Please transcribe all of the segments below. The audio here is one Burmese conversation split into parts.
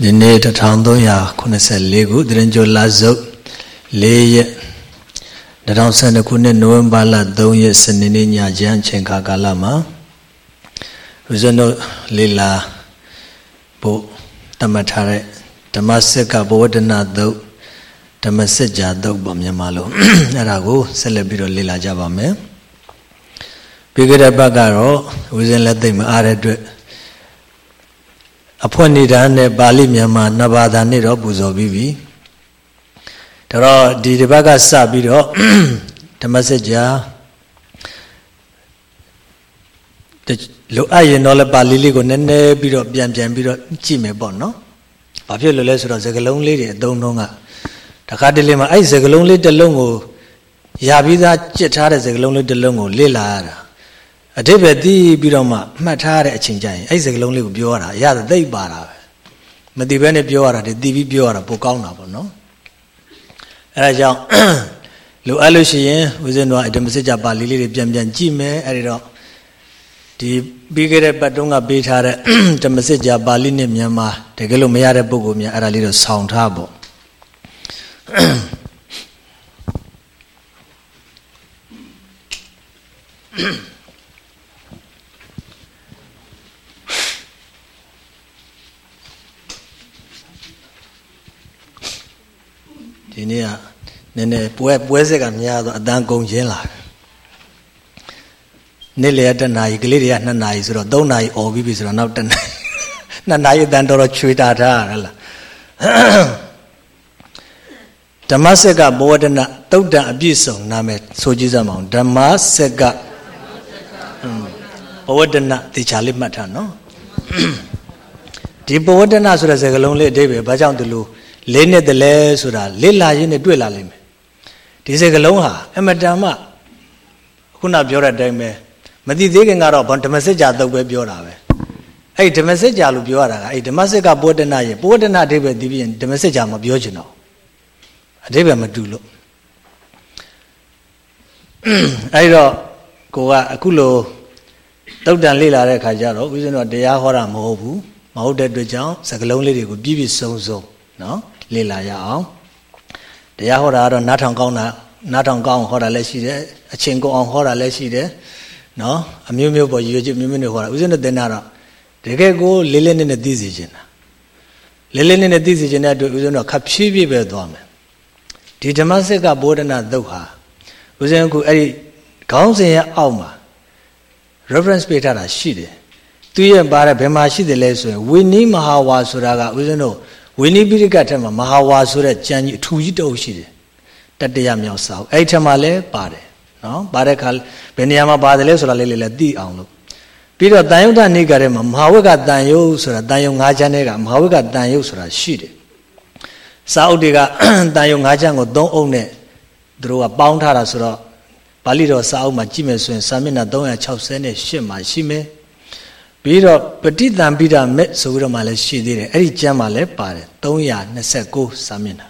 ဒီနေ့1384ခုတရင်ကျော်လစုပ်4ရက်2012ခုနှစ်နိုဝင်ဘာလ3ရက်စနေနေ့ညချမ်းချိန်ခါကာလမှာဦးဇင်းတို့လေလာဖို့တမထားတဲ့ဓမ္မစက်ကဘဝဒနာသုတ်ဓမ္မစကြာသုတ်ပေါ့မြန်မာလိုအဲ့ဒါကိုဆက်လက်ပြီးတော့လေ့လာကြပါမယ်ပြီးကြတဲ့ဘက်ကတော့ဦးဇင်းလက်သိမ့်မအားတဲ့အတွက် အဖွင့်နေတာနဲ့ပါဠိမြန်မာနှစ်ဘာသာနဲ့တော့ပူဇော်ပြီးပြီဒါတော့ဒီတစ်ပတ်ကစပြီးတော့ဓမ္မစကြာလိုအပ်ရင်တော့လည်းပါဠိလေးကိုနည်းနည်းပြီးတော့ပြန်ပြန်ပြီးတော့ကြည့်မယ်ပေါ့နော်။ဘာဖြစ်လို့လဲဆိုတော့စကလုံးလေးတွေအသုံးတော့ကတခါတလေမှာအဲ့စကလုံးလေးတစ်လုံးကိုရပြီးသားကြစ်ထားတဲ့စကလုံးလေးတစ်လုံးကိုလေ့လာရတာ အတိပ္ပယ်သိပြီးတော့မှမှတ်ထားတဲ့အချိန်ကျရင်အဲ့စကလုံးလေးကိုပြောရတာအရသာသိပ်ပါတာပဲမသိဘဲနဲ့ပြောရတာဒီသိပြီးပြောရတာပိုကောင်းတာပေါ့နော်အဲဒါကြောင့်လိုအပ်လို့ရှိရင်ဦးဇင်းတို့အဓမ္မစစ်ကြပါဠိလေးတွေပြန်ပြန်ကြည့်မယ်အဲဒီတော့ဒီပြီးခဲ့တဲ့ပတ်တုန်းကပေးထားတဲ့ဓမ္မစစ်ကြပါဠိနဲ့မြန်မာတကယ်လို့မရတဲ့ပုဂ္ဂိုလ်များအဲ့ဒါလေးတော့ဆောင်းထားပေါ့ ဒီနေ့ကနည်းနည်းပွဲပွဲစက်ကများတော့အတန်းကုန်ချင်းလာနေ့လေတနာရီကလေးတွေက2နာရီဆိုတော့3နာရီអော်ပြီးပြီဆိုတော့နောက်တနာရီ2နာရီအတန်းတော်တော်ချွေတာထားရလားဓမ္မစက်ကဘောဒနာတုတ်တံအပြည့်စုံနာမယ်ဆိုကြည့်စမ်းပါဦးဓမ္မစက်ကဘောဒနာတေချာလေးမှတ်ထားနော်ဒီဘောဒနာဆိုတဲ့စကားလုံးလေးအဓိပ္ပာယ်ဘာကြောင့်ဒီလို လေးနှစ်တလဲဆိုတာလစ်လာရင်းနဲ့တွေ့လာလိမ့်မယ်ဒီစကလုံးဟာအမတန်မှခုနပြောတဲ့အတိုင်းပဲမသိသေးခင်ကတော့ဓမ္မစစ်ကြာတုတ်ပဲပြောတာပဲအဲ့ဓမ္မစစ်ကြာလို့ပြောရတာကအဲ့ဓမ္မစစ်ကပောဒနာရဲ့ပောဒနာအဓိပ္ပာယ်ဒီပြင်ဓမ္မစစ်ကြာမပြောချင်တော့အဓိပ္ပာယ်မတူလို့အဲ့တော့ကိုကအခုလိုတုတ်တန်လေ့လာတဲ့ခါကျတော့ဦးဇင်းတို့တရားဟောတာမဟုတ်ဘူးမဟုတ်တဲ့အတွက်ကြောင့်စကလုံးလေးတွေကိုပြည့်ပြည့်စုံစုံနော် လေ့လာရအောင်တရားဟောတာကတော့နားထောင်ကောင်းတာနားထောင်ကောင်းဟောတာလည်းရှိတယ်အချိန်ကုန်အောင်ဟောတာလည်းရှိတယ်နော်အမျိုးမျိုးပေါ်ရွေချမျိုးမျိုးတွေဟောတာဥစဉ်နဲ့သင်တာတော့တကယ်ကိုလေးလေးနက်နက်သိစေချင်တာလေးလေးနက်နက်သိစေချင်တဲ့အတွက်ဥစဉ်တော့ခပ်ဖြည်းဖြည်းပဲသွားမယ်ဒီဓမ္မစစ်ကဘောဓနာသုတ်ဟာဥစဉ်ကအဲ့ဒီခေါင်းစဉ်ရဲ့အောက်မှာ reference ပေးထားတာရှိတယ်သူရဲ့ပါတဲ့ဘယ်မှာရှိတယ်လဲဆိုရင်ဝိနည်းမဟာဝါဆိုတာကဥစဉ်တို့ ဝိနည်းပိဋကထက်မှာမဟာဝါဆိုတဲ့ကြံကြီးအထူကြီးတအုပ်ရှိတယ်တတရမြောက်စာအုပ်အဲ့ထက်မှာလည်းပါတယ်နော်ပါတဲ့ခါဘယ်နေရာမှာပါတယ်လဲဆိုတာလေးလေးလည်းသိအောင်လို့ပြီးတော့တန်ယုတ်တနိကထဲမှာမဟာဝိကတန်ယုတ်ဆိုတာတန်ယုတ်၅ချမ်းတွေကမဟာဝိကတန်ယုတ်ဆိုတာရှိတယ်စာအုပ်တွေကတန်ယုတ်၅ချမ်းကို၃အုပ်နဲ့သူတို့ကပေါင်းထားတာဆိုတော့ပါဠိတော်စာအုပ်မှာကြည့်မယ်ဆိုရင်စာမျက်နှာ368မှာရှိမယ် ပြီးတော့ပဋိသင်္ပိဒမဲ့ဆိုပြီးတော့မှလည်းရှိသေးတယ်အဲ့ဒီကျမ်းမှာလည်းပါတယ်329စာမျက်နှာ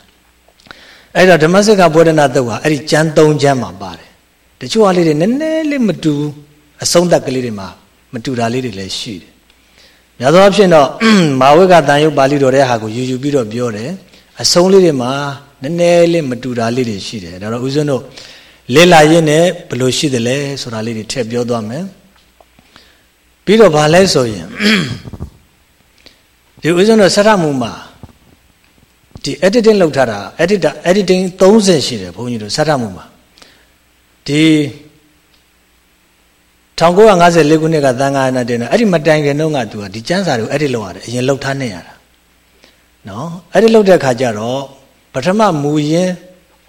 အဲ့တော့ဓမ္မစကဘောဓနာတုတ်ဟာအဲ့ဒီကျမ်း3ကျမ်းမှာပါတယ်တချို့ဟာလေးတွေနည်းနည်းလေးမတူအဆုံးသက်ကလေးတွေမှာမတူတာလေးတွေလည်းရှိတယ်များသောအားဖြင့်တော့မာဝိကတန်ယုတ်ပါဠိတော်တဲ့ဟာကိုယူယူပြီးတော့ပြောတယ်အဆုံးလေးတွေမှာနည်းနည်းလေးမတူတာလေးတွေရှိတယ်ဒါတော့ဦးဇင်းတို့လေ့လာရင်းနဲ့ဘယ်လိုရှိသလဲဆိုတာလေးတွေထည့်ပြောသွားမယ် ပြီးတော့ဗာလဲဆိုရင်ဒီဦးဇင်းတို့စရမှုမှာဒီ editing လုပ်ထားတာ editor editing 30ရှိတယ်ဘုန်းကြီးတို့စရမှုမှာဒီ1954ခုနှစ်ကသံဃာနာတင်တာအဲ့ဒီမတိုင်ခင်တော့ကသူကဒီကျမ်းစာတွေကို edit လုပ်ရတယ်အရင်လုပ်ထားနေရတာနော် edit လုပ်တဲ့ခါကျတော့ပထမမူရင်း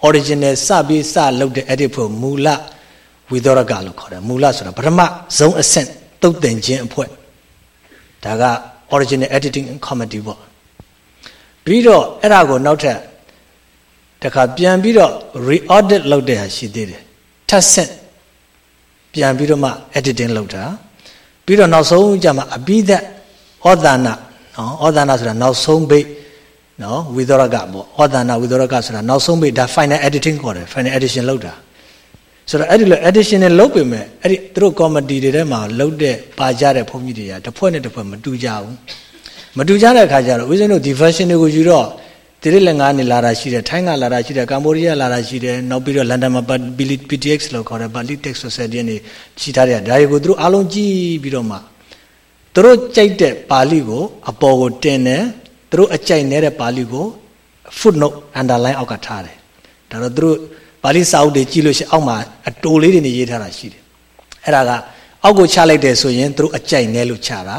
original စပြီးစလုပ်တဲ့ edit ဖို့မူလဝိသောရကလို့ခေါ်တယ်မူလဆိုတာပထမဆုံးအဆင့် တုတ်တင်ခြင်းအဖွဲ့ဒါက original editing committee ပေါ့ပြီးတော့အဲ့ဒါကိုနောက်ထပ်တခါပြန်ပြီးတော့ re-audit လုပ်တဲ့ဟာရှိသေးတယ်ထပ်ဆင့်ပြန်ပြီးတော့မှ editing လုပ်တာပြီးတော့နောက်ဆုံးကြမှာအပိသက်ဩဒါနနော်ဩဒါနဆိုတာနောက်ဆုံးဘိတ်နော်ဝိသောရကပေါ့ဩဒါနဝိသောရကဆိုတာနောက်ဆုံးဘိတ်ဒါ final editing ခေါ်တယ် final edition လုပ်တာ ဆိုတော့အဲ့ဒီလို additional လုပ်ပေမဲ့အဲ့ဒီသူတို့ committee တွေထဲမှာလုပ်တဲ့ပါကြတဲ့ဘုန်းကြီးတွေကတစ်ဖွဲ့နဲ့တစ်ဖွဲ့မတူကြဘူးမတူကြတဲ့အခါကျတော့ဦးဇင်းတို့ဒီ version တွေကိုယူတော့တိရလက်ငါးနေလာတာရှိတယ်ထိုင်းကလာတာရှိတယ်ကမ္ဘောဒီးယားလာတာရှိတယ်နောက်ပြီးတော့လန်ဒန်မှာ PTX လို့ခေါ်တယ် Bali Tech Society နေရှိထားတဲ့ဒါတွေကိုသူတို့အားလုံးကြည့်ပြီးတော့မှသူတို့ကြိုက်တဲ့ပါဠိကိုအပေါ်ကိုတင်တယ်သူတို့အကြိုက်နေတဲ့ပါဠိကို footnote underline အောက်ကထားတယ်ဒါတော့သူတို့ ပါဠိစာအုပ်တွေကြည့်လို့ရှိအောက်မှာအတိုလေးတွေနေရေးထားတာရှိတယ်အဲ့ဒါကအောက်ကိုချလိုက်တယ်ဆိုရင်သူတို့အကြိုက်နဲလို့ချတာ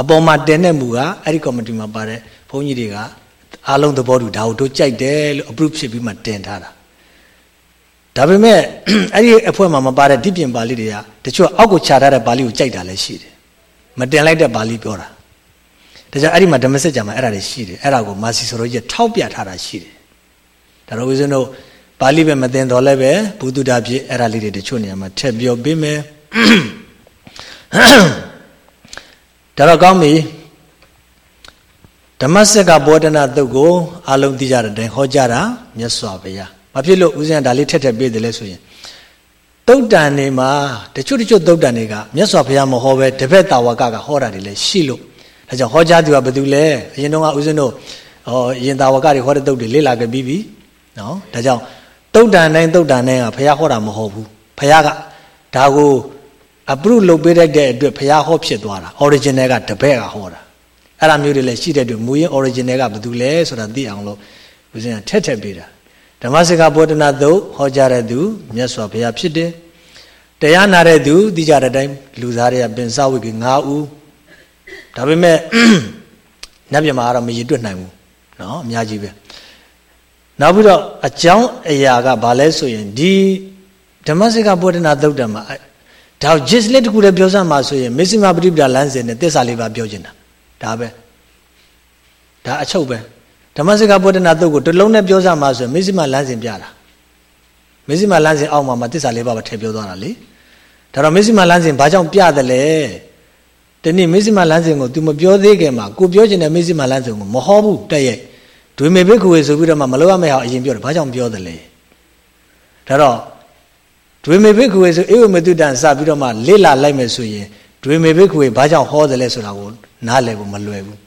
အပေါ်မှာတင်တဲ့မူကအဲ့ဒီ committee မှာပါတဲ့ဘုန်းကြီးတွေကအားလုံးသဘောတူဒါကိုတို့ကြိုက်တယ်လို့ approve ဖြစ်ပြီးမှတင်ထားတာဒါပေမဲ့အဲ့ဒီအဖွဲ့မှာမပါတဲ့ဒီပြင်ပါဠိတွေကတချို့အောက်ကိုခြာထားတဲ့ပါဠိကိုကြိုက်တာလည်းရှိတယ်မတင်လိုက်တဲ့ပါဠိပြောတာဒါကြောင့်အဲ့ဒီမှာဓမ္မစကြာမှာအဲ့ဒါတွေရှိတယ်အဲ့ဒါကိုမာစီဆိုတော့ကြီးထောက်ပြထားတာရှိတယ်ဒါတော့ဦးဇင်းတို့ ပါဠိပဲမတင်တော်လည်းပဲဘုဒ္ဓတာဖြစ်အဲ့ဒါလေးတွေတချို့နေရာမှာထည့်ပြောပေးမယ်ဒါတော့ကောင်းပြီဓမ္မစက်ကဘောဓနာတုတ်ကိုအလုံးသိကြတဲ့အတိုင်းဟောကြားတာမြတ်စွာဘုရား။ဘာဖြစ်လို့ဦးဇင်းကဒါလေးထက်ထက်ပေးတယ်လဲဆိုရင်တုတ်တန်တွေမှာတချို့တချို့တုတ်တန်တွေကမြတ်စွာဘုရားမဟောပဲတပည့်တာဝကကဟောတာတွေလည်းရှိလို့ဒါကြောင့်ဟောကြားသူကဘယ်သူလဲအရင်တော့ကဦးဇင်းတို့ဟောအရင်တာဝကတွေဟောတဲ့တုတ်တွေလေ့လာခဲ့ပြီးပြီနော်ဒါကြောင့် တုတ်တန်တိုင်းတုတ်တန်တိုင်းကဘုရားဟောတာမဟုတ်ဘူးဘုရားကဒါကို approve လုပ်ပေးတဲ့အတွက်ဘုရားဟောဖြစ်သွားတာ original ကတပည့်ကဟောတာအဲ့ဒါမျိုးတွေလည်းရှိတဲ့အတွက်မူရင်း original ကဘာတူလဲဆိုတာသိအောင်လို့ဦးဇင်းကထက်ထက်ပေးတာဓမ္မစကဘောဓနာသုတ်ဟောကြားတဲ့သူမြတ်စွာဘုရားဖြစ်တယ်တရားနာတဲ့သူသိကြတဲ့အတိုင်းလူသားတွေကပင်စဝိက9ဦးဒါပေမဲ့နတ်မြမာကတော့မရည်တွက်နိုင်ဘူးเนาะအများကြီးပဲ နောက်ပြီးတော့အကြောင်းအရာကဘာလဲဆိုရင်ဒီဓမ္မစကဘောဓနာသုတ်တံမှာဒါ gist လေးတခုလည်းပြောစမ်းမှာဆိုရင်မစ္စည်းမပရိပဒလမ်းစဉ်နဲ့သစ္စာလေးပါပြောချင်တာဒါပဲဒါအချုပ်ပဲဓမ္မစကားဗုဒ္ဓနာတုတ်ကိုတလုံးနဲ့ပြောစမှာဆိုရင်မစ္စည်းမလမ်းစဉ်ပြတာမစ္စည်းမလမ်းစဉ်အောက်မှာမသစ္စာလေးပါးပဲထည့်ပြောသွားတာလေဒါတော့မစ္စည်းမလမ်းစဉ်ဘာကြောင့်ပြတယ်လဲဒီနေ့မစ္စည်းမလမ်းစဉ်ကို तू မပြောသေးခင်မှာကိုပြောချင်တဲ့မစ္စည်းမလမ်းစဉ်ကိုမဟောဘူးတက်ရဲ့ ဒွေမေဘိက္ခဝေဆိုပြီးတော့မှမလုပ်ရမယ့်ဟာအရင်ပြောတယ်ဘာကြောင့်ပြောတယ်လဲဒါတော့ဒွေမေဘိက္ခဝေဆိုအေဝမေတုတန်စပြီးတော့မှလေ့လာလိုက်မယ်ဆိုရင်ဒွေမေဘိက္ခဝေဘာကြောင့်ဟောတယ်လဲဆိုတာကိုနားလည်ဖို့မလွယ်ဘူး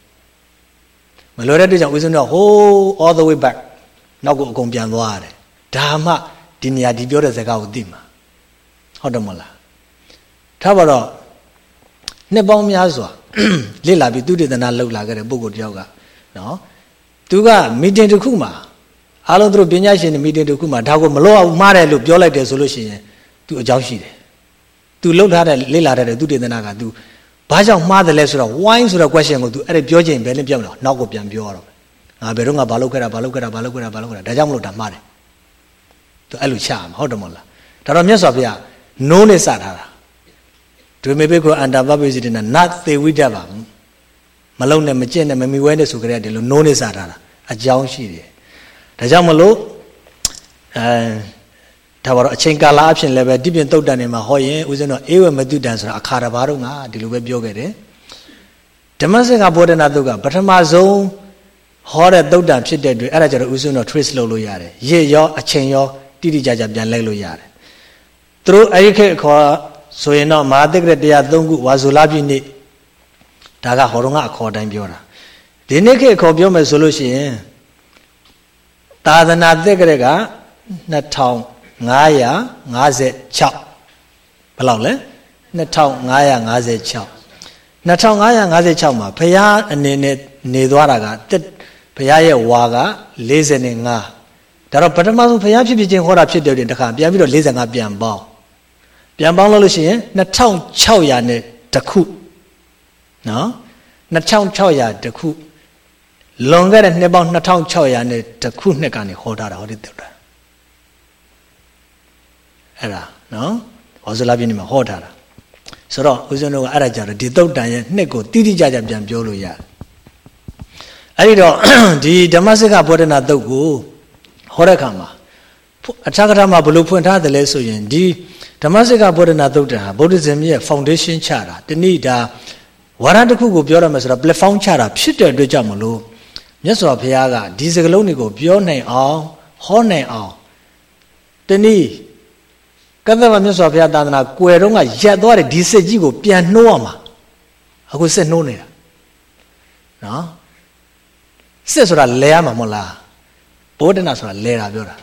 မလွယ်တဲ့အတွက်ကြောင့်ဦးဇင်းတော့ whole all the way back နောက်ကိုအကုန်ပြန်သွားရတယ်ဒါမှဒီနေရာဒီပြောတဲ့စကားကိုသိမှာဟုတ်တယ်မဟုတ်လားထားပါတော့နှစ်ပေါင်းများစွာလေ့လာပြီးသူတည်တနာလှုပ်လာခဲ့တဲ့ပုဂ္ဂိုလ်တယောက်ကနော် သူကမီတင်တစ်ခုမှာအားလုံးသူတို့ပညာရှင်တွေမီတင်တစ်ခုမှာဒါကိုမလို့အောင်မှားတယ်လို့ပြောလိုက်တယ်ဆိုလို့ရှိရင်သူအကြောင်းရှိတယ်သူလှုပ်ထားတဲ့လေ့လာတဲ့သူတည်တနာကသူဘာကြောင့်မှားတယ်လဲဆိုတော့ why ဆိုတဲ့ question ကို तू အဲ့ဒါပြောချင်ဘယ်နဲ့ပြောမလဲနောက်ကိုပြန်ပြောရတော့ငါဘယ်တော့ငါဘာလုပ်ခဲ့တာဘာလုပ်ခဲ့တာဘာလုပ်ခဲ့တာဘာလုပ်ခဲ့တာဒါကြောင့်မလို့ဒါမှားတယ် तू အဲ့လိုချရမှာဟုတ်တယ်မဟုတ်လားဒါတော့မြတ်စွာဘုရားနိုးနဲ့စထားတာဒွေမေဘေကိုအန္တာပပိစိတနာနတ်သေဝိတ္တပါ မလုံနဲ့မကျင့်နဲ့မမီဝဲနဲ့ဆိုကြတဲ့ဒီလိုနိုးနဲ့စထားတာအကြောင်းရှိတယ်ဒါကြောင့်မလို့အဲဒါပါတော့အချိန်ကာလအဖြစ်လည်းပဲတိပြင်တုတ်တန်နေမှာဟောရင်ဦးဇင်းတို့အေဝမတုတန်ဆိုတာအခါတဘာတော့ငါဒီလိုပဲပြောခဲ့တယ်ဓမ္မစကဘောဓနာတုတ်ကပထမဆုံးဟောတဲ့တုတ်တန်ဖြစ်တဲ့အတွက်အဲ့ဒါကြတော့ဦးဇင်းတို့ trace လုပ်လို့ရတယ်ရစ်ရောအချိန်ရောတိတိကျကျပြန်လိုက်လို့ရတယ်သူတို့အဲ့ဒီခေတ်ခေါ်ဆိုရင်တော့မဟာတက္ကရတရား၃ခုဝါဇူလာပြည့်နေ့ ဒါကဟောတော့ငါအခေါ်တိုင်းပြောတာဒီနေ့ခေတ်ခေါ်ပြောမယ်ဆိုလို့ရှိရင်သာသနာတက္ကရက2000 556ဘယ်လောက်လဲ2556 2556မှာဘုရားအနေနဲ့နေသွားတာကတက်ဘုရားရဲ့ဝါက45ဒါတော့ပထမဆုံးဘုရားဖြစ်ဖြစ်ချင်းဟောတာဖြစ်တယ်တခါပြန်ပြီးတော့45ပြန်ပေါင်းပြန်ပေါင်းလို့ရှိရင်2600နဲ့တခု နော်2600တခုလွန်ခဲ့တဲ့နှစ်ပေါင်း2600နဲ့တခုနှစ်ကနေဟောထားတာဟောဒီတက်တာအဲ့ဒါနော်ဟောဇလာပြင်းနေမှာဟောထားတာဆိုတော့ဦးဇင်းတို့ကအဲ့ဒါကြတော့ဒီသုတ်တန်ရဲ့နှစ်ကိုတိတိကျကျပြန်ပြောလို့ရတယ်အဲ့ဒီတော့ဒီဓမ္မစကဘောဓနာသုတ်ကိုဟောတဲ့အခါမှာအထာကထာမှာဘလို့ဖွင့်ထားတယ်လဲဆိုရင်ဒီဓမ္မစကဘောဓနာသုတ်တန်ဟာဗုဒ္ဓဇင်ရဲ့ foundation ချတာတနည်းဒါ ဝါရတစ်ခုကိုပြောရမယ်ဆိုတော့ platform ချတာဖြစ်တဲ့အတွက်ကြောင့်မလို့မြတ်စွာဘုရားကဒီစကလုံးတွေကိုပြောနိုင်အောင်ဟောနိုင်အောင်တနည်းကသဗ္ဗမြတ်စွာဘုရားသာသနာကွယ်တော့ကရက်သွားတဲ့ဒီစစ်ကြီးကိုပြန်နှိုးရမှာအခုစစ်နှိုးနေတာနော်စစ်ဆိုတာလဲရမှာမဟုတ်လားဗောဓနာဆိုတာလဲတာပြောတာ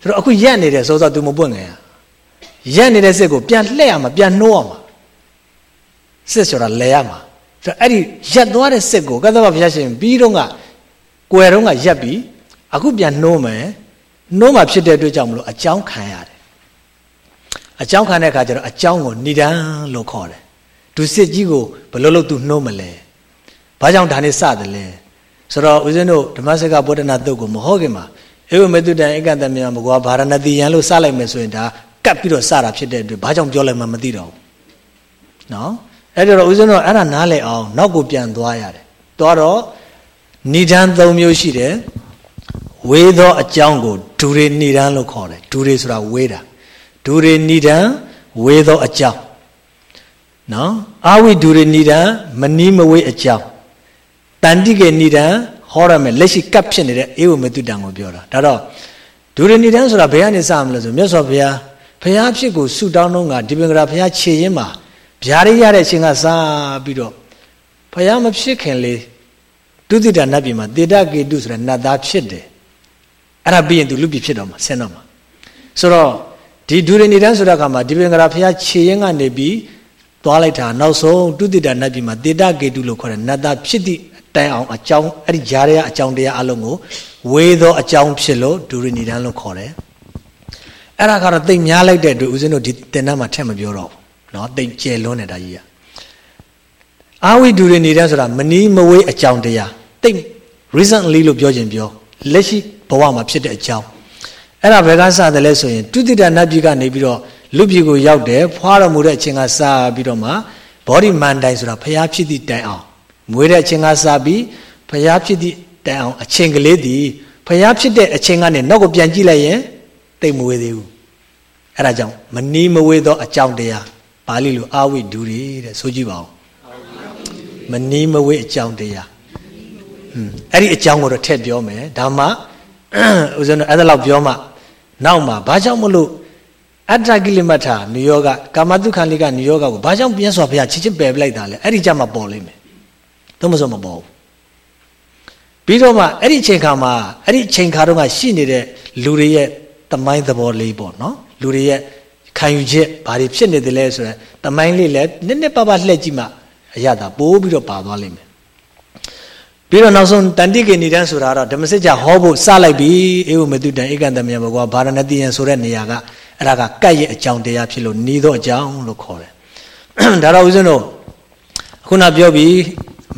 ဆိုတော့အခုရက်နေတဲ့စောစော तू မပွင့်ငယ်ရက်နေတဲ့စစ်ကိုပြန်လှည့်ရမှာပြန်နှိုးရမှာစစ်ဆိုတာလဲရမှာ ဆိုတော့အဲ့ဒီရက်သွားတဲ့စစ်ကိုကသဗ္ဗဘုရားရှင်ပြီးတော့ကကွယ်တော့ကရက်ပြီးအခုပြန်နှိုးမယ်နှိုးမှဖြစ်တဲ့အတွက်ကြောင့်မလို့အကြောင်းခံရတယ်အကြောင်းခံတဲ့အခါကျတော့အကြောင်းကိုဏိဒံလို့ခေါ်တယ်သူစစ်ကြီးကိုဘယ်လိုလုပ်သူနှိုးမလဲဘာကြောင့်ဒါနဲ့စတယ်လဲဆိုတော့ဦးဇင်းတို့ဓမ္မစကဗုဒ္ဓနာတုတ်ကိုမဟုတ်ခင်မှာဧဝမေတုတံဧကတမြံမကွာဗာရဏတိယံလို့စလိုက်မယ်ဆိုရင်ဒါကပ်ပြီးတော့စတာဖြစ်တဲ့အတွက်ဘာကြောင့်ပြောလိုက်မှမသိတော့ဘူးနော် အဲ့တော့ဦးဇင်းတို့အဲ့ဒါနားလည်အောင်နောက်ကိုပြန်သွားရတယ်သွားတော့ဏိဒံ၃မျိုးရှိတယ်ဝေသောအကြောင်းကိုဒူရေဏိဒံလို့ခေါ်တယ်ဒူရေဆိုတာဝေးတာဒူရေဏိဒံဝေသောအကြောင်းနော်အာဝိဒူရေဏိဒံမနီးမဝေးအကြောင်းတန်တိကေဏိဒံဟောရမယ်လက်ရှိကပ်ဖြစ်နေတဲ့အေဝမေတုတံကိုပြောတာဒါတော့ဒူရေဏိဒံဆိုတာဘယ်ကနေစမလဲဆိုမြတ်စွာဘုရားဘုရားဖြစ်ကိုဆုတောင်းတော့ကဒီပင်္ဂရာဘုရားခြေရင်းမှာ ဗျာဒိရတဲ့အချိန်ကစပြီးတော့ဘုရားမဖြစ်ခင်လေးဒုတိတနတ်ပြည်မှာတေတကေတုဆိုတဲ့နတ်သားဖြစ်တယ်အဲ့ဒါပြီးရင်သူလူပြည်ဖြစ်တော့မှာဆင်းတော့မှာဆိုတော့ဒီဒူရဏီတန်းဆိုတဲ့အခါမှာဒီပင်္ဂရာဘုရားခြေရင်ကနေပြီးသွားလိုက်တာနောက်ဆုံးဒုတိတနတ်ပြည်မှာတေတကေတုလို့ခေါ်တဲ့နတ်သားဖြစ်သည့်တိုင်အောင်အကြောင်းအဲ့ဒီဂျားရအကြောင်းတရားအလုံးကိုဝေသောအကြောင်းဖြစ်လို့ဒူရဏီတန်းလို့ခေါ်တယ်အဲ့ဒါကတော့သိများလိုက်တဲ့အတွက်ဦးဇင်းတို့ဒီတင်တန်းမှာထက်မပြောတော့ဘူး နော်တိမ်ကျဲလွန်းနေတာကြီးကအာဝိတူတွေနေတဲ့ဆိုတာမနီးမဝေးအကြောင်းတရားတိမ် recently လို့ပြောခြင်းပြောလက်ရှိဘဝမှာဖြစ်တဲ့အကြောင်းအဲ့ဒါဘယ်ကစတယ်လဲဆိုရင်တုတိတနတ်ပြည်ကနေပြီးတော့လူပြည်ကိုရောက်တယ်ဖွာတော်မူတဲ့အချိန်ကစပြီးတော့မှဘောဓိမန္တိုင်ဆိုတာဖျားဖြစ်သည့်တိုင်အောင်မွေးတဲ့အချိန်ကစပြီးဖျားဖြစ်သည့်တိုင်အောင်အချိန်ကလေးတည်ဖျားဖြစ်တဲ့အချိန်ကနေနောက်ကိုပြန်ကြည့်လိုက်ရင်တိတ်မဝေးသေးဘူးအဲ့ဒါကြောင့်မနီးမဝေးသောအကြောင်းတရား ပါဠိလိုအာဝိဒူရီတဲ့ဆိုကြည့်ပါဦးမနီးမဝေးအကြောင်းတရားဟွန်းအဲ့ဒီအကြောင်းကိုတော့ထည့်ပြောမယ်ဒါမှဦးဇင်းတို့အဲ့ဒါလောက်ပြောမှနောက်မှာဘာကြောင့်မလို့အတ္တကိလမထာနိယောဂကာမတုခံလိကနိယောဂကိုဘာကြောင့်ပြင်းစွာဘုရားချစ်ချင်းပယ်ပလိုက်တာလဲအဲ့ဒီကြမှာပေါ်လိမ့်မယ်သို့မဟုတ်မပေါ်ဘူးပြီးတော့မှအဲ့ဒီအချိန်ခါမှာအဲ့ဒီအချိန်ခါတော့ကရှိနေတဲ့လူတွေရဲ့တမိုင်းသဘောလေးပေါ့နော်လူတွေရဲ့ ခံယူချက်ဘာတွေဖြစ်နေတယ်လဲဆိုတော့တမိုင်းလေးလည်းနည်းနည်းပါးပါးလှည့်ကြည့်မှအရသာပိုးပြီးတော့ပါသွားလိမ့်မယ်ပြီးတော့နောက်ဆုံးတန်တိကေဏိတန်းဆိုတာတော့ဓမ္မစစ်ကြဟောဖို့စလိုက်ပြီအေဝမတုတံဧကံတမြတ်ဘကွာဗာရဏတိယံဆိုတဲ့နေရာကအဲ့ဒါကကတ်ရဲ့အကြောင်းတရားဖြစ်လို့နီးသောအကြောင်းလို့ခေါ်တယ်ဒါတော့ဦးဇင်းတို့ခုနပြောပြီး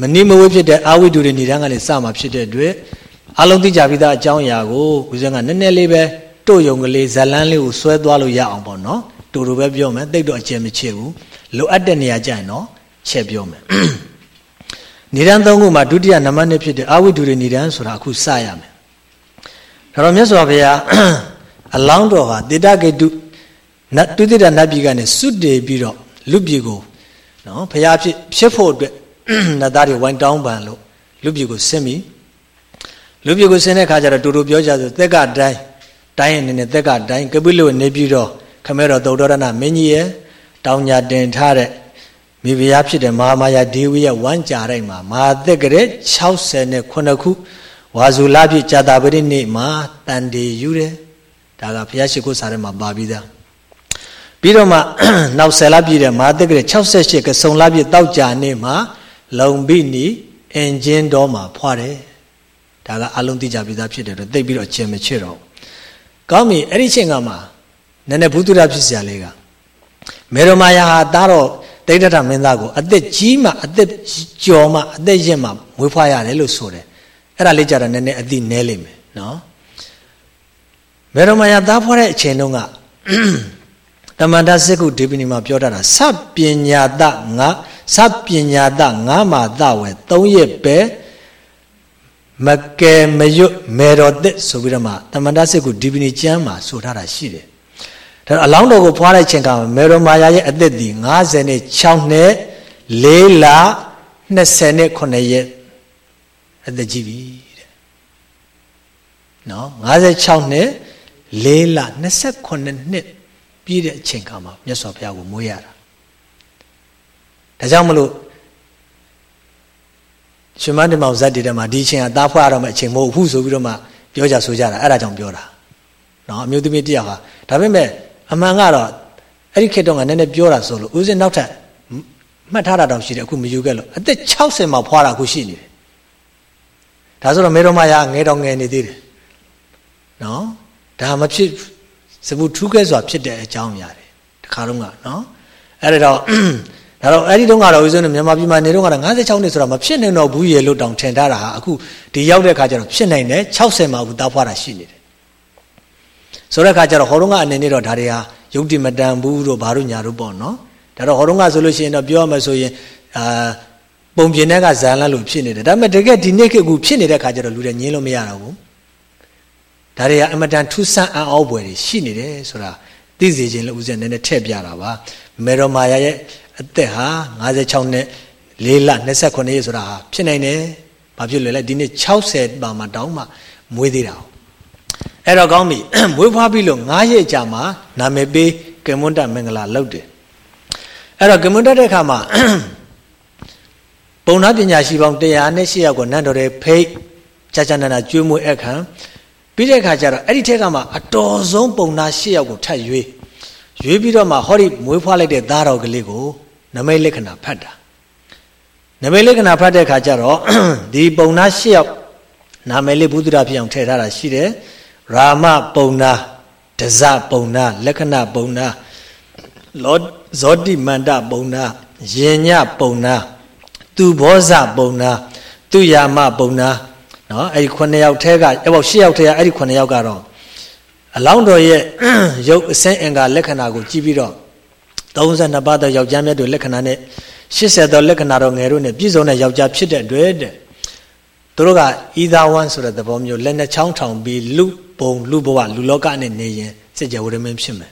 မနီးမဝေးဖြစ်တဲ့အာဝိဒုရိဏိတန်းကလည်းစမှာဖြစ်တဲ့အတွက်အလုံးသိကြပြီးသားအကြောင်းအရာကိုဦးဇင်းကနည်းနည်းလေးပဲ တို့ယုံကလေးဇလန်းလေးကိုဆွဲသွားလို့ရအောင်ပေါ့နော်တူတူပဲပြောမယ်တိတ်တော့အကျယ်မချစ်ဘူးလိုအပ်တဲ့နေရာကြရင်တော့ချက်ပြောမယ်နိဒန်းသုံးခုမှာဒုတိယနံပါတ်1ဖြစ်တဲ့အာဝိဒုရိနိဒန်းဆိုတာအခုစရမယ်ဒါတော့မြတ်စွာဘုရားအလောင်းတော်ဟာတေတကေတုနတ်တုတိတနတ်ပြည်ကနေစွတ်တည်ပြီးတော့လူပြည်ကိုနော်ဘုရားဖြစ်ဖြစ်ဖို့အတွက်နတ်သားတွေဝိုင်းတောင်းပန်လို့လူပြည်ကိုဆင်းပြီလူပြည်ကိုဆင်းတဲ့ခါကျတော့တူတူပြောကြဆိုသက်ကတိုင်း တိုင်းအနေနဲ့သက်ကတိုင်းကပိလုနေပြီးတော့ခမဲတော်သုတ္တရဏမင်းကြီးရဲ့တောင်ညာတင်ထားတဲ့မိဖုရားဖြစ်တဲ့မဟာမာယာဒေဝီရဲ့ဝမ်းကြာတိုင်းမှာမဟာသက်ကတဲ့69ခုဝါဇူလပြည့်ဇာတာပရိနေ့မှာတန်တေယူတယ်ဒါကဘုရားရှိခိုးစာထဲမှာပါပြီးသားပြီးတော့မှနောက်10လပြည့်တဲ့မဟာသက်ကတဲ့68ကစုံလပြည့်တောက်ကြနေ့မှာလုံပိနီအင်ဂျင်တော်မှာဖွာတယ်ဒါကအလုံးသိကြပြီးသားဖြစ်တယ်တော့သိပြီးတော့အချင်းမချစ်တော့ ကောင်းပြီအဲ့ဒီချိန်ကမှနည်းနည်းဘုသူရဖြစ်စရာလေးကမေရမာယာဟာတားတော့ဒိဋ္ဌထမင်းသားကိုအသက်ကြီးမှအသက်ကျော်မှအသက်ရင့်မှမွေးဖွားရတယ်လို့ဆိုတယ်အဲ့ဒါလေးကြတော့နည်းနည်းအသိနည်းလိမ့်မယ်နော်မေရမာယာတားဖွားတဲ့အချိန်တုန်းကတမန္တစကုဒေပနီမှာပြောတာစပညာတငါစပညာတငါမာတဝဲ၃ရက်ပဲ မကယ်မရွတ်မေတော်သက်ဆိုပြီးတော့မှတမန္တစကုဒီပိနီကျမ်းမှာဆိုထားတာရှိတယ်ဒါအလောင်းတော်ကိုဖွားတဲ့ချိန်ကမေရမာယာရဲ့အသက်ဒီ56နှစ်4လ29ရက်အသက်ကြီးပြီတဲ့နော်56နှစ်4လ29နှစ်ပြည့်တဲ့အချိန်ကမှမြတ်စွာဘုရားကိုမွေးရတာဒါကြောင့်မလို့ ရွှေမန်းတမောင်ဇက်တည်တယ်မှာဒီအချိန်ကသားဖွားရတော့မှအချိန်မဟုတ်ဘူးဆိုပြီးတော့မှပြောကြဆိုကြတာအဲ့ဒါကြောင့်ပြောတာနော်အမျိုးသမီးတယောက်ဟာဒါပေမဲ့အမှန်ကတော့အဲ့ဒီခေတ်တုန်းကနည်းနည်းပြောတာဆိုလို့ဦးစင်းနောက်ထပ်မှတ်ထားတာတောင်ရှိတယ်အခုမယူခဲ့လို့အသက်60မှာဖွားတာအခုရှိနေတယ်ဒါဆိုတော့မေတော်မယာငယ်တော်ငယ်နေသေးတယ်နော်ဒါမဖြစ်စပူထူးခဲစွာဖြစ်တဲ့အကြောင်းအရာတွေတခါတော့ကနော်အဲ့ဒါတော့ ဒါတော့အဲ့ဒီတုန်းကတော့ဦးဇင်းတို့မြန်မာပြည်မှာနေတော့ကတော့56နှစ်ဆိုတာမဖြစ်နိုင်တော့ဘူးရေလို့တောင်ထင်ထားတာဟာအခုဒီရောက်တဲ့ခါကျတော့ဖြစ်နိုင်တယ်60မှာအခုတားဖွားတာရှိနေတယ်ဆိုတဲ့ခါကျတော့ဟောတုန်းကအနေနဲ့တော့ဒါတွေဟာယုတ်တိမတန်ဘူးတို့ဘာတို့ညာတို့ပေါ့နော်ဒါတော့ဟောတုန်းကဆိုလို့ရှိရင်တော့ပြောရမယ်ဆိုရင်အာပုံပြင်တဲ့ကဇာလန်လို့ဖြစ်နေတယ်ဒါပေမဲ့တကယ်ဒီနေ့ခေတ်ကူဖြစ်နေတဲ့ခါကျတော့လူတွေငင်းလို့မရတော့ဘူးဒါတွေကအမတန်ထူးဆန်းအံ့ဩဖွယ်တွေရှိနေတယ်ဆိုတာသိစေခြင်းလို့ဦးဇင်းနည်းနည်းထည့်ပြတာပါမေရောမာယာရဲ့ အသက်ဟာ56နှစ်4လ29ရက်ဆိုတာဟာဖြစ်နိုင်တယ်ဘာဖြစ်လဲလဲဒီနေ့60ပါမှတောင်းမှမွေးသေးတာအဲ့တော့ကောင်းပြီမွေးဖွားပြီလို့9ရက်ကြာမှနာမည်ပေးကမွန်းတမင်္ဂလာလုပ်တယ်အဲ့တော့ကမွန်းတတဲ့ခါမှာပုံနာပညာရှိပေါင်း100နဲ့800ကိုနတ်တော်ရဲ့ဖိတ်ကြာကြာနာနာကျွေးမွေးအခါပြီးတဲ့အခါကျတော့အဲ့ဒီထက်ကမှအတော်ဆုံးပုံနာ၈ယောက်ကိုထပ်ရွေးရွေးပြီးတော့မှဟောဒီမွေးဖွားလိုက်တဲ့သားတော်ကလေးကို နမိတ်လက္ခဏာဖတ်တာနမိတ်လက္ခဏာဖတ်တဲ့အခါကျတော့ဒီပုံနာ၈ယောက်နာမည်လေးဘုဒ္ဓရာဖြစ်အောင်ထည့်ထားတာရှိတယ်ရာမပုံနာဒဇပုံနာလက္ခဏာပုံနာလောဇောတိမန္တပုံနာယင်ညပုံနာသူဘောဇပုံနာသူယာမပုံနာနော်အဲ့ဒီ9ယောက်ထဲကအဲ့ပေါ့10ယောက်ထဲကအဲ့ဒီ9ယောက်ကတော့အလောင်းတော်ရဲ့ရုပ်အစင်းအင်္ဂါလက္ခဏာကိုကြည့်ပြီးတော့ 32ပါးသောယောက်ျားမြတ်တို့လက္ခဏာနဲ့80သောလက္ခဏာတော်ငယ်တို့နဲ့ပြည့်စုံတဲ့ယောက်ျားဖြစ်တဲ့အတွက်တဲ့သူတို့ကဤသာဝမ်းဆိုတဲ့သဘောမျိုးလက်နဲ့ချောင်းထောင်ပြီးလူပုံလူဘဝလူလောကနဲ့နေရင်စစ်ကြဝရမင်းဖြစ်မယ်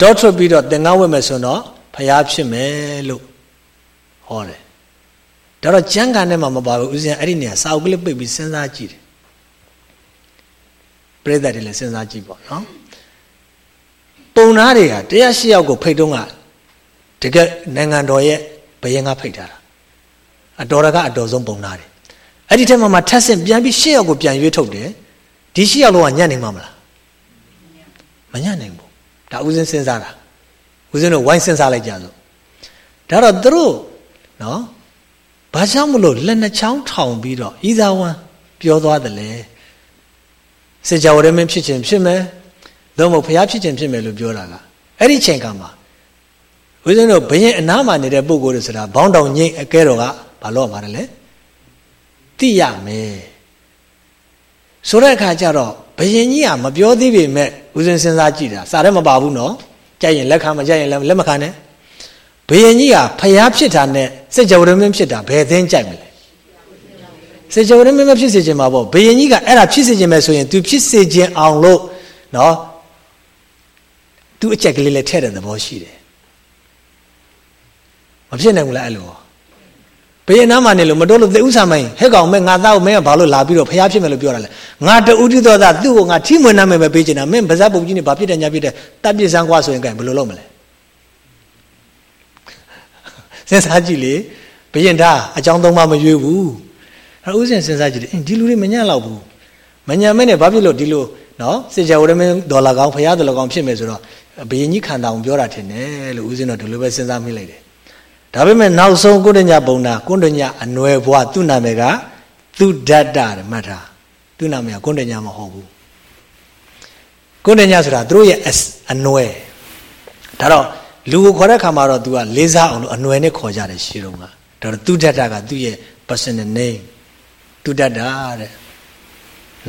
တောထွက်ပြီးတော့သင်္ကန်းဝတ်မယ်ဆိုတော့ဖျားဖြစ်မယ်လို့ဟောတယ်ဒါတော့ကျမ်းဂန်ထဲမှာမပါဘူးဦးဇင်းအဲ့ဒီနေရာစာအုပ်ကလေးပိတ်ပြီးစဉ်းစားကြည့်တယ်ပြိဿတွေလည်းစဉ်းစားကြည့်ပေါ့နော် ပုံနာတွေကတရားရှိယောက်ကိုဖိတ်တုံးကတကယ်နိုင်ငံတော်ရဲ့ဘယင်ကဖိတ်ထားတာအတော်ရကအတော်ဆုံးပုံနာတွေအဲ့ဒီထက်မှမှထပ်ဆင့်ပြန်ပြီးရှစ်ယောက်ကိုပြန်ရွေးထုတ်တယ်ဒီရှစ်ယောက်လုံးကညံ့နေမှာမလားမညံ့နိုင်ဘူးဒါဦးစင်းစဉ်းစားတာဦးစင်းတို့ဝိုင်းစဉ်းစားလိုက်ကြစို့ဒါတော့သူတို့နော်ဘာကြောင့်မလို့လက်နှချောင်းထောင်ပြီးတော့ဤသာဝံပြောသွားတယ်လေစေကြဝဠာမင်းဖြစ်ခြင်းဖြစ်မယ် သို့မဟုတ်ဘုရားဖြစ်ခြင်းဖြစ်မယ်လို့ပြောတာကအဲ့ဒီချိန်ကမှာဦးဇင်းတို့ဘယင်အနားမှာနေတဲ့ပုဂ္ဂိုလ်တွေဆိုတာဘောင်းတောင်ငိမ့်အကဲတော်ကဘာလို့မှာလဲသိရမယ်ဆိုတဲ့အခါကျတော့ဘယင်ကြီးကမပြောသေးပေမဲ့ဦးဇင်းစဉ်းစားကြည့်တာစာထဲမပါဘူးနော်ကြိုက်ရင်လက်ခံမကြိုက်ရင်လက်မခံနဲ့ဘယင်ကြီးကဖျားဖြစ်တာနဲ့စကြဝဠာမင်းဖြစ်တာဘယ်သင်းကြိုက်မလဲစကြဝဠာမင်းမဖြစ်စေခြင်းမှာပေါ့ဘယင်ကြီးကအဲ့ဒါဖြစ်စေခြင်းပဲဆိုရင် तू ဖြစ်စေခြင်းအောင်လို့နော် तू အချက်ကလေးလည်းထည့်တဲ့သဘောရှိတယ်မဖြစ်နိုင်ဘူးလားအဲ့လိုဘယင်နားမှာနေလို့မတော်လို့သေဥစာမိုင်းဟဲ့ကောင်မဲငါသားကိုမင်းကဘာလို့လာပြီးတော့ဖျားဖြစ်မယ်လို့ပြောတာလဲငါတူတိတော်သားသူ့ကိုငါထိမွေနာမယ်ပဲပေးချင်တာမင်းဗဇက်ပုတ်ကြီးနေဘာဖြစ်တယ်ညာဖြစ်တယ်တပ်ပြစ်စမ်းကွာဆိုရင်ကဲဘယ်လိုလုပ်မလဲစဉ်းစားကြည့်လေဘယင်သားအကြောင်းသုံးပါမရွေးဘူးအဲဥစဉ်စဉ်းစားကြည့်တယ်ဒီလူတွေမညံ့တော့ဘူးမညံ့မဲနဲ့ဘာဖြစ်လို့ဒီလိုနော်စစ်ကြဝဠာမင်းဒေါ်လာကောင်ဖရားဒေါ်လာကောင်ဖြစ်မယ်ဆိုတော့ ဘယင်ကြီးခန္ဓာအောင်ပြောတာထင်တယ်လို့ဥစဉ်တော့ဒီလိုပဲစဉ်းစားမိလိုက်တယ်ဒါပေမဲ့နောက်ဆုံးကုဏ္ဏညပုံနာကုဏ္ဏညအနွယ်ဘွားသူ့နာမည်ကသူဒတ္တတဲ့မှတ်ထားသူ့နာမည်ကကုဏ္ဏညမဟုတ်ဘူးကုဏ္ဏညဆိုတာသူတို့ရဲ့အနွယ်ဒါတော့လူကိုခေါ်တဲ့ခါမှာတော့ तू ကလေးစားအောင်လို့အနွယ်နဲ့ခေါ်ကြတယ်ရှင်းတော့ကဒါတော့သူဒတ္တကသူ့ရဲ့ personal name သူဒတ္တတဲ့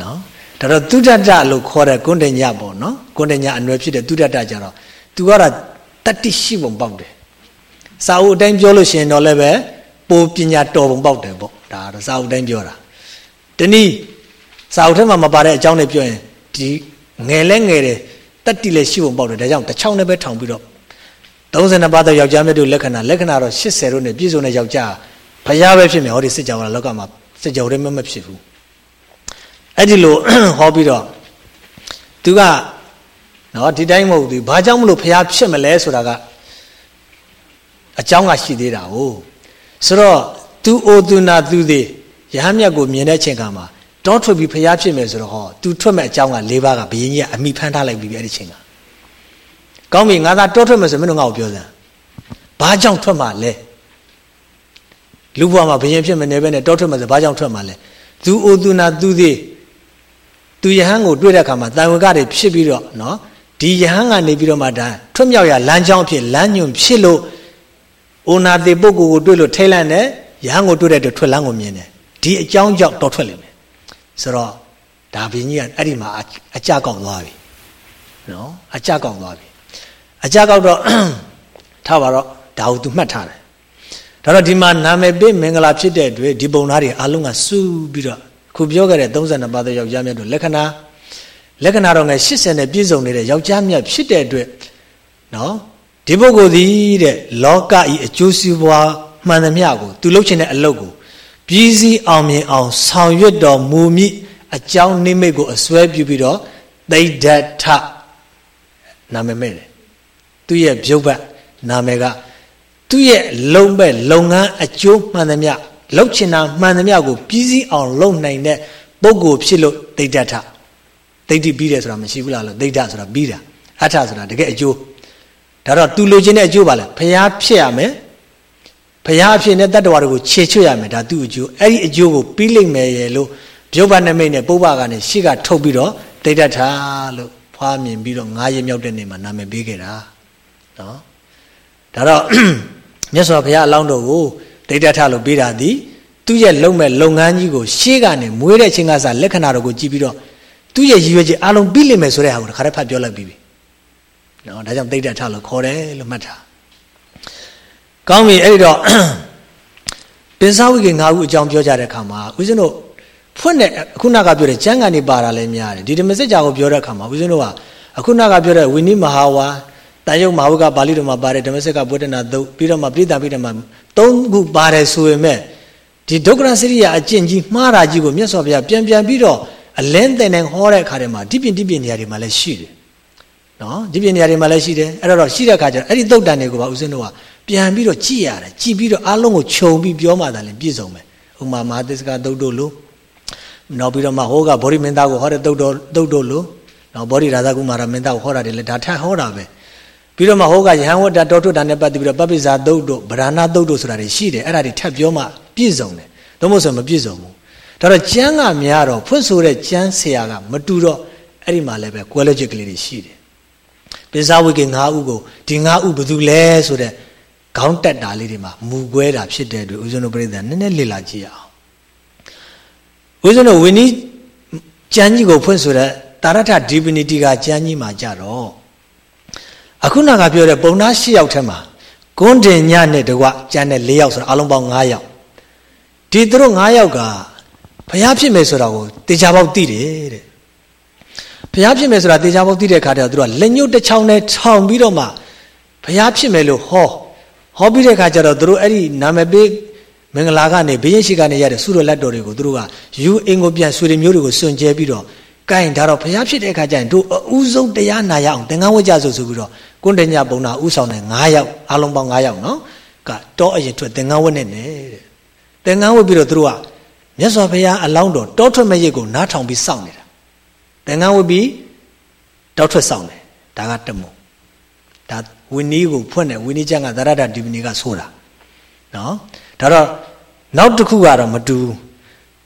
နော် ဒါတော့သူဒတ္တလို့ခေါ်တဲ့ကုဏ္ဏညပေါ့နော်ကုဏ္ဏညအနွယ်ဖြစ်တဲ့သူဒတ္တကြတော့ तू ကတော့တတိရှိပုံပေါက်တယ်စာအုပ်အတိုင်းပြောလို့ရှိရင်တော့လည်းပဲပိုပညာတော်ပုံပေါက်တယ်ပေါ့ဒါတော့စာအုပ်အတိုင်းပြောတာတနည်းစာအုပ်ထဲမှာမပါတဲ့အကြောင်းတွေပြောရင်ဒီငယ်လဲငယ်တယ်တတိလည်းရှိပုံပေါက်တယ်ဒါကြောင့်တစ်ချောင်းနဲ့ပဲထောင်ပြီးတော့32ပါးသောယောက်ျားမြတ်တို့လက္ခဏာလက္ခဏာတော့80တို့နဲ့ပြည့်စုံတဲ့ယောက်ျားဘုရားပဲဖြစ်မယ်ဟောဒီစစ်ကြောင်လောကမှာစစ်ကြောင်တွေမမဖြစ်ဘူး အဲ့ဒီလိုဟောပြီးတော့သူကနော်ဒီတိုင်းမဟုတ်ဘူးဘာကြောင့်မလို့ဘုရားဖြစ်မလဲဆိုတာကအကြောင်းကရှိသေးတာ哦ဆိုတော့ तू သူအိုသူနာသူသေးရဟန်းမြတ်ကိုမြင်တဲ့ချိန်ခါမှာတောထွက်ပြီးဖျားဖြစ်မယ်ဆိုတော့ဟောသူထွက်မဲ့အကြောင်းက၄ပါးကဘယင်းကြီးကအမိဖမ်းထားလိုက်ပြီအဲ့ဒီချိန်ကကောင်းပြီငါသာတောထွက်မယ်ဆိုမင်းတို့ငါ့ကိုပြောစမ်းဘာကြောင့်ထွက်မှာလဲလူဘဝမှာဘယင်းဖြစ်မနေပဲနဲ့တောထွက်မယ်ဆိုဘာကြောင့်ထွက်မှာလဲသူအိုသူနာသူသေး သူယဟန်ကိုတွေ့တဲ့အခါမှာတန်ဝကတွေဖြစ်ပြီးတော့နော်ဒီယဟန်ကနေပြီးတော့မှဒါထွတ်မြောက်ရလမ်းကြောင်းဖြစ်လမ်းညွန်ဖြစ်လို့အိုနာတိပုဂ္ဂိုလ်ကိုတွေ့လို့ထိတ်လန့်တယ်ယဟန်ကိုတွေ့တဲ့အတွက်ထွက်လမ်းကိုမြင်တယ်ဒီအကြောင်းကြောင့်တော်ထွက်လိမ့်မယ်ဆိုတော့ဒါဘင်းကြီးကအဲ့ဒီမှာအကြကောက်သွားပြီနော်အကြကောက်သွားပြီအကြကောက်တော့ထားပါတော့ဒါကိုသူမှတ်ထားတယ်ဒါတော့ဒီမှာနာမည်ပေးမင်္ဂလာဖြစ်တဲ့အတွက်ဒီပုံသားတွေအလုံးကစူးပြီးတော့ ခုပြောခဲ့တဲ့32ပါးသောယောက်ျားမြတ်တို့လက္ခဏာလက္ခဏာတော့ငယ်80နဲ့ပြည့်စုံနေတဲ့ယောက်ျားမြတ်ဖြစ်တဲ့အတွက်နော်ဒီပုဂ္ဂိုလ်သည်တဲ့လောကဤအကျိုးစီးပွားမှန်သမျှကိုသူလုပ်ချင်တဲ့အလုပ်ကိုပြည်စည်းအောင်မြင်အောင်ဆောင်ရွက်တော်မူမည်အကြောင်းနိမိတ်ကိုအစွဲပြုပြီးတော့သိဒ္ဓထနာမည်မဲ့တယ်သူရဲ့ပြုတ်ပတ်နာမည်ကသူရဲ့လုံမဲ့လုပ်ငန်းအကျိုးမှန်သမျှ လှုပ်ချင်တာမှန်သမျှကိုပြည်စည်းအောင်လုပ်နိုင်တဲ့ပုဂ္ဂိုလ်ဖြစ်လို့သိဒ္ဓထသိဒ္ဓိပြီးတယ်ဆိုတာမရှိဘူးလားလို့သိဒ္ဓဆိုတာပြီးတာအထဆိုတာတကယ်အကျိုးဒါတော့သူလိုချင်တဲ့အကျိုးပါလဲဖျားဖြစ်ရမယ်ဖျားအဖြစ်နဲ့တတ္တဝါတွေကိုခြေချွတ်ရမယ်ဒါသူ့အကျိုးအဲ့ဒီအကျိုးကိုပြီးလိမ့်မယ်ရဲ့လို့ပြုတ်ပါနမိတ်နဲ့ပုပ္ပကနေရှေ့ကထုတ်ပြီးတော့တိတ်တတ်တာလို့ဖွားမြင်ပြီးတော့ငါးရက်မြောက်တဲ့နေ့မှာနာမည်ပေးခဲ့တာနော်ဒါတော့မြတ်စွာဘုရားအလောင်းတော်ကို တိတ်တတ်ထလို့ပေးတာဒီသူ့ရဲ့လုံမဲ့လုပ်ငန်းကြီးကိုရှေ့ကနေမွေးတဲ့ချင်းကစားလက္ခဏာတော်ကိုကြည့်ပြီးတော့သူ့ရဲ့ရည်ရွယ်ချက်အလုံးပြီးလိမ့်မယ်ဆိုတဲ့ဟာကိုတခါတည်းဖတ်ပြောလိုက်ပြီးပြီနော်ဒါကြောင့်တိတ်တတ်ထလို့ခေါ်တယ်လို့မှတ်ထားကောင်းပြီအဲ့ဒီတော့ပင်စဝိကေ၅ခုအကြောင်းပြောကြတဲ့အခါမှာဦးဇင်းတို့ဖွင့်တဲ့အခုနကပြောတဲ့ကျမ်းဂန်နေပါတာလည်းများတယ်ဒီဓမ္မစစ်ကြာကိုပြောတဲ့အခါမှာဦးဇင်းတို့ကအခုနကပြောတဲ့ဝိနိမဟာဝါ တန်ယုတ်မဟာဝကပါဠိတော်မှာပါတယ်ဓမ္မစစ်ကဘုဒ္ဓနာသုတ်ပြီးတော့မှပြိတ္တာပိဋကမှာသုံးခုပါတယ်ဆိုပေမဲ့ဒီဒုက္ခရစရိယအကျင့်ကြီးမှားတာကြီးကိုမြတ်စွာဘုရားပြန်ပြန်ပြီးတော့အလင်းတင်နေဟောတဲ့အခါတွေမှာဒီပြင်ဒီပြင်နေရာတွေမှာလည်းရှိတယ်နော်ဒီပြင်နေရာတွေမှာလည်းရှိတယ်အဲ့တော့ရှိတဲ့အခါကျတော့အဲ့ဒီသုတ်တန်တွေကိုပါဦးဇင်းတို့ကပြန်ပြီးတော့ကြည်ရတယ်ကြည်ပြီးတော့အားလုံးကိုခြုံပြီးပြောမှသာလည်းပြည့်စုံမယ်ဥမာမဟာသစ္စကသုတ်တို့လို့နောက်ပြီးတော့မှဟောကဗောဓိမင်းသားကိုဟောတဲ့သုတ်တော်သုတ်တို့လို့နောက်ဗောဓိရာဇကုမာရမင်းသားကိုဟောတာတွေလည်းဒါထပ်ဟောတာပဲ ပြီးတော့မှဟောကယဟန်ဝတ္တတော်ထွတ်တာနဲ့ပတ်သက်ပြီးတော့ပပိဇာသုတ်တို့ဗရဏသုတ်တို့ဆိုတာတွေရှိတယ်အဲ့ဒါတွေထပ်ပြောမှပြည့်စုံတယ်သို့မဟုတ်ဆိုမပြည့်စုံဘူးဒါတော့ကျမ်းကများတော့ဖွင့်ဆိုတဲ့ကျမ်းဆရာကမတူတော့အဲ့ဒီမှာလည်းပဲ quality ကလေးတွေရှိတယ်ပိဇာဝိကေ၅ဥကိုဒီ၅ဥဘယ်သူလဲဆိုတဲ့ခေါင်းတက်တာလေးတွေမှာမူကွဲတာဖြစ်တဲ့အတွက်ဦးဇင်းတို့ပြိဿနည်းနည်းလေ့လာကြည့်အောင်ဦးဇင်းတို့ဝိနည်းကျမ်းကြီးကိုဖွင့်ဆိုတဲ့တာရထ divinity ကကျမ်းကြီးမှာကြတော့ အခုနကပြောတဲ့ပုံနာ၈ယောက်ထဲမှာကွန်းတင်ညနဲ့တကွကျမ်းနဲ့၄ယောက်ဆိုတော့အလုံးပေါင်း၅ယောက်ဒီသူတို့၅ယောက်ကဘုရားဖြစ်မယ်ဆိုတာကိုတေချာပေါက်သိတယ်တဲ့ဘုရားဖြစ်မယ်ဆိုတာတေချာပေါက်သိတဲ့အခါကျတော့သူကလက်ညှိုးတစ်ချောင်းနဲ့ထောင်ပြီးတော့မှဘုရားဖြစ်မယ်လို့ဟောဟောပြီးတဲ့အခါကျတော့သူတို့အဲ့ဒီနာမည်ပေးမင်္ဂလာကနေဘယင်းရှိကနေရတဲ့ဆုတော်လက်တော်တွေကိုသူတို့ကယူအင်ကိုပြန်ဆွေတွေမျိုးတွေကိုစွန့်ကြဲပြီးတော့ ကဲဒါတော့ဘုရားဖြစ်တဲ့အခါကျရင်တို့အဦးဆုံးတရားနာရအောင်သင်္ကန်းဝတ်ကြဆိုဆိုပြီးတော့ကွန်းတညပုံနာဥဆောင်တဲ့9ယောက်အားလုံးပေါင်း9ယောက်နော်ကတောအရင်ထွက်သင်္ကန်းဝတ်နဲ့တဲ့သင်္ကန်းဝတ်ပြီးတော့သူတို့ကမြတ်စွာဘုရားအလောင်းတော်တောထွက်မဲ့ရိတ်ကိုနားထောင်ပြီးစောင့်နေတာသင်္ကန်းဝတ်ပြီးတောထွက်စောင့်တယ်ဒါကတမုံဒါဝင်းနီးကိုဖွင့်တယ်ဝင်းနီးကျမ်းကသရဒဒီပနီကဆိုတာနော်ဒါတော့နောက်တစ်ခုကတော့မတူ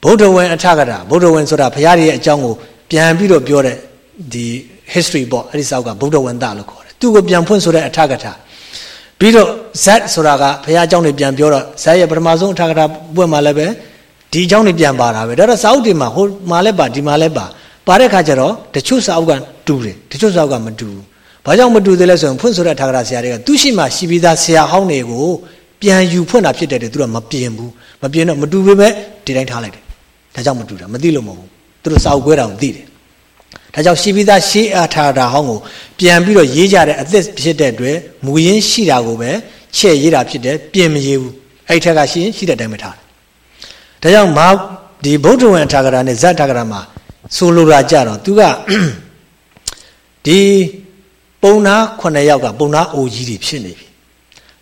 ဗုဒ္ဓဝင်အထကတာဗုဒ္ဓဝင်ဆိုတာဘုရားရဲ့အကြောင်းကို ပြန်ပြီးတော့ပြောတဲ့ဒီ history ပေါ့အဲ့ဒီစောက်ကဗုဒ္ဓဝင်တလို့ခေါ်တယ်သူ့ကိုပြန်ဖွင့်ဆိုတဲ့အထကတာပြီးတော့ Z ဆိုတာကဘုရားအကြောင်းတွေပြန်ပြောတော့ Z ရဲ့ပထမဆုံးအထကတာပွင့်มาလည်းပဲဒီအကြောင်းတွေပြန်ပါတာပဲဒါတော့စာအုပ်တွေမှာဟိုမှာလည်းပါဒီမှာလည်းပါပါတဲ့ခါကျတော့တချို့စာအုပ်ကတူတယ်တချို့စာအုပ်ကမတူဘူးဘာကြောင့်မတူသေးလဲဆိုရင်ဖွင့်ဆိုတဲ့ထာဂရဆရာတွေကသူရှိမှရှိပြီးသားဆရာဟောင်းတွေကိုပြန်ယူဖွင့်တာဖြစ်တဲ့သူကမပြင်ဘူးမပြင်တော့မတူပေမဲ့ဒီတိုင်းထားလိုက်တယ်ဒါကြောင့်မတူတာမသိလို့မဟုတ်ဘူး သူတို့စာအုပ်ကွဲတာကိုသိတယ်ဒါကြောင့်ရှိပြီးသားရှေးအားထာတာဟောင်းကိုပြန်ပြီးတော့ရေးကြတဲ့အသက်ဖြစ်တဲ့အတွက်မူရင်းရှိတာကိုပဲချဲ့ရေးတာဖြစ်တယ်ပြင်မရေးဘူးအဲ့ထက်ကရှိရင်ရှိတဲ့အတိုင်းပဲထားတယ်ဒါကြောင့်မာဒီဗုဒ္ဓဝင်ထာဂရနဲ့ဇတ်ထာဂရမှာဆိုလိုတာကြတော့သူကဒီပုံနာ9ယောက်ကပုံနာအိုကြီးတွေဖြစ်နေပြီ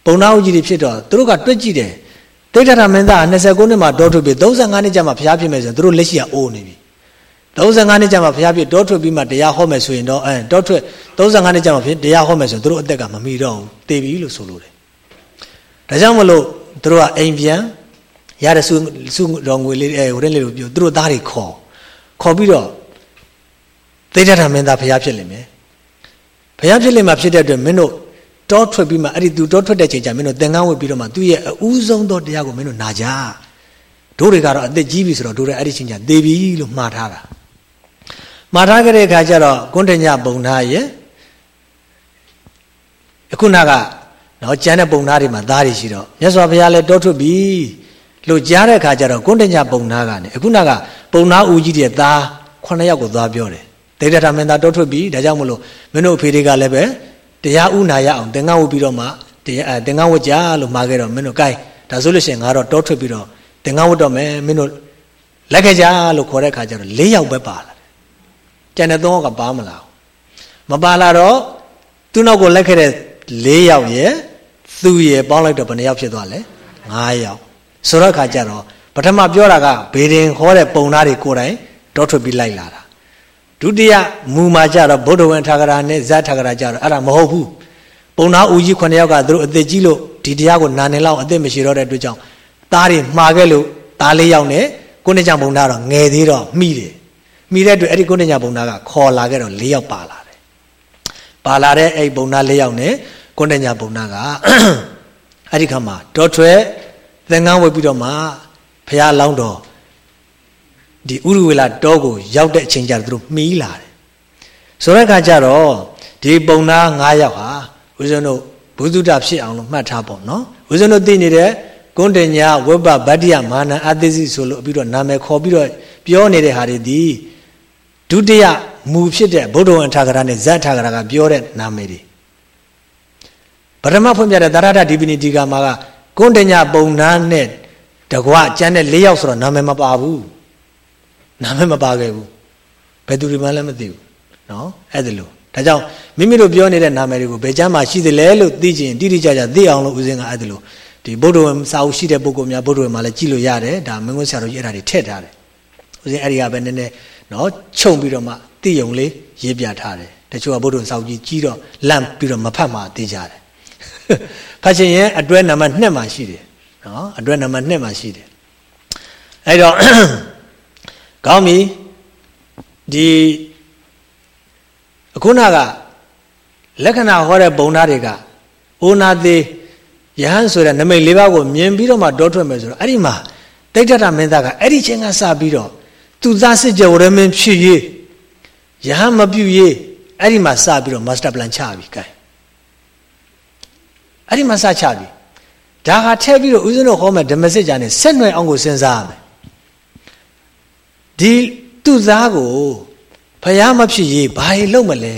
ပုံနာအိုကြီးတွေဖြစ်တော့သူတို့ကတွက်ကြည့်တယ်တိဋ္ဌထမင်းသား29နှစ်မှာတောထွက်ပြီး35နှစ်ကျမှဘုရားဖြစ်မယ်ဆိုရင်တို့လက်ရှိကအိုးနေပြီ 35နှစ်ကျမှဘုရားဖြစ်တောထွက်ပြီးမှတရားဟောမယ်ဆိုရင်တော့အဲတောထွက်35နှစ်ကျမှတရားဟောမယ်ဆိုရင်တို့အသက်ကမမီတော့ဘူးတည်ပြီလို့ဆိုလို့တယ်ဒါကြောင့်မလို့တို့ကအိမ်ပြန်ရတဲ့စုစုတော်ငွေလေးအဲဟိုတဲ့လေးလိုပြောတို့သားတွေခေါ်ခေါ်ပြီးတော့သိတ္တမင်းသားဘုရားဖြစ်လိမ့်မယ်ဘုရားဖြစ်လိမ့်မှာဖြစ်တဲ့အတွက်မင်းတို့တောထွက်ပြီးမှအဲ့ဒီသူတောထွက်တဲ့ချိန်ကျမင်းတို့သင်္ကန်းဝတ်ပြီးတော့မှသူ့ရဲ့အဦးဆုံးသောတရားကိုမင်းတို့နာကြတို့တွေကတော့အသက်ကြီးပြီဆိုတော့တို့တွေအဲ့ဒီချိန်ကျသေပြီလို့မှားထားတာ မှားထားကြတဲ့အခါကျတော့ကွန်းတညပုံသားရဲ့အခုနကနော်ကျန်တဲ့ပုံသားတွေမှာသားတွေရှိတော့မြတ်စွာဘုရားလည်းတောထွက်ပြီလို့ကြားတဲ့အခါကျတော့ကွန်းတညပုံသားကနေအခုနကပုံသားဦးကြီးတဲ့သား9ယောက်ကိုသွားပြောတယ်ဒေဒတာမင်းသားတောထွက်ပြီဒါကြောင့်မလို့မင်းတို့အဖေတွေကလည်းပဲတရားဥနာရအောင်သင်္ကန်းဝတ်ပြီးတော့မှတရားသင်္ကန်းဝတ်ကြလို့မှာခဲ့တော့မင်းတို့ gain ဒါဆိုလို့ရှိရင်ငါတော့တောထွက်ပြီးတော့သင်္ကန်းဝတ်တော့မယ်မင်းတို့လက်ခဲ့ကြလို့ခေါ်တဲ့အခါကျတော့၄ယောက်ပဲပါလာတယ် ကျန်တဲ့၃ယောက်ကပါမလာဘူးမပါလာတော့သူ့နောက်ကိုလက်ခဲ့တဲ့၄ယောက်ရဲ့သူ့ရဲ့ပေါင်းလိုက်တော့ဘယ်နှယောက်ဖြစ်သွားလဲ၅ယောက်ဆိုတော့အခါကျတော့ပထမပြောတာကဘေဒင်ဟောတဲ့ပုံသားတွေကိုယ်တိုင်တောထွက်ပြီးလိုက်လာတာဒုတိယမူမှာကြတော့ဗုဒ္ဓဝင်ထာဂရာနဲ့ဇတ်ထာဂရာကြတော့အဲ့ဒါမဟုတ်ဘူးပုံနာဦးကြီး9ယောက်ကသူတို့အသက်ကြီးလို့ဒီတရားကိုနာနေလောက်အသက်မရှိတော့တဲ့အတွက်ကြောင့်သားတွေမှားခဲ့လို့သားလေးယောက်နဲ့ကိုနေကြဘုံသားတော့ငယ်သေးတော့မိတယ် မိတဲ့အတွက်အဲ့ဒီကိုနေကြဘုံသားကခေါ်လာခဲ့တော့၄ယောက်ပါလာတယ်ပါလာတဲ့အဲ့ဘုံသား၄ယောက်နဲ့ကိုနေကြဘုံသားကအဲ့ဒီခါမှာတောထွက်သင်္ကန်းဝတ်ပြီးတော့မှဘုရားလောင်းတော်ဒီဥရဝေလာတောကိုရောက်တဲ့အချိန်ကျတော့သူတို့မှီးလာတယ်ဆိုတဲ့အခါကျတော့ဒီပုံသား9ယောက်ဟာဦးဇင်းတို့ဘုသူတဖြစ်အောင်လို့မှတ်ထားပေါ့နော်ဦးဇင်းတို့သိနေတဲ့ကွန်တညာဝဘဗတ္တိယမာနအသိစိဆိုလို့ပြီးတော့နာမည်ခေါ်ပြီးတော့ပြောနေတဲ့ဟာတွေဒီ ဒုတိယမူဖြစ်တဲ့ဗုဒ္ဓဝံထာဂရနဲ့ဇတ်ထာဂရကပြောတဲ့နာမည်တွေပထမဖွင့်ပြတဲ့သာရတဒီပနိဒီကာမှာကကွန်တညာပုံနာနဲ့တကွကျန်တဲ့၄ယောက်ဆိုတော့နာမည်မပါဘူးနာမည်မပါခဲ့ဘူးဘယ်သူတွေမှလည်းမသိဘူးနော်အဲ့ဒါလို့ဒါကြောင့်မိမိတို့ပြောနေတဲ့နာမည်တွေကိုဘယ်ကျမ်းမှာရှိသလဲလို့သိချင်တိတိကျကျသိအောင်လို့ဦးဇင်းကအဲ့ဒါလို့ဒီဗုဒ္ဓဝံစာအုပ်ရှိတဲ့ပုဂ္ဂိုလ်များဗုဒ္ဓဝံမှာလည်းကြည့်လို့ရတယ်ဒါမင်းကွန်းဆရာတို့ကြီးအဲ့ဒါတွေထည့်ထားတယ်ဦးဇင်းအဲ့ဒီကပဲနည်းနည်း နော်ခြုံပြီးတော့မှသိုံလေးရေးပြထားတယ်တချို့ကဗုဒ္ဓဝံစာအုပ်ကြီးကြီးတော့လန့်ပြီးတော့မဖတ်မှသိကြတယ်ဖတ်ချင်ရင်အတွဲနံပါတ်2မှာရှိတယ်နော်အတွဲနံပါတ်2မှာရှိတယ်အဲ့တော့ကောင်းပြီဒီအခုနကလက္ခဏာဟောတဲ့ဘုံသားတွေကအိုနာသေးယဟန်ဆိုတဲ့နမိတ်လေးပါးကိုမြင်ပြီးတော့မှတောထွက်မယ်ဆိုတော့အဲ့ဒီမှာတိဋ္ဌတမင်းသားကအဲ့ဒီချင်းကစပြီးတော့ သူသားစစ်ကြဝရမင်းဖြစ်ရေးယဟန်မပြုတ်ရေးအဲ့ဒီမှာစပြီးတော့ master plan ချပြီ gain အဲ့ဒီမှာစချပြီဒါဟာထည့်ပြီးတော့ဦးဇင်းတို့ဟောမယ်ဓမ္မစစ်ကြနဲ့ဆက်နွယ်အောင်ကိုစဉ်းစားရမယ်ဒီသူ့သားကိုဖယားမဖြစ်ရေးဘာလို့မလဲ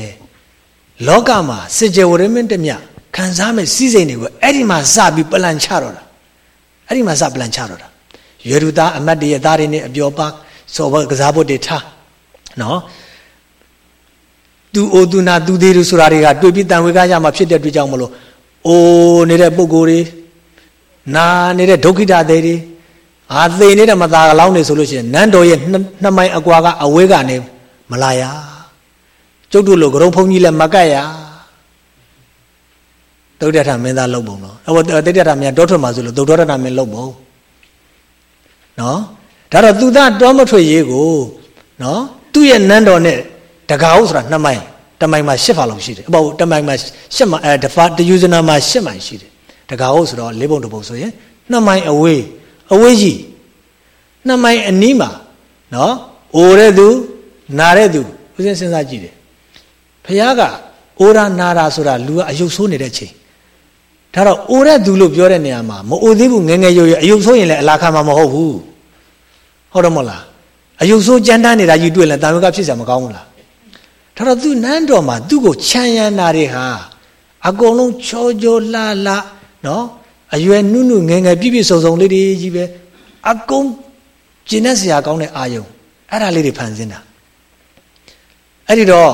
လောကမှာစစ်ကြေဝရမင်းတမြခံစားမဲ့စီးစိမ်တွေကိုအဲ့ဒီမှာစပြီးပလန်ချတော့တာအဲ့ဒီမှာစပလန်ချတော့တာရွေရူသားအမတ်တရဲ့သားတွေနဲ့အပျော်ပါ စောဘကစားဖို့တွေထားနော်သူအိုသူနာသူသေးသူဆိုတာတွေကတွေ့ပြီးတန်ဝေကရမှာဖြစ်တဲ့အတွက်ကြောင့်မလို့အိုနေတဲ့ပုံကိုယ်တွေနာနေတဲ့ဒုက္ခိတသေးတွေအာသေနေတဲ့မသားကလောင်းနေဆိုလို့ရှိရင်နန်းတော်ရဲ့နှစ်မိုင်အကွာကအဝေးကနေမလာရကျုပ်တို့လိုကရုံဖုံကြီးလည်းမကတ်ရသုဒ္ဓထမင်းသားလုပ်ပုံတော့အဲ့တော့တိတ္တထမင်းတောထွက်မှာဆိုလို့သုဒ္ဓထမင်းလုပ်ပုံနော် ဒါတော့သူသားတောမထွက်ရေးကိုနော်သူ့ရဲ့နန်းတော်နဲ့တကားဟုတ်ဆိုတာနှစ်မိုင်တမိုင်မှာ၈ဖာလောက်ရှိတယ်အပေါ့တမိုင်မှာ၈မိုင်အဲတဖာတယူဇနာမှာ၈မိုင်ရှိတယ်တကားဟုတ်ဆိုတော့လေးပုံတစ်ပုံဆိုရင်နှစ်မိုင်အဝေးအဝေးကြီးနှစ်မိုင်အနီးမှာနော်အိုတဲ့သူနာတဲ့သူဦးစင်းစဉ်းစားကြည့်တယ်ဖះကအိုရာနာရာဆိုတာလူကအယုတ်ဆိုးနေတဲ့ချိန်ဒါတော့အိုတဲ့သူလို့ပြောတဲ့နေရာမှာမအိုသေးဘူးငငယ်ရွရွအယုတ်ဆိုးရင်လည်းအလားခါမှာမဟုတ်ဘူး ဟုတ်တယ်မဟုတ်လားအယုတ်ဆိုးကြမ်းတမ်းနေတာကြီးတွေ့လဲတာဝကဖြစ်စရာမကောင်းဘူးလားဒါတော့သူနန်းတော်မှာသူ့ကိုခြံရံတာတွေဟာအကုန်လုံးချောချောလှလှနော်အရွယ်နုနုငယ်ငယ်ပြည့်ပြည့်စုံစုံလေးတွေကြီးပဲအကုန်ကျင့်တဲ့ဆရာကောင်းတဲ့အာယုံအဲ့ဒါလေးတွေဖန်ဆင်းတာအဲ့ဒီတော့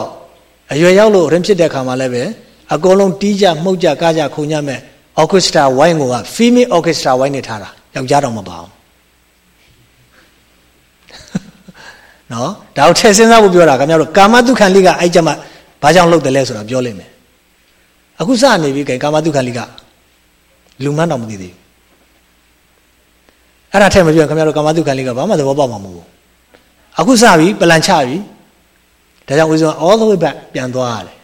အရွယ်ရောက်လို့ရင်ဖြစ်တဲ့ခါမှာလည်းပဲအကုန်လုံးတီးကြမှုတ်ကြကားကြခုံကြမဲ့ orchestra wine ကိုက female orchestra wine နဲ့ထားတာယောက်ျားတော့မပါဘူး နော်ဒါကိုထည့်စဉ်းစားဖို့ပြောတာခင်ဗျားတို့ကာမတုခံလိကအဲ့ကြမှာဘာကြောင့်လုပ်တယ်လဲဆိုတာပြောလိမ့်မယ်အခုစနေပြီခင်ကာမတုခံလိကလူမန်းတော့မသိသေးဘူးအဲ့ဒါထည့်မပြောခင်ဗျားတို့ကာမတုခံလိကဘာမှသဘောပေါက်မှာမဟုတ်ဘူးအခုစပြီပလန်ချပြီဒါကြောင့်ဦးဇော all the way back ပြန်သွားရတယ်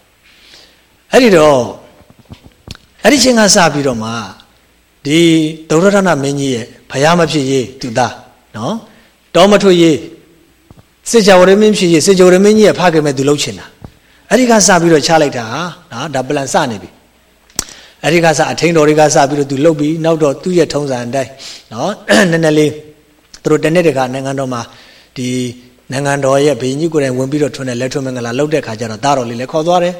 အဲ့ဒီတော့အဲ့ဒီချင်းကစပြီးတော့မှဒီဒုရဒနာမင်းကြီးရဲ့ဘုရားမဖြစ်ရေးသူသားနော်တောမထွေရေး စစ်ကြောရမင်းဖြစ်ရေးစစ်ကြောရမင်းကြီးရဲ့ဖခင်မဲ့သူလှုပ်ချင်တာအဲ့ဒီကစပြီးတော့ချလိုက်တာနော်ဒါပလန်စနေပြီအဲ့ဒီကစအထင်းတော်တွေကစပြီးတော့သူလှုပ်ပြီးနောက်တော့သူ့ရဲ့ထုံးစံအတိုင်းနော်နည်းနည်းလေးသူတို့တနေ့တခါနိုင်ငံတော်မှာဒီနိုင်ငံတော်ရဲ့ဘိညာဉ်ကိုယ်တိုင်ဝင်ပြီးတော့ထွန်းတဲ့လက်ထွန်းမင်္ဂလာလှုပ်တဲ့ခါကျတော့သားတော်လေးလည်းခေါ်သွားတယ်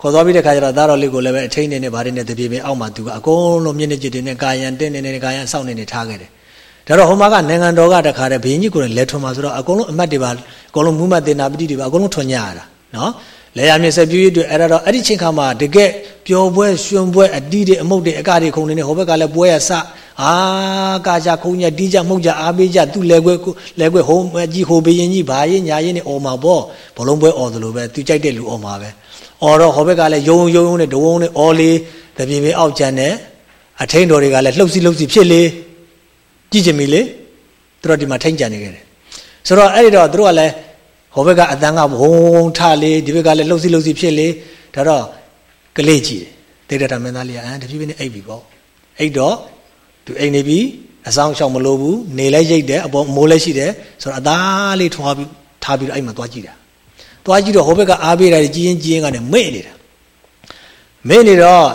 ခေါ်သွားပြီးတဲ့ခါကျတော့သားတော်လေးကိုလည်းပဲအထိန်နေနဲ့ဗားနေတပြေပြေအောက်မှာသူကအကုန်လုံးမျက်နှာကြည့်တင်နဲ့ကာယံတင်းနေနေကာယံစောင့်နေနေထားခဲ့တယ် ဒါတော့ဟိုမှာကနိုင်ငံတော်ကတခါတည်းဘိညာဉ်ကိုယ်တိုင်လက်ထွန်းမှာဆိုတော့အကုန်လုံးအမတ်တွေပါအကုန်လုံးမူမတ်တင်နာပတိတွေပါအကုန်လုံးထွန်းညရတာနော်လေယာမြေဆက်ပြူးရတွေ့အဲ့ဒါတော့အဲ့ဒီချိန်ခါမှာတကယ်ပျော်ပွဲရွှင်ပွဲအတီးတွေအမုတ်တွေအကတွေခုံနေနေဟိုဘက်ကလည်းပွဲရစအာကာကြခုံညတီးကြမှုတ်ကြအားပေးကြသူ့လက်ခွဲလက်ခွဲဟိုမကြီးဟိုဘရင်ကြီးဘာရင်ညာရင်နေအော်မှာပေါ့ဘလုံးပွဲအော်သလိုပဲသူကြိုက်တဲ့လူအော်မှာပဲအော်တော့ဟိုဘက်ကလည်းယုံယုံနဲ့ဒဝုံနဲ့အော်လေးတပြေပြေအောက်ကျန်နဲ့အထိန်တော်တွေကလည်းလှုပ်စီလှုပ်စီဖြစ်လေ ကြည့်ချင်ပြီလေသူတို့ဒီမှာထိန်ကြံနေခဲ့တယ်ဆိုတော့အဲ့ဒီတော့သူတို့ကလည်းဟိုဘက်ကအတန်းကဝုံထလေဒီဘက်ကလည်းလှုပ်စီလှုပ်စီဖြစ်လေဒါတော့ကလေးကြည့်တယ်တေတတာမင်းသားလေးကအန်တဖြည်းဖြည်းနဲ့အိပ်ပြီပေါ့အိပ်တော့သူအိမ်နေပြီအဆောင်ရှောင်မလို့ဘူးနေလဲရိတ်တယ်အပေါ်မိုးလဲရှိတယ်ဆိုတော့အသားလေးထွားပြီးထားပြီးတော့အိမ်မှာသွားကြည့်တာသွားကြည့်တော့ဟိုဘက်ကအားပေးတာကြီးရင်ကြီးရင်ကနေမေ့နေတာမေ့နေတော့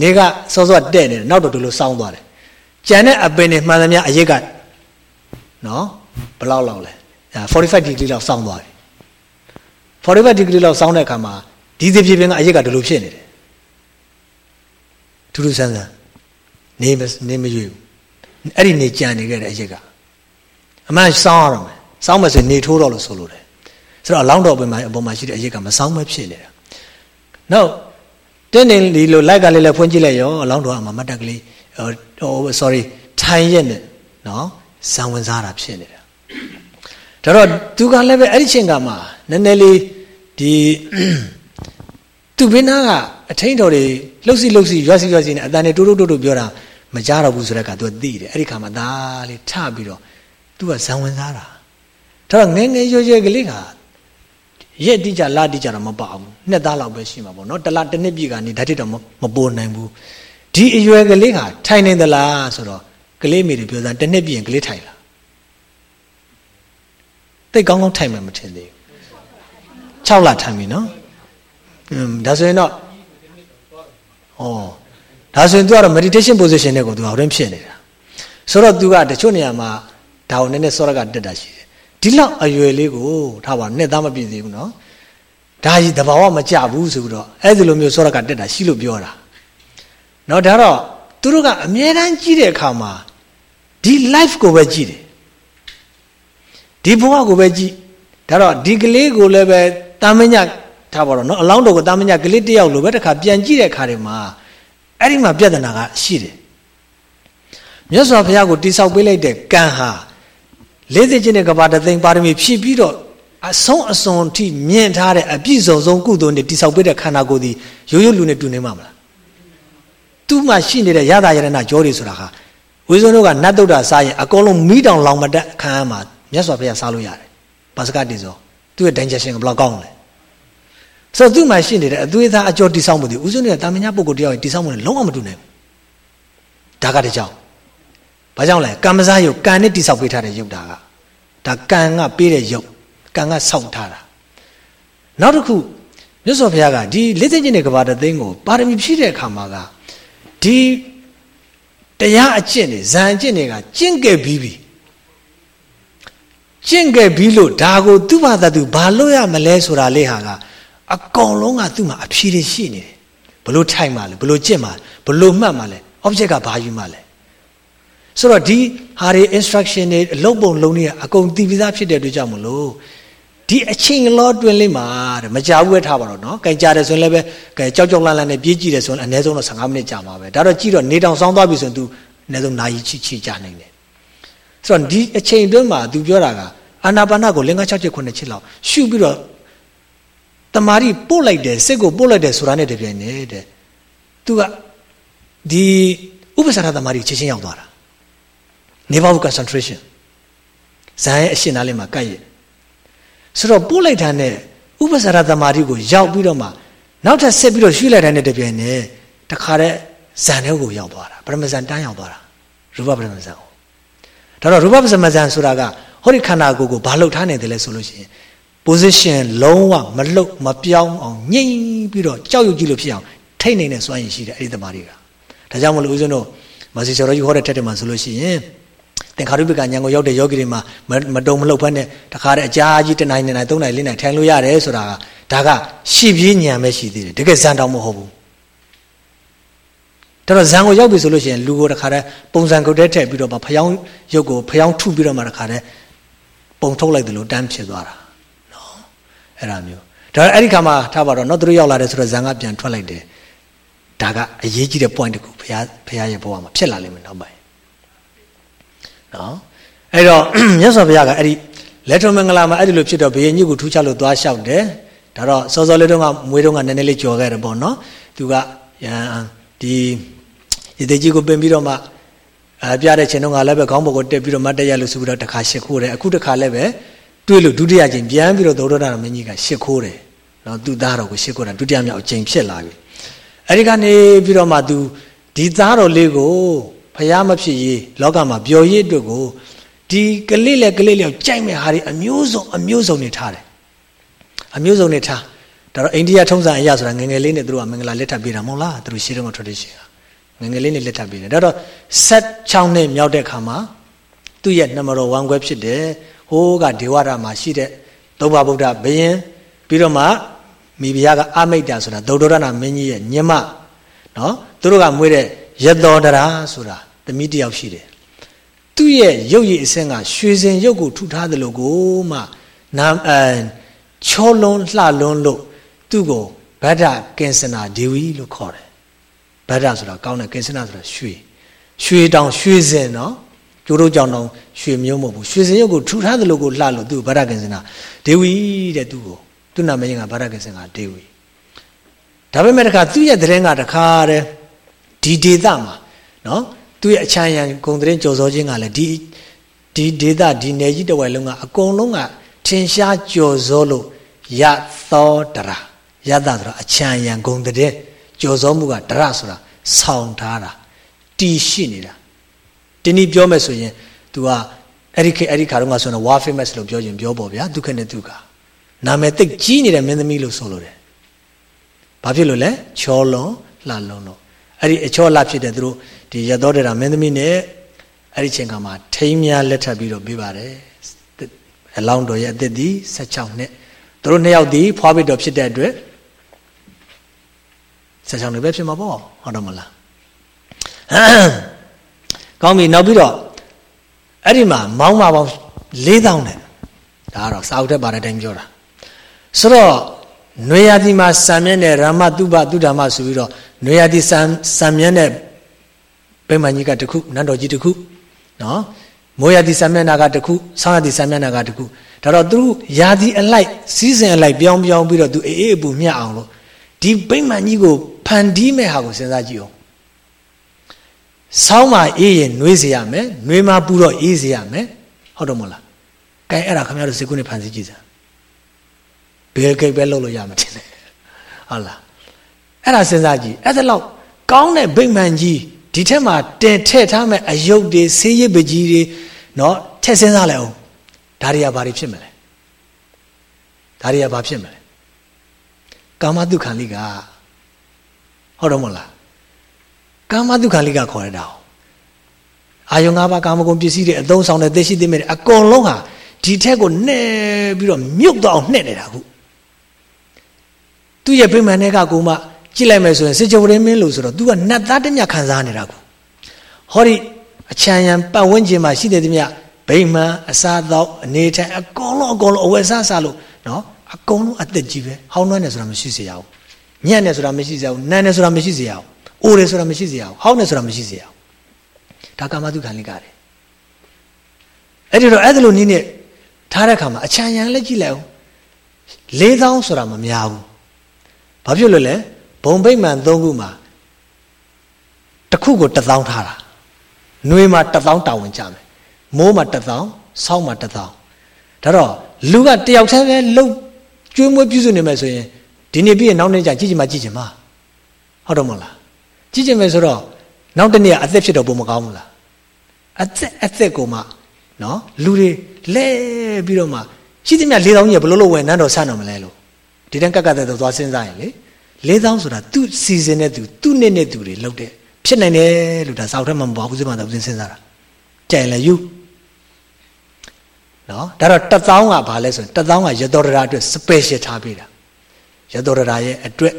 နေကစောစောတဲ့နေတယ်နောက်တော့ဒီလိုစောင်းသွားတယ် ကြံတဲ့အပင်နဲ့မှန်သမျှအရိတ်ကနော်ဘလောက်လောက်လဲ45 degree လောက်စောင်းသွားပြီ45 degree လောက်စောင်းတဲ့အခါမှာဒီစီဖြစ်ပင်ကအရိတ်ကဒီလိုဖြစ်နေတယ်ထူးထူးဆန်းဆန်းနေမနေမရွေးဘူးအဲ့ဒီနေကြံနေခဲ့တဲ့အရိတ်ကအမှန်စောင်းရတော့မယ်စောင်းမယ်ဆိုနေထိုးတော့လို့ဆိုလိုတယ်ဆိုတော့အလောင်းတော်ပင်မှာအပေါ်မှာရှိတဲ့အရိတ်ကမစောင်းမဖြစ်နေတာနောက်တင်းနေဒီလိုလိုက်ကလေးလည်းဖွင့်ကြည့်လိုက်ရောအလောင်းတော်အမှာမတ်တက်ကလေး ဟို sorry ထိုင်ရက်နဲ့နော်ဇံဝင်စားတာဖြစ်နေတာဒါတော့သူကလည်းပဲအဲ့ဒီချိန်ကမှနည်းနည်းလေးဒီသူဘင်းသားကအထိန်တော်တွေလှုပ်စီလှုပ်စီရွက်စီရွက်စီနဲ့အတန်တွေတိုးတိုးတိုးတိုးပြောတာမကြတော့ဘူးဆိုတဲ့ကသူကသိတယ်အဲ့ဒီခါမှာဒါလေးထပြီးတော့သူကဇံဝင်စားတာဒါတော့ငယ်ငယ်ရွယ်ရွယ်ကလေးကရက်တိကြလာတိကြတော့မပါဘူးနှစ်သားလောက်ပဲရှိမှာပေါ့နော်တလားတစ်နှစ်ပြည့်ကနေဓာတ်တစ်တော့မပေါ်နိုင်ဘူး ဒီအရွယ်ကလေးကထိုင်နေသလားဆိုတော့ကလေးမိတွေပြောတာတစ်နှစ်ပြည့်ရင်ကလေးထိုင်လားတိတ်ကောင်းကောင်းထိုင်မှမထင်သေးဘူး6လထိုင်ပြီနော်อืมဒါဆိုရင်တော့ဩဒါဆိုရင် तू ကတော့ meditation position နဲ့ကို तू ဟိုရင်ဖြစ်နေတာဆိုတော့ तू ကတချို့နေရာမှာဒါကိုနည်းနည်းစောရကတက်တာရှိတယ်ဒီလောက်အရွယ်လေးကိုထားပါနဲ့သားမပြည့်သေးဘူးနော်ဒါကြီးတဘာဝမကြဘူးဆိုပြီးတော့အဲ့ဒီလိုမျိုးစောရကတက်တာရှိလို့ပြောတာ နော်ဒါတော့သူတို့ကအမြဲတမ်းကြည့်တဲ့အခါမှာဒီ life ကိုပဲကြည့်တယ်ဒီဘဝကိုပဲကြည့်ဒါတော့ဒီကလေးကိုလည်းပဲတာမညထားပါတော့နော်အလောင်းတော်ကိုတာမညကလေးတယောက်လိုပဲတခါပြန်ကြည့်တဲ့အခါတွေမှာအဲ့ဒီမှာပြဿနာကရှိတယ်မြတ်စွာဘုရားကိုတိဆောက်ပေးလိုက်တဲ့ကံဟာလေးသိချင်းတဲ့ကဘာတသိန်းပါရမီဖြည့်ပြီးတော့အဆုံးအစွန်ထိမြင့်ထားတဲ့အပြည့်စုံဆုံးကုသိုလ်နဲ့တိဆောက်ပေးတဲ့ခန္ဓာကိုယ်ဒီရိုးရိုးလူနဲ့တူနေမှာမလား သူ့မှာရှိနေတဲ့ရတာရတနာကြောတွေဆိုတာဟာဝိဇ္ဇုံတို့ကနတ်တုဒ္ဒစားရင်အကုန်လုံးမိတောင်လောင်မတက်ခံရမှာမြတ်စွာဘုရားစားလို့ရတယ်ပါစကတိစောသူ့ရဲ့ digestion ကဘယ်လောက်ကောင်းလဲဆိုတော့သူ့မှာရှိနေတဲ့အသွေးသားအကျော်တိဆောက်မှုတွေဥစဉ်တွေကတာမညာပုဂ္ဂိုလ်တယောက်တိဆောက်မှုနဲ့လုံးဝမတူနိုင်ဘူးဒါကတကြောင်ဘာကြောင့်လဲကံမစားရုပ်ကံနဲ့တိဆောက်ပေးထားတဲ့ရုပ်ဒါကဒါကံကပေးတဲ့ရုပ်ကံကဆောက်ထားတာနောက်တစ်ခုမြတ်စွာဘုရားကဒီလက်သိချင်းတဲ့ကဘာတသိန်းကိုပါရမီဖြည့်တဲ့အခါမှာက ဒီတရားအကျင့်တွေဇံအကျင့်တွေကကျင့်ခဲ့ပြီးပြီကျင့်ခဲ့ပြီးလို့ဒါကိုသူ့ဘာသာသူဘာလို့ရမလဲဆိုတာလေးဟာကအကောင်လုံးကသူ့မှာအဖြေတွေရှိနေတယ်ဘလို့ထိုင်မှလဲဘလို့ကျင့်မှဘလို့မှတ်မှလဲ object ကဘာယူမှလဲဆိုတော့ဒီဟာတွေ instruction တွေအလုပ်ပုံလုံးတွေအကုန်သိပြီးသားဖြစ်တဲ့အတွက်ကြောင့်မလို့ ဒီအချိန်လောတွင်လေးမှာတဲ့မကြဘူးပဲထားပါတော့နော်။ကြိုင်ကြတယ်ဆိုရင်လည်းပဲကြောက်ကြောက်လန့်လန့်နဲ့ပြေးကြည့်တယ်ဆိုရင်အနည်းဆုံးတော့15မိနစ်ကြာမှာပဲ။ဒါတော့ကြည့်တော့နေတောင်ဆောင်းသွားပြီဆိုရင် तू အနည်းဆုံးနာယီချီချီကြနိုင်တယ်ဆိုတော့ဒီအချိန်အတွင်းမှာသူပြောတာကအာနာပါနကိုလင်္ကာ6ချက်9ချက်လောက်ရှုပြီးတော့တမာရီပို့လိုက်တယ်စိတ်ကိုပို့လိုက်တယ်ဆိုတာနဲ့တပြိုင်နက်တဲ့သူကဒီဥပ္ပစာရတမာရီချက်ချင်းရောက်သွားတာ never concentration ဇာရဲ့အရှင်နာလေးမှာကပ်ရ ဆိုတော့ပို့လိုက်တာနဲ့ဥပ္ပစာရတမာရီကိုရောက်ပြီးတော့မှနောက်ထပ်ဆက်ပြီးတော့ရွှေ့လိုက်တဲ့နဲ့တပြိုင်နက်တခါတည်းဇန်ထဲကိုရောက်သွားတာပရမဇန်တန်းရောက်သွားတာရူပပရမဇန်ကိုဒါတော့ရူပပရမဇန်ဆိုတာကဟောဒီခန္ဓာကိုယ်ကိုဘာလှုပ်ထားနေတယ်လဲဆိုလို့ရှိရင် position လုံးဝမလှုပ်မပြောင်းအောင်ငြိမ့်ပြီးတော့ကြောက်ရွံ့ကြည့်လို့ဖြစ်အောင်ထိတ်နေတဲ့စွမ်းရည်ရှိတယ်အဲ့ဒီတမားတွေကဒါကြောင့်မလို့ဦးဇင်းတို့မဆီဆော်ရကြီးဟောတဲ့ထက်တယ်မှာဆိုလို့ရှိရင် သင်္ခါရုပ္ပကဉာဏ်ကိုရောက်တဲ့ယောဂီတွေမှာမတုံမလှုပ်ဖက်နဲ့တခါတည်းအကြာကြီးတနိုင်နေနိုင်သုံးနိုင်လေးနိုင်ထိုင်လို့ရတယ်ဆိုတာကဒါကရှေ့ပြေးဉာဏ်ပဲရှိသေးတယ်တကယ်ဇန်တောင်မဟုတ်ဘူးဒါတော့ဇန်ကိုရောက်ပြီဆိုလို့ရှိရင်လူကိုတခါတည်းပုံစံကုတ်တဲ့ထည့်ပြီးတော့ဖျောင်းရုပ်ကိုဖျောင်းထုပြီးတော့မှတခါတည်းပုံထုတ်လိုက်တယ်လို့တန်းဖြစ်သွားတာနော်အဲ့ဒါမျိုးဒါအဲ့ဒီခါမှာထားပါတော့နော်သူတို့ရောက်လာတယ်ဆိုတော့ဇန်ကပြန်ထွက်လိုက်တယ်ဒါကအရေးကြီးတဲ့ point တခုဘုရားဘုရားရဲ့ဘဝမှာဖြစ်လာလိမ့်မယ်နောက်ပိုင်း နော်အဲ့တော့မြတ်စွာဘုရားကအဲ့ဒီလက်ထုံမင်္ဂလာမှာအဲ့ဒီလိုဖြစ်တော့ဘုရင်ကြီးကိုထူးခြားလို့သွားလျှောက်တယ်ဒါတော့စောစောလေးတုန်းကမွေးတုန်းကနည်းနည်းလေးကြော်ခဲ့တယ်ပေါ့နော်သူကယံဒီရသေးကြီးကိုပင်ပြီးတော့မှအဲပြတဲ့ချိန်တုန်းကလည်းပဲခေါင်းပေါ်ကိုတက်ပြီးတော့မတ်တရလို့ဆိုပြီးတော့တစ်ခါရှစ်ခိုးတယ်အခုတစ်ခါလည်းပဲတွေ့လို့ဒုတိယချိန်ပြန်ပြီးတော့သောတော်တာမင်းကြီးကရှစ်ခိုးတယ်နော်သူသားတော်ကိုရှစ်ခိုးတာဒုတိယမြောက်အချိန်ဖြစ်လာပြီအဲ့ဒီကနေပြီးတော့မှ तू ဒီသားတော်လေးကို ဖျားမဖြစ်ရေးလောကမှာပျော်ရေးအတွက်ကိုဒီကလေးလေကလေးလေကြိုက်မဲ့ဟာတွေအမျိုးစုံအမျိုးစုံနေထားတယ်အမျိုးစုံနေထားဒါတော့အိန္ဒိယထုံးစံအရာဆိုတာငငယ်လေးနဲ့သူတို့ကမင်္ဂလာလက်ထပ်ပေးတာမဟုတ်လားသူတို့ရှေးတုန်းက tradition ငငယ်လေးနဲ့လက်ထပ်ပေးတယ်ဒါတော့16နှစ်မြောက်တဲ့ခါမှာသူ့ရဲ့နံပါတ်1ခွဲဖြစ်တယ်ဟိုးကဒေဝရမှာရှိတဲ့သုံးပါဗုဒ္ဓဘယင်ပြီးတော့မှမိဖုရားကအာမိတ်တာဆိုတာဒုဒ္ဒရဏမင်းကြီးရဲ့ညမနော်သူတို့ကမွေးတဲ့ရသောတရာဆိုတာ သမီးတယောက်ရှိတယ်သူ့ရဲ့ရုပ်ရည်အဆင့်ကရွှေစင်ရုပ်ကိုထုထားတယ်လို့ကိုမှနာအဲချောလွန်းလှလွန်းလို့သူ့ကိုဗဒ္ဒကင်စနာဒေဝီလို့ခေါ်တယ်ဗဒ္ဒဆိုတာကောင်းတယ်ကင်စနာဆိုတာရွှေရွှေတောင်ရွှေစင်နော်ကျိုးတို့ကြောင့်တော့ရွှေမျိုးမဟုတ်ဘူးရွှေစင်ရုပ်ကိုထူထားတယ်လို့ကိုလှလို့သူ့ဗဒ္ဒကင်စနာဒေဝီတဲ့သူ့ကိုသူ့နာမည်ကဗဒ္ဒကင်စနာဒေဝီဒါပေမဲ့တခါသူ့ရဲ့တဲ့ငါတခါတဲ့ဒီဒေသမှာနော် သူ့ရဲ့အချမ်းရံဂုံတဲ့ကြော်စောခြင်းကလည်းဒီဒီဒေသဒီနယ်ကြီးတဝိုင်လုံးကအကုန်လုံးကထင်ရှားကြော်စောလို့ယသောတရာယတဆိုတာအချမ်းရံဂုံတဲ့ကြော်စောမှုကတရဆိုတာဆောင်းထားတာတီရှိနေတာဒီနည်းပြောမယ်ဆိုရင် तू ကအဲ့ဒီခေအဲ့ဒီခါတော့ငါဆိုတော့ war famous လို့ပြောရင်ပြောပေါ့ဗျာဒုက္ခနဲ့ဒုက္ခနာမည်သိကြီးနေတဲ့မင်းသမီးလို့ဆိုလို့တယ်ဘာဖြစ်လို့လဲချောလွန်လှလုံးလို့ အဲ့ဒီအချောလှဖြစ်တဲ့သူတို့ဒီရသောတရာမင်းသမီးနဲ့အဲ့ဒီချိန်ကမှာထိမ်းများလက်ထပ်ပြီးတော့ပြပါတယ်အလောင်းတော်ရဲ့အသက်ဒီ16နှစ်သူတို့နှစ်ယောက်ဒီဖွားပိတော်ဖြစ်တဲ့အတွက်16နှစ်ပဲဖြစ်မှာပေါ့ဟုတ်တော့မလားကောင်းပြီနောက်ပြီးတော့အဲ့ဒီမှာမောင်းမပေါင်း4000နဲ့ဒါကတော့စာအုပ်ထဲပါတဲ့အတိုင်းပြောတာဆိုတော့ နွေရာသီမှာစံမြင့်တဲ့ရမတုပတုဓမ္မဆိုပြီးတော့နွေရာသီစံစံမြင့်တဲ့ဗိမာန်ကြီးကတခုနန်းတော်ကြီးတခုနော်မိုးရာသီစံမြင့်နာကတခုဆောင်းရာသီစံမြင့်နာကတခုဒါတော့သူရာသီအလိုက်စီးစင်အလိုက်ပြောင်းပြောင်းပြီးတော့သူအေးအေးအပူမျှအောင်လို့ဒီဗိမာန်ကြီးကိုဖန်တီးမဲ့ဟာကိုစဉ်းစားကြည့်အောင်ဆောင်းမှာအေးရင်နှွေးစေရမယ်နှွေးမှာပူတော့အေးစေရမယ်ဟုတ်တော့မဟုတ်လားကဲအဲ့ဒါခင်ဗျားတို့စိတ်ကူးနဲ့ဖန်စီကြည့်စမ်းဘ ယ်ကိတ်ပဲလုပ်လို့ရမှာတင်တယ်ဟုတ်လားအဲ့ဒါစဉ်းစားကြည့်အဲ့ဒါလောက်ကောင်းတဲ့ဗိမာန်ကြီးဒီထက်မှာတင်ထည့်ထားမဲ့အယုတ်တွေဆေးရစ်ပကြီးတွေနော်ထည့်စဉ်းစားလိုက်အောင်ဒါတွေကဘာတွေဖြစ်မလဲဒါတွေကဘာဖြစ်မလဲကာမတုခံလိကဟုတ်တော့မလားကာမတုခံလိကခေါ်ရတာအာယုံ၅ပါးကာမဂုဏ်ပစ္စည်းတွေအသုံးဆောင်တဲ့သိရှိသိမဲ့အကုန်လုံးဟာဒီထက်ကိုနှဲပြီးတော့မြုပ်တော့နှဲ့နေတာခု သူ့ရဲ့ပြိမှန်တဲ့ကကိုမှကြည့်လိုက်မယ်ဆိုရင်စေချဝရင်းမင်းလို့ဆိုတော့ तू ကနတ်သားတမျှခံစားနေတာကိုဟောဒီအချမ်းရံပတ်ဝန်းကျင်မှာရှိတဲ့တမျှဗိမာန်အစားတော့အနေထိုင်အကုန်လုံးအကုန်လုံးအဝယ်စားစားလို့နော်အကုန်လုံးအသက်ကြီးပဲဟောင်းနှွမ်းနေဆိုတာမရှိစေရဘူးညံ့နေဆိုတာမရှိစေရဘူးနန်းနေဆိုတာမရှိစေရဘူးအိုးနေဆိုတာမရှိစေရဘူးဟောင်းနေဆိုတာမရှိစေရဘူးဒါကာမတုခံလိကတယ်အဲ့ဒီတော့အဲ့ဒါလိုနည်းနဲ့ထားတဲ့ခါမှာအချမ်းရံလက်ကြည့်လိုက်အောင်၄000ဆိုတာမများဘူး ဘာဖြစ်လို့လဲဘုံဗိမ္မာန်၃ခုမှာတစ်ခုကို1000ထားတာနှွေးမှာ1000တာဝန်ကြမယ်မိုးမှာ1000ဆောင်းမှာ1000ဒါတော့လူကတယောက်တည်းပဲလှုပ်ကျွေးမွေးပြုစုနေမယ်ဆိုရင်ဒီနေ့ပြီးရင်နောက်နေ့ကျကြည့်ချင်မှကြည့်ချင်မှာဟုတ်တော့မဟုတ်လားကြည့်ချင်မယ်ဆိုတော့နောက်တနေ့ကအသက်ဖြစ်တော့ပုံမကောင်းဘူးလားအသက်အသက်ကိုမှနော်လူတွေလဲပြီးတော့မှရှိသမျှ၄000ကြီးဘယ်လိုလုပ်ဝင်နန်းတော်ဆန်းတော်မလဲလို့ ဒီတန်းကက်ကက်တဲ့သွားစဉ်းစားရင်လေ၄000ဆိုတာသူ့စီစဉ်တဲ့သူသူ့နဲ့နဲ့သူတွေလုပ်တဲ့ဖြစ်နိုင်တယ်လို့ဒါစောက်ထက်မှမပေါ်ဘူးစမှတော့စဉ်းစားတာကြိုင်လဲယူနော်ဒါတော့တသောင်းကဘာလဲဆိုရင်တသောင်းကရတော်ရတာအတွက် special ထားပေးတာရတော်ရတာရဲ့အတွက်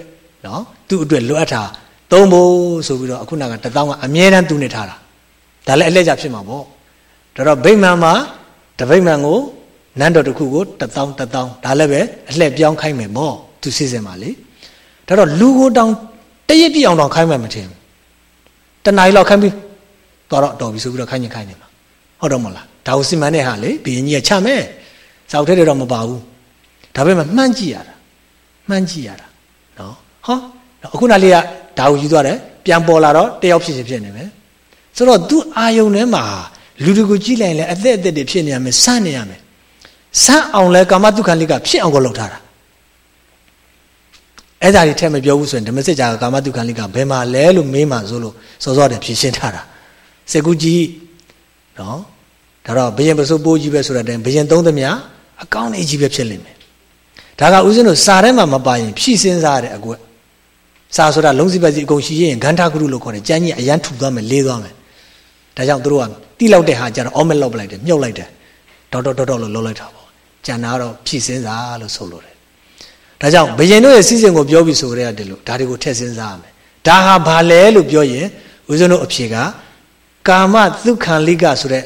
နော်သူ့အတွက်လိုအပ်တာသုံးဖို့ဆိုပြီးတော့အခုနကတသောင်းကအမြဲတမ်းသူ့နဲ့ထားတာဒါလည်းအလက်ကြဖြစ်မှာပေါ့ဒါတော့ဗိမာန်မှာတဗိမာန်ကို နန်းတော်တစ်ခုကိုတသောင်းတသောင်းဒါလည်းပဲအလှည့်ပြောင်းခိုင်းမယ်ပေါ့သူစီစဉ်ပါလေဒါတော့လူကိုတောင်တရက်ပြည့်အောင်တောင်ခိုင်းမှမထင်ဘူးတနားရီလောက်ခိုင်းပြီးတော့တော့တော်ပြီဆိုပြီးတော့ခိုင်းရင်ခိုင်းနေမှာဟုတ်တော့မလားဒါကိုစီမံတဲ့ဟာလေဘီရင်ကြီးကချမယ်စောက်ထဲတော့မပါဘူးဒါပေမဲ့မှန်းကြည့်ရတာမှန်းကြည့်ရတာနော်ဟောအခုနလေးကဒါကိုယူသွားတယ်ပြန်ပေါ်လာတော့တယောက်ဖြစ်ဖြစ်ဖြစ်နေမယ်ဆိုတော့သူအာယုံထဲမှာလူတွေကိုကြည့်လိုက်ရင်လည်းအသက်အသက်တွေဖြစ်နေရမယ်စမ်းနေရမယ် စမ်းအောင်လဲကာမတုခံလိကဖြစ်အောင်ကိုလုပ်ထားတာအဲ့ဒါတွေထည့်မပြောဘူးဆိုရင်ဓမ္မစစ်ကြာကာမတုခံလိကဘယ်မှာလဲလို့မေးမှဆိုလို့စောစောတည်းဖြေရှင်းထားတာစေကူကြီးနော်ဒါတော့ဘယင်ပစိုးပိုးကြီးပဲဆိုတဲ့အတိုင်းဘယင်သုံးသမျှအကောင်းနေကြီးပဲဖြစ်လိမ့်မယ်ဒါကဦးဇင်းတို့စာထဲမှာမပါရင်ဖြည့်စင်းစားတဲ့အကွက်စာဆိုတာလုံးစီပတ်စီအကုန်ရှိရင်ဂန္ဓာကရုလို့ခေါ်တယ်ကြမ်းကြီးအရန်ထူသွားမယ်လေးသွားမယ်ဒါကြောင့်တို့ကတိလောက်တဲ့ဟာကျတော့အောမက်လောက်ပလိုက်တယ်မြုပ်လိုက်တယ်ဒေါက်တာဒေါက်တာလို့လုံးလိုက်တာပေါ့ ကျန်တာတော့ဖြည့်စင်းစားလို့ဆိုလို့တယ်ဒါကြောင့်ဘယင်တို့ရဲ့စီစဉ်ကိုပြောပြီးဆိုရတယ်လို့ဒါတွေကိုထည့်စင်းစားရမယ်ဒါဟာဘာလဲလို့ပြောရင်ဦးဇင်းတို့အဖြေကကာမဒုက္ခလိကဆိုတဲ့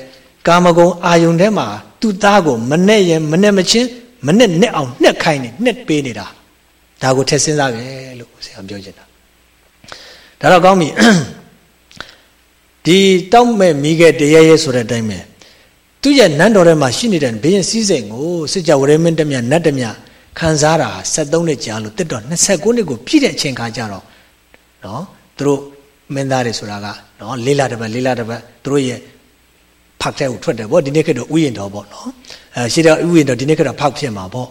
ကာမဂုဏ်အာယုန်ထဲမှာသူ့သားကိုမနဲ့ရင်မနဲ့မချင်းမနဲ့နဲ့အောင်နှက်ခိုင်းနေနှက်ပေးနေတာဒါကိုထည့်စဉ်းစားပဲလို့ဆရာပြောချင်တာဒါတော့ကောင်းပြီဒီတောက်မဲ့မိခဲ့တရရဲဆိုတဲ့အတိုင်းပဲ သူရဲ့နန်းတော်ထဲမှာရှိနေတဲ့ဘုရင်စည်းစိမ်ကိုစစ်ကြဝရမင်းတမြနတ်တမြခံစားတာ73နှစ်ကြာလို့တက်တော့29နှစ်ကိုပြည့်တဲ့အချိန်ခါကျတော့နော်သူတို့မင်းသားတွေဆိုတာကနော်လေးလာတစ်ပတ်လေးလာတစ်ပတ်သူတို့ရဲ့ဖတ်တဲ့ကိုထွက်တယ်ဗောဒီနေ့ခေတ်တော့ဥယျာဉ်တော်ဗောနော်အဲရှိတော့ဥယျာဉ်တော်ဒီနေ့ခေတ်တော့ဖောက်ဖြစ်မှာဗော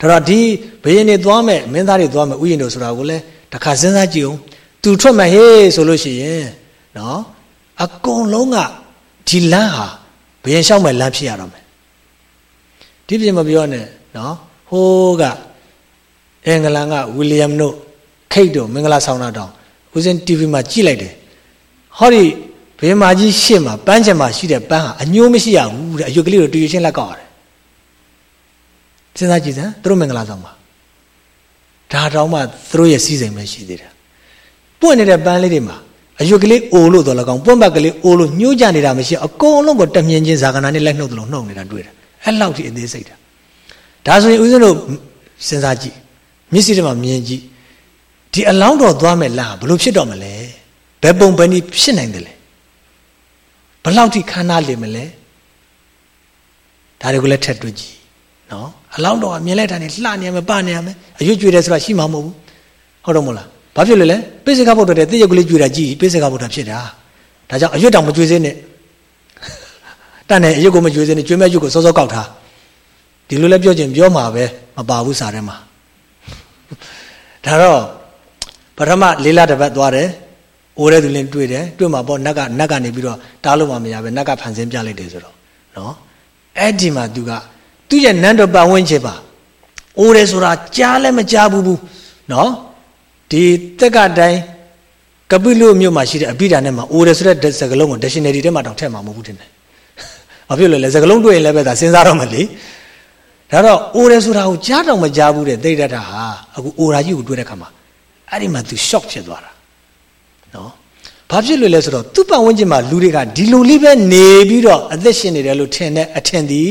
ဒါတော့ဒီဘယင်းတွေသွားမဲ့မင်းသားတွေသွားမဲ့ဥယျာဉ်တော်ဆိုတာကိုလည်းတစ်ခါစဉ်းစားကြည့်အောင်သူထွက်မဲ့ဟေးဆိုလို့ရှိရင်နော်အကုန်လုံးကဒီလမ်းဟာ ဘယင်းလျှောက်မဲ့လမ်းဖြစ်ရတော့မယ်ဒီပြင်မပြောနဲ့နော်ဟိုးကအင်္ဂလန်ကဝီလျံတို့ခိတ်တို့မင်္ဂလာဆောင်တာတောင်ဦးစင်း TV မှာကြည့်လိုက်တယ်ဟောဒီဘေးမာကြီးရှေ့မှာပန်းချင်မှာရှိတဲ့ပန်းဟာအညိုးမရှိရဘူးတဲ့အယုတ်ကလေးကိုတူရချင်းလက်ကောက်ရတယ်စဉ်းစားကြည့်စမ်းသူတို့မင်္ဂလာဆောင်မှာဒါတောင်မှသူတို့ရဲ့စီစဉ်ပဲရှိသေးတယ်ပွင့်နေတဲ့ပန်းလေးတွေမှာ အယုတ်ကလေးအိုလို့တော့လကောင်ပွင့်ဘက်ကလေးအိုလို့ညှိုးကြနေတာမရှိအကုန်လုံးကိုတမြင်ချင်းဇာကနာနဲ့လက်နှုတ်တယ်လို့နှုတ်နေတာတွေ့တယ်အဲ့လောက်ထိအသေးစိတ်တာဒါဆိုရင်ဦးဇင်းတို့စဉ်းစားကြည့်မျက်စိထဲမှာမြင်ကြည့်ဒီအလောင်းတော်သွားမယ်လားဘလို့ဖြစ်တော့မလဲဘယ်ပုံဘယ်နည်းဖြစ်နိုင်တယ်လဲဘလောက်ထိခန္ဓာလိမ့်မလဲဒါတွေကိုလည်းထက်တွေ့ကြည့်နော်အလောင်းတော်ကမြင်လိုက်တာနဲ့လှနေရမယ်ပနေရမယ်အရွတ်ကြွေတယ်ဆိုတာရှိမှာမဟုတ်ဘူးဟုတ်တော့မလား ဘာဖြစ်လို့လဲပိစိကဗုဒ္ဓတဲ့တိရုပ်ကလေးကြွေတာကြည့်ပိစိကဗုဒ္ဓဖြစ်တာဒါကြောင့်အရွတ်တောင်မကြွေစေနဲ့တတ်နဲ့အရွတ်ကိုမကြွေစေနဲ့ကြွေမဲ့ရွတ်ကိုစောစောကောက်ထားဒီလိုလည်းပြောခြင်းပြောမှာပဲမပါဘူးစာထဲမှာဒါတော့ပထမလေးလတစ်ပတ်သွားတယ်အိုးတဲ့သူလည်းတွေ့တယ်တွေ့မှာပေါ့နတ်ကနတ်ကနေပြီးတော့တားလို့မှမရပဲနတ်ကဖန်ဆင်းပြလိုက်တယ်ဆိုတော့နော်အဲ့ဒီမှာသူကသူ့ရဲ့နန်းတော်ပတ်ဝန်းကျင်ပါအိုးတယ်ဆိုတာကြားလည်းမကြားဘူးဘူးနော် ဒီတက်ကတိုင်းကပိလုမြို့မှာရှိတဲ့အဘိဓာနဲ့မှာအိုးတယ်ဆိုတဲ့စကားလုံးကို dictionary ထဲမှာတောင်ထည့်မှာမဟုတ်ဘူးတင်တယ်ဘာဖြစ်လို့လဲစကားလုံးတွေ့ရင်လည်းပဲဒါစဉ်းစားတော့မလေဒါတော့အိုးတယ်ဆိုတာကိုကြားတော့မကြားဘူးတဲ့သိတတ်တာဟာအခုအိုးရာကြီးကိုတွေ့တဲ့ခါမှာအဲ့ဒီမှာသူ shock ဖြစ်သွားတာနော်ဘာဖြစ်လို့လဲဆိုတော့သူ့ပတ်ဝန်းကျင်မှာလူတွေကဒီလိုလေးပဲနေပြီးတော့အသက်ရှင်နေတယ်လို့ထင်တဲ့အထင်သည်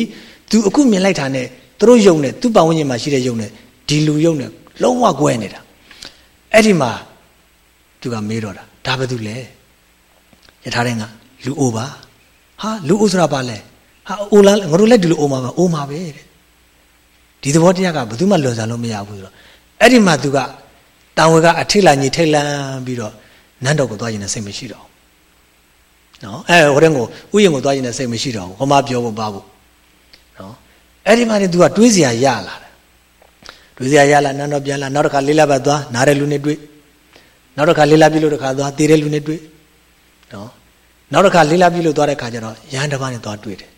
သူအခုမြင်လိုက်တာနဲ့သူတို့ယုံနဲ့သူ့ပတ်ဝန်းကျင်မှာရှိတဲ့ယုံနဲ့ဒီလူယုံနဲ့လုံးဝကွဲနေတာ အဲ့ဒီမှာသူကမေးတော့တာဒါဘာတူလဲယထာတဲ့ကလူအိုပါဟာလူအိုဆိုတာဘာလဲဟာအိုလားငါတို့လည်းဒီလိုအိုမှာပါအိုမှာပဲတဲ့ဒီသဘောတရားကဘယ်သူမှလွန်ဆန်လို့မရဘူးဆိုတော့အဲ့ဒီမှာသူကတန်ဝေကအထိတ်လန့်ကြီးထိတ်လန့်ပြီးတော့နန်းတော်ကိုသွားရင်လည်းစိတ်မရှိတော့ဘူးနော်အဲဟိုတဲ့ကိုဥယျာဉ်ကိုသွားရင်လည်းစိတ်မရှိတော့ဘူးဟောမပြောဖို့ပါဘူးနော်အဲ့ဒီမှာနေသူကတွေးစရာရလာတယ် တွေ့စရာရလာနန်းတော့ပြန်လာနောက်တစ်ခါလေးလပတ်သွားနားတဲ့လူနဲ့တွေ့နောက်တစ်ခါလေးလပြီလို့တစ်ခါသွားတေးတဲ့လူနဲ့တွေ့နော်နောက်တစ်ခါလေးလပြီလို့သွားတဲ့ခါကျတော့ရဟန်းတစ်ပါးနဲ့သွားတွေ့တယ်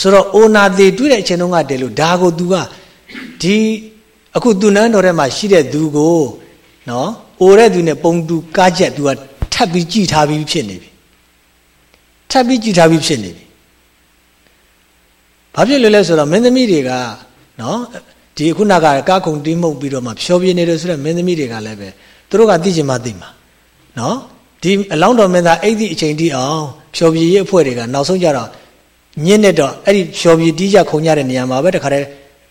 ဆိုတော့အိုနာသေးတွေ့တဲ့အချိန်တုန်းကတည်းလို့ဒါကို तू ကဒီအခုသူနန်းတော်ထဲမှာရှိတဲ့သူကိုနော်အိုတဲ့သူနဲ့ပုံတူကားချက် तू ကထပ်ပြီးကြည်ထားပြီးဖြစ်နေပြီထပ်ပြီးကြည်ထားပြီးဖြစ်နေပြီဘာဖြစ်လို့လဲဆိုတော့မင်းသမီးတွေကနော် ဒီခုနကကားခုံတင်းမှုတ်ပြီးတော့မှဖြောပြနေတယ်ဆိုတော့မင်းသမီးတွေကလည်းပဲသူတို့ကသိချင်မှသိမှာနော်ဒီအလောင်းတော်မင်းသားအဲ့ဒီအချိန်တိအောင်ဖြောပြရေးအဖွဲ့တွေကနောက်ဆုံးကြတော့ညင်းနေတော့အဲ့ဒီဖြောပြတီးကြခုံကြတဲ့နေရာမှာပဲတခါတည်း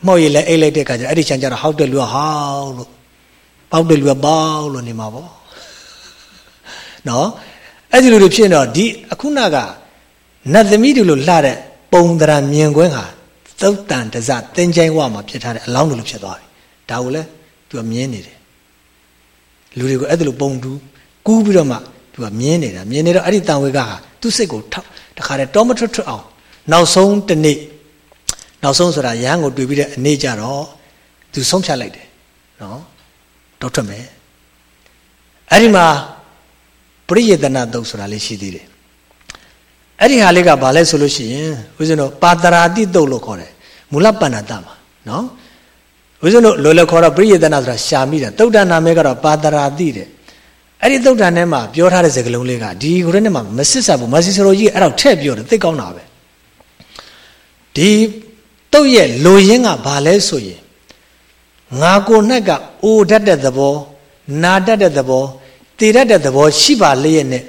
မှောက်ရည်လဲအိတ်လိုက်တဲ့ခါကျအဲ့ဒီချမ်းကြတော့ဟောက်တဲ့လူကဟောက်လို့ပေါက်တဲ့လူကပေါက်လို့နေမှာပေါ့နော်အဲ့ဒီလူတွေဖြစ်တော့ဒီအခုနကနတ်သမီးတွေလို့လှတဲ့ပုံတရာမြင်ကွင်းဟာ သုတ်တန်တစတင်ချိုင်းဝမှာဖြစ်ထားတဲ့အလောင်းတွေလို့ဖြစ်သွားပြီဒါကိုလည်းသူကမြင်နေတယ်လူတွေကိုအဲ့ဒါလိုပုံတူးကူးပြီးတော့မှသူကမြင်နေတာမြင်နေတော့အဲ့ဒီတန်ဝေကဟာသူ့စိတ်ကိုထောက်တခါတည်းတောမထွတ်ထွတ်အောင်နောက်ဆုံးတနေ့နောက်ဆုံးဆိုတာရဟန်းကိုတွေ့ပြီးတဲ့အနေကြတော့သူဆုံးဖြတ်လိုက်တယ်နော်တော့ထွက်မယ်အဲ့ဒီမှာပရိယေတနာတုတ်ဆိုတာလေးရှိသေးတယ် အဲ့ဒီဟာလေးကဘာလဲဆိုလို့ရှိရင်ဦးဇင်းတို့ပါတရာတိတုတ်လို့ခေါ်တယ်မူလပဏ္ဏတမှာနော်ဦးဇင်းတို့လောလောခေါ်တော့ပရိယေတနာဆိုတာရှာမိတယ်တုတ်တနာမဲကတော့ပါတရာတိတဲ့အဲ့ဒီတုတ်တန်ထဲမှာပြောထားတဲ့စကားလုံးလေးကဒီကိုရင်းထဲမှာမစစ်ဆက်ဘူးမဆီစရိုကြီးအဲ့တော့ထည့်ပြောတယ်သိကောင်းတာပဲဒီတုတ်ရဲ့လိုရင်းကဘာလဲဆိုရင်ငါကို၌ကအိုတတ်တဲ့သဘောနာတတ်တဲ့သဘောတည်တတ်တဲ့သဘောရှိပါလျက်နဲ့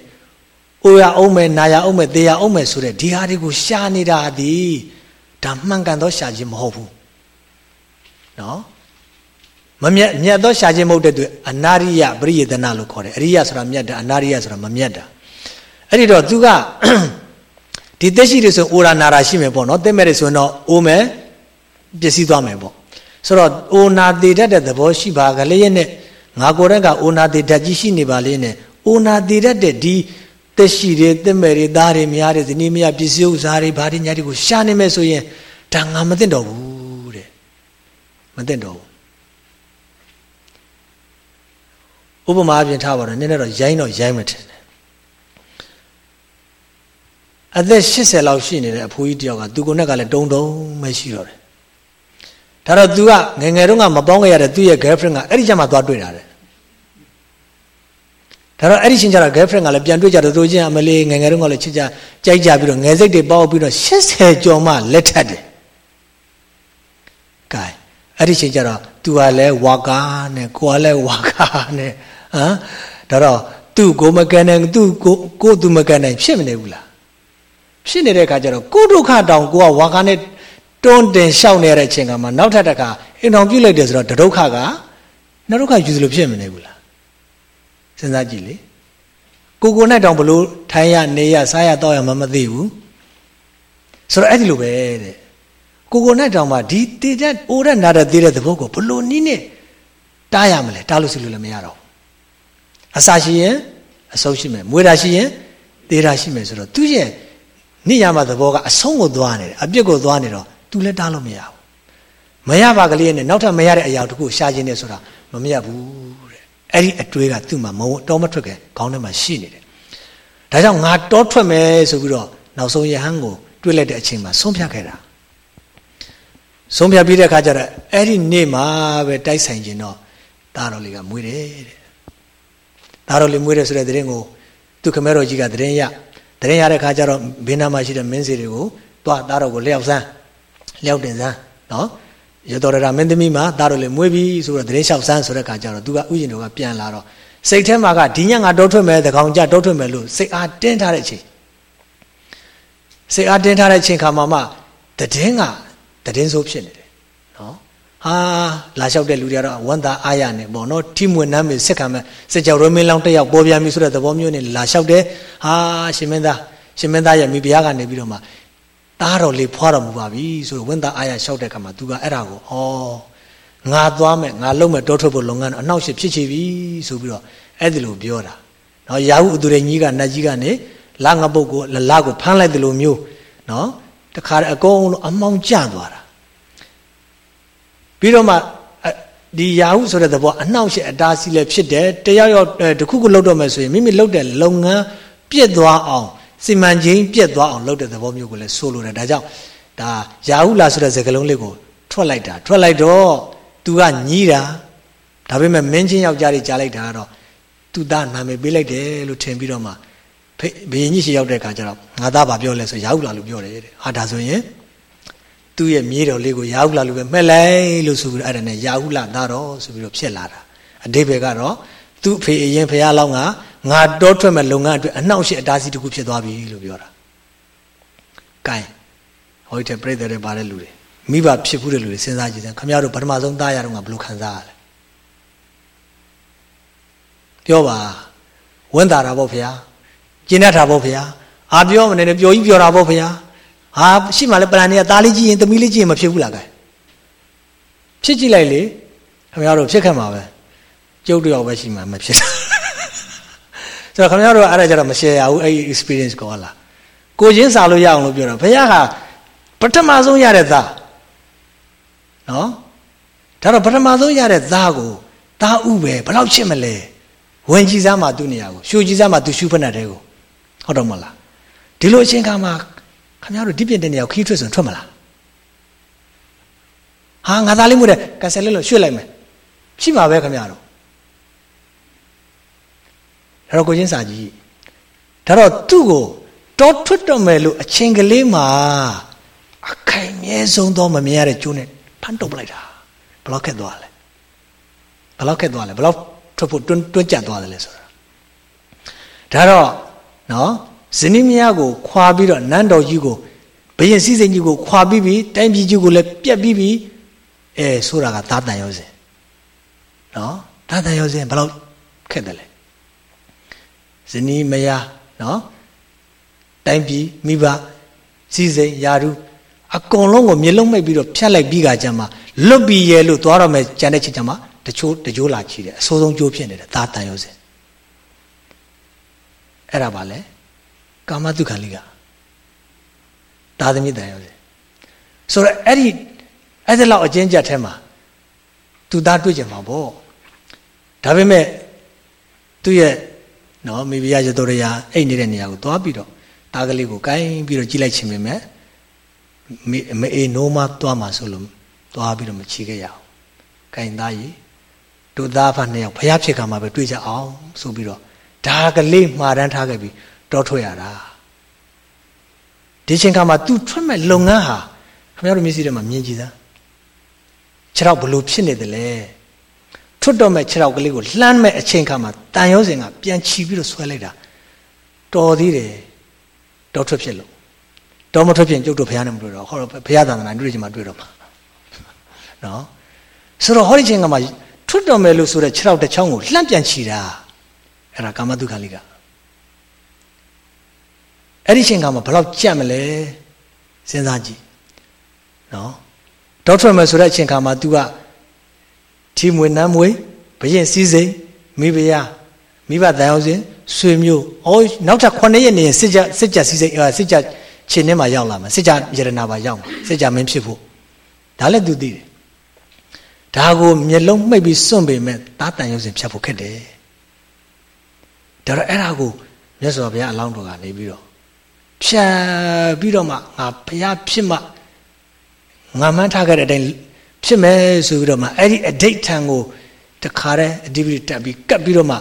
အိုရအောင်မယ်နာရအောင်မယ်တေရအောင်မယ်ဆိုတဲ့ဒီဟာတွေကိုရှားနေတာသည်ဒါမှန်ကန်သောရှားခြင်းမဟုတ်ဘူးနော်မမြတ်မြတ်သောရှားခြင်းမဟုတ်တဲ့အတွက်အနာရိယပရိယေဒနာလို့ခေါ်တယ်အရိယဆိုတာမြတ်တာအနာရိယဆိုတာမမြတ်တာအဲ့ဒီတော့သူကဒီသက်ရှိတွေဆိုအိုရာနာရာရှိမယ်ပေါ့နော်သိမဲ့တွေဆိုရင်တော့အိုမယ်ပျက်စီးသွားမယ်ပေါ့ဆိုတော့အိုနာသေးတတ်တဲ့သဘောရှိပါကလေးရဲ့နဲ့ငါကိုယ်တိုင်ကအိုနာသေးတတ်ကြီးရှိနေပါလေနဲ့အိုနာသေးတတ်တဲ့ဒီ သက်ရှိတွေသိမဲ့တွေသားတွေများတွေဇနီးမယားပစ္စည်းဥစ္စာတွေဘာတွေညာတွေကိုရှာနေမယ်ဆိုရင်ဒါငါမသိတော့ဘူးတဲ့မသိတော့ဘူးဥပမာအပြင်ထားပါတော့နည်းနည်းတော့ရိုင်းတော့ရိုင်းမထင်နဲ့အသက်80လောက်ရှိနေတဲ့အဖိုးကြီးတယောက်ကသူကိုယ်နဲ့ကလည်းတုံတုံပဲရှိတော့တယ်ဒါတော့ तू ကငငယ်တုန်းကမပေါင်းခဲ့ရတဲ့သူ့ရဲ့ girlfriend ကအဲ့ဒီကျမှသွားတွေ့တာတဲ့ ဒါတော့အဲ့ဒီချင်းကျတော့ girlfriend ကလည်းပြန်တွေ့ကြတော့သူချင်းအမလေးငငယ်တုန်းကလည်းချစ်ကြကြိုက်ကြပြီးတော့ငယ်စိတ်တွေပေါက်ပြီးတော့80ကျော်မှလက်ထပ်တယ်ကဲအဲ့ဒီချင်းကျတော့ तू ကလည်းဝါကာနဲ့ကိုကလည်းဝါကာနဲ့ဟမ်ဒါတော့သူ့ကိုမကန်နိုင်သူ့ကိုကိုသူမကန်နိုင်ဖြစ်မနေဘူးလားဖြစ်နေတဲ့အခါကျတော့ကိုဒုက္ခတောင်ကိုကဝါကာနဲ့တွန်းတင်လျှောက်နေတဲ့အချိန်ကမှနောက်ထပ်တစ်ခါအိမ်တော်ပြုတ်လိုက်တယ်ဆိုတော့ဒုက္ခကနဒုက္ခယူသလိုဖြစ်မနေဘူးလား စဉ်းစားကြည့်လေကိုကိုနဲ့တောင်ဘလို့ထိုင်ရနေရစားရတော့ရမမသိဘူးဆိုတော့အဲ့ဒီလိုပဲတဲ့ကိုကိုနဲ့တောင်မှဒီတည်တဲ့အိုးတဲ့နာတဲ့သေးတဲ့သဘောကိုဘလို့နီးနဲ့တားရမလဲတားလို့စီလို့လည်းမရတော့အစာရှိရင်အဆုံးရှိမယ်မွေးတာရှိရင်သေးတာရှိမယ်ဆိုတော့သူရဲ့နိယာမသဘောကအဆုံးကိုသွားနေတယ်အပြစ်ကိုသွားနေတော့ तू လည်းတားလို့မရဘူးမရပါကလေးနဲ့နောက်ထပ်မရတဲ့အရာတခုရှားခြင်းနဲ့ဆိုတာမမရဘူးတဲ့ အဲ့ဒီအတွေးကသူ့မှာမဝတောမထွက်ခဲ့ခေါင်းထဲမှာရှိနေတယ်ဒါကြောင့်ငါတောထွက်မယ်ဆိုပြီးတော့နောက်ဆုံးယဟန်ကိုတွေးလိုက်တဲ့အချိန်မှာဆုံးဖြတ်ခဲ့တာဆုံးဖြတ်ပြီးတဲ့အခါကျတော့အဲ့ဒီနေ့မှာပဲတိုက်ဆိုင်ခြင်းတော့သားတော်လေးကမွေးတယ်တဲ့သားတော်လေးမွေးတယ်ဆိုတဲ့တဲ့ရင်ကိုသူခမဲတော်ကြီးကတဲ့ရင်ရတဲ့ရင်ရတဲ့အခါကျတော့ဘေးနားမှာရှိတဲ့မင်းစီတွေကိုတွားသားတော်ကိုလျှောက်စမ်းလျှောက်တင်စမ်းနော် ရတော်ရမင်းသမီးမှာသားတော်လေးမွေးပြီဆိုတော့တဲ့ရင်လျှောက်စမ်းဆိုတဲ့အခါကျတော့သူကဥယျာဉ်တော်ကပြန်လာတော့စိတ်ထဲမှာကဒီညငါတောထွက်မယ်တကောင်ကြတောထွက်မယ်လို့စိတ်အားတင်းထားတဲ့အချိန်စိတ်အားတင်းထားတဲ့အချိန်ခါမှာမှတည်င်းကတည်င်းဆိုးဖြစ်နေတယ်နော်ဟာလာလျှောက်တဲ့လူတွေကတော့ဝန်တာအားရနေပေါ့နော်ထိမွေနှမ်းမေစစ်ခံမဲ့စစ်ကြောရမင်းလောင်းတက်ရောက်ပေါ်ပြန်ပြီဆိုတဲ့သဘောမျိုးနဲ့လာလျှောက်တယ်ဟာရှင်မင်းသားရှင်မင်းသားရဲ့မိဖုရားကနေပြီးတော့မှ သားတော်လေးဖွာတော်မူပါပြီဆိုတော့ဝင်းသားအားရလျှောက်တဲ့ခါမှာသူကအဲ့ဒါကိုဩငါသွားမယ်ငါလုံးမယ်တောထွက်ဖို့လုပ်ငန်းအနှောက်အယှက်ဖြစ်ချေပြီဆိုပြီးတော့အဲ့ဒီလိုပြောတာနော်ရာဟုအသူရကြီးကနတ်ကြီးကနေလာငပုတ်ကိုလလကိုဖမ်းလိုက်တယ်လို့မျိုးနော်တခါအကုန်လုံးအမောင်ကျသွားတာပြီးတော့မှဒီယာဟုဆိုတဲ့သဘောအနှောင့်အယှက်အတားဆီးလည်းဖြစ်တယ်တယောက်ယောက်တခုခုလုပ်တော့မယ်ဆိုရင်မိမိလုပ်တဲ့လုပ်ငန်းပြည့်သွားအောင် စီမံချင်းပြည့်သွားအောင်လုပ်တဲ့သဘောမျိုးကိုလည်းဆိုလိုတယ်ဒါကြောင့်ဒါယာဟုလာဆိုတဲ့စကားလုံးလေးကိုထွက်လိုက်တာထွက်လိုက်တော့ तू ကညီးတာဒါပေမဲ့မင်းချင်းယောက်ျားလေးကြားလိုက်တာကတော့သူသားနာမည်ပေးလိုက်တယ်လို့ထင်ပြီးတော့မှဘယင်ကြီးရှိရောက်တဲ့အခါကျတော့ငါသားဗာပြောလဲဆိုရာဟုလာလို့ပြောတယ်တဲ့ဟာဒါဆိုရင်သူ့ရဲ့မြေးတော်လေးကိုရာဟုလာလို့ပဲမှက်လိုက်လို့ဆိုပြီးတော့အဲ့ဒါနဲ့ရာဟုလာသားတော်ဆိုပြီးတော့ဖြစ်လာတာအတိဘယ်ကတော့သူ့ဖေအရင်ဖះလောင်းက ငါတောထွက်မဲ့လုပ်ငန်းအတွက်အနှောင့်အယှက်အတားဆီးတစ်ခုဖြစ်သွားပြီလို့ပြောတာ။ကဲဟောဒီတဲ့ပြိတ္တတွေပါတဲ့လူတွေမိဘဖြစ်ဘူးတဲ့လူတွေစဉ်းစားကြည့်စမ်းခမရတို့ပထမဆုံးသားရတော့ကဘယ်လိုခံစားရလဲပြောပါဝန်တာတာပေါ့ဖေ။ကျင်းတတ်တာပေါ့ဖေ။အာပြောမနေနဲ့ပျော်ကြီးပြောတာပေါ့ဖေ။ဟာရှိမှလည်းပလန်တွေကသားလေးကြည့်ရင်သမီးလေးကြည့်ရင်မဖြစ်ဘူးလားကဲဖြစ်ကြည့်လိုက်လေခင်ဗျားတို့ဖြစ်ခဲ့မှာပဲကျုပ်တယောက်ပဲရှိမှမဖြစ် ဆိုတော့ခင်ဗျားတို့အဲ့ဒါကြတော့မ share ရဘူးအဲ့ဒီ experience ကောလားကိုချင်းစာလို့ရအောင်လို့ပြောတာဘုရားဟာပထမဆုံးရတဲ့သားနော်ဒါတော့ပထမဆုံးရတဲ့သားကိုသားဥပဲဘယ်လောက်ချစ်မလဲဝင်ကြည်စားမှသူ့နေရာကိုရှူကြည်စားမှသူရှူဖက်တဲ့ကိုဟုတ်တော့မလားဒီလိုအချိန်ခါမှာခင်ဗျားတို့ဒီပြင့်တဲ့နေရာကိုခီးထွက်ဆိုထွက်မလားဟာငါသားလေးမို့တဲ့ကန်ဆယ်လေးလို့ရွှေ့လိုက်မယ်ရှိပါပဲခင်ဗျားတို့ ဒါတော့ကိုချင်းစာကြီးဒါတော့သူ့ကိုတောထွက်တော့မယ်လို့အချင်းကလေးမှာအခိုင်မြဲဆုံးသောမမြင်ရတဲ့ကျိုးနဲ့ဖမ်းတုပ်ပလိုက်တာဘလောက်ခက်သွားလဲဘလောက်ခက်သွားလဲဘလောက်ထွက်ဖို့တွန်းတွန်းကြက်သွားတယ်လဲဆိုတာဒါတော့နော်ဇနီးမယားကိုခွာပြီးတော့နန်းတော်ကြီးကိုဘယင်စည်းစိမ်ကြီးကိုခွာပြီးပြီးတိုင်းပြည်ကြီးကိုလည်းပြက်ပြီးပြီးအဲဆိုတာကသာတန်ရောစင်နော်သာတန်ရောစင်ဘယ်လောက်ခက်တယ်လဲ ဇနီးမယားနော်တိုင်းပြည်မိဘစည်းစိမ်ယာရုအကုန်လုံးကိုမျက်လုံးမိတ်ပြီးတော့ဖြတ်လိုက်ပြီးကကြမှာလွတ်ပြီးရဲလို့သွားတော့မယ်ကြံတဲ့ချိန်ကျမှတချို့တကြိုးလာချီတယ်အဆိုးဆုံးကြိုးဖြစ်နေတယ်သာတန်ရောစင်အဲ့ဒါပါလဲကာမတုခံလိကဒါသမီးတန်ရောစေဆိုတော့အဲ့ဒီအဲ့ဒီလောက်အကျဉ်းကြက်ထဲမှာသူသားတွေ့ကြမှာပေါ့ဒါပေမဲ့သူ့ရဲ့ နော်မိဖုရားရတော်ရရာအိတ်နေတဲ့နေရာကိုသွားပြီးတော့သားကလေးကိုကိုင်းပြီးတော့ကြည့်လိုက်ခြင်းပဲမဲ့မအေးနိုးမသွားမှာဆိုလို့သွားပြီးတော့မချီခဲ့ရအောင်ကိုင်းသားကြီးတို့သားဖတ်နှစ်ယောက်ဖျားဖြစ်ခါမှာပဲတွေ့ကြအောင်ဆိုပြီးတော့ဒါကလေးမှားတန်းထားခဲ့ပြီးတောထွက်ရတာဒီချိန်ခါမှာ तू ထွက်မဲ့လုပ်ငန်းဟာခင်ဗျားတို့မျက်စိထဲမှာမြင်ကြည့်သားခြေထောက်ဘလို့ဖြစ်နေတယ်လဲ ထွတ်တော့မဲ့ခြေထောက်ကလေးကိုလှမ်းမဲ့အချိန်ခါမှာတန်ရောစင်ကပြန်ချီပြီးတော့ဆွဲလိုက်တာတော်သေးတယ်တော်ထွက်ဖြစ်လို့တော်မထွက်ဖြစ်ကျုပ်တို့ဘုရားနဲ့မတွေ့တော့ဟောဘုရားသာသနာတွေ့ကြမှာတွေ့တော့မှာနော်ဆိုတော့ဟောဒီချိန်ကမှထွတ်တော်မယ်လို့ဆိုတဲ့ခြေထောက်တစ်ချောင်းကိုလှမ်းပြန်ချီတာအဲ့ဒါကာမတုခလိကအဲ့ဒီချိန်ကမှဘယ်လောက်ကြက်မလဲစဉ်းစားကြည့်နော်ဒေါက်တာမယ်ဆိုတဲ့အချိန်ခါမှာ तू က ထီမွေနမ်းမွေဘရင်စည်းစိမ်မိဖုရားမိဘတန်အောင်စဉ်ဆွေမျိုးအော်နောက်ထပ်9ရက်နေရင်စစ်ကြစစ်ကြစည်းစိမ်စစ်ကြခြေနှင်းမှာရောက်လာမှာစစ်ကြယရနာပါရောက်မှာစစ်ကြမင်းဖြစ်ဖို့ဒါလည်း तू သိတယ်ဒါကိုမျက်လုံးမှိတ်ပြီးစွန့်ပေမဲ့တားတန်ရုံစဉ်ဖြတ်ဖို့ခက်တယ်ဒါတော့အဲ့ဒါကိုမြတ်စွာဘုရားအလောင်းတော်ကနေပြီးတော့ဖြတ်ပြီးတော့မှငါဘုရားဖြစ်မှငါမှန်းထားခဲ့တဲ့အတိုင်း ဖြစ်မယ်ဆိုပြီးတော့မှအဲ့ဒီအဋိဋ္ဌံကိုတခါတည်းအဓိပတိတက်ပြီးကပ်ပြီးတော့မှ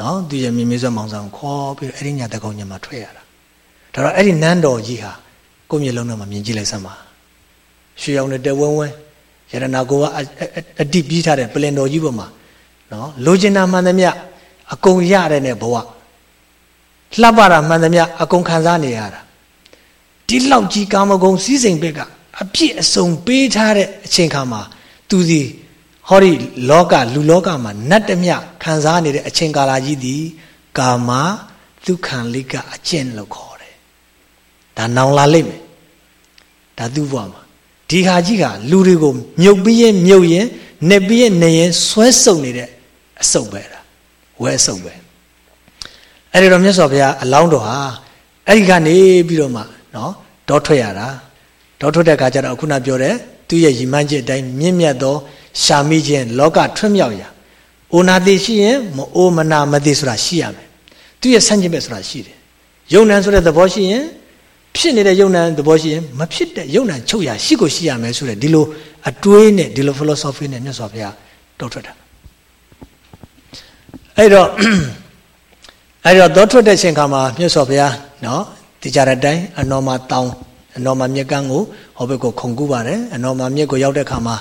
နော်သူရဲ့မြင်မြစွာမောင်ဆောင်ခေါ်ပြီးတော့အဲ့ဒီညတကောင်ညမှာထွက်ရတာဒါတော့အဲ့ဒီနန်းတော်ကြီးဟာကိုယ့်မျက်လုံးထဲမှာမြင်ကြည့်လိုက်စမ်းပါရွှေရောင်နဲ့တဲဝန်းဝန်းရတနာကိုကအတိပြီးထားတဲ့ပလင်တော်ကြီးပေါ်မှာနော်လိုချင်တာမှန်သမျှအကုန်ရတဲ့နဲ့ဘဝလှပတာမှန်သမျှအကုန်ခံစားနေရတာဒီလောက်ကြီးကာမဂုဏ်စည်းစိမ်ဘက်က အပြည့်အစုံပေးထားတဲ့အချိန်ခါမှာသူစီဟောဒီလောကလူလောကမှာနတ်တမြခံစားနေတဲ့အချိန်ကာလကြီးသည်ကာမဒုက္ခံလိကအကျင့်လို့ခေါ်တယ်ဒါနောင်လာလိမ့်မယ်ဒါသူ့ဘဝမှာဒီဟာကြီးကလူတွေကိုမြုပ်ပြီးရင်မြုပ်ရင်နေပြီးရင်နေရင်ဆွဲဆုပ်နေတဲ့အဆုပ်ပဲဒါဝဲအဆုပ်ပဲအဲ့ဒီတော့မြတ်စွာဘုရားအလောင်းတော်ဟာအဲ့ဒီကနေပြီးတော့မှနော်တောထွက်ရတာ တောထွက်တဲ့အခါကျတော့ခုနပြောတဲ့သူ့ရဲ့ရည်မှန်းချက်အတိုင်းမြင့်မြတ်သောရှာမိခြင်းလောကထွတ်မြောက်ရာအိုနာတိရှိရင်မအိုမနာမသိဆိုတာရှိရမယ်သူ့ရဲ့ဆန့်ကျင်ဘက်ဆိုတာရှိတယ်ယုံနံဆိုတဲ့သဘောရှိရင်ဖြစ်နေတဲ့ယုံနံသဘောရှိရင်မဖြစ်တဲ့ယုံနံချုပ်ရရှိကိုရှိရမယ်ဆိုတဲ့ဒီလိုအတွေးနဲ့ဒီလို philosophy နဲ့မြတ်စွာဘုရားတောထွက်တာအဲ့တော့အဲ့တော့တောထွက်တဲ့ချိန်ခါမှာမြတ်စွာဘုရားနော်တကြတဲ့အတိုင်းအနော်မာတောင်း အနော်မာမြက်ကန်းကိုဟောဘက်ကိုခုန်ကူးပါတယ်အနော်မာမြက်ကိုရောက်တဲ့ခါမှာ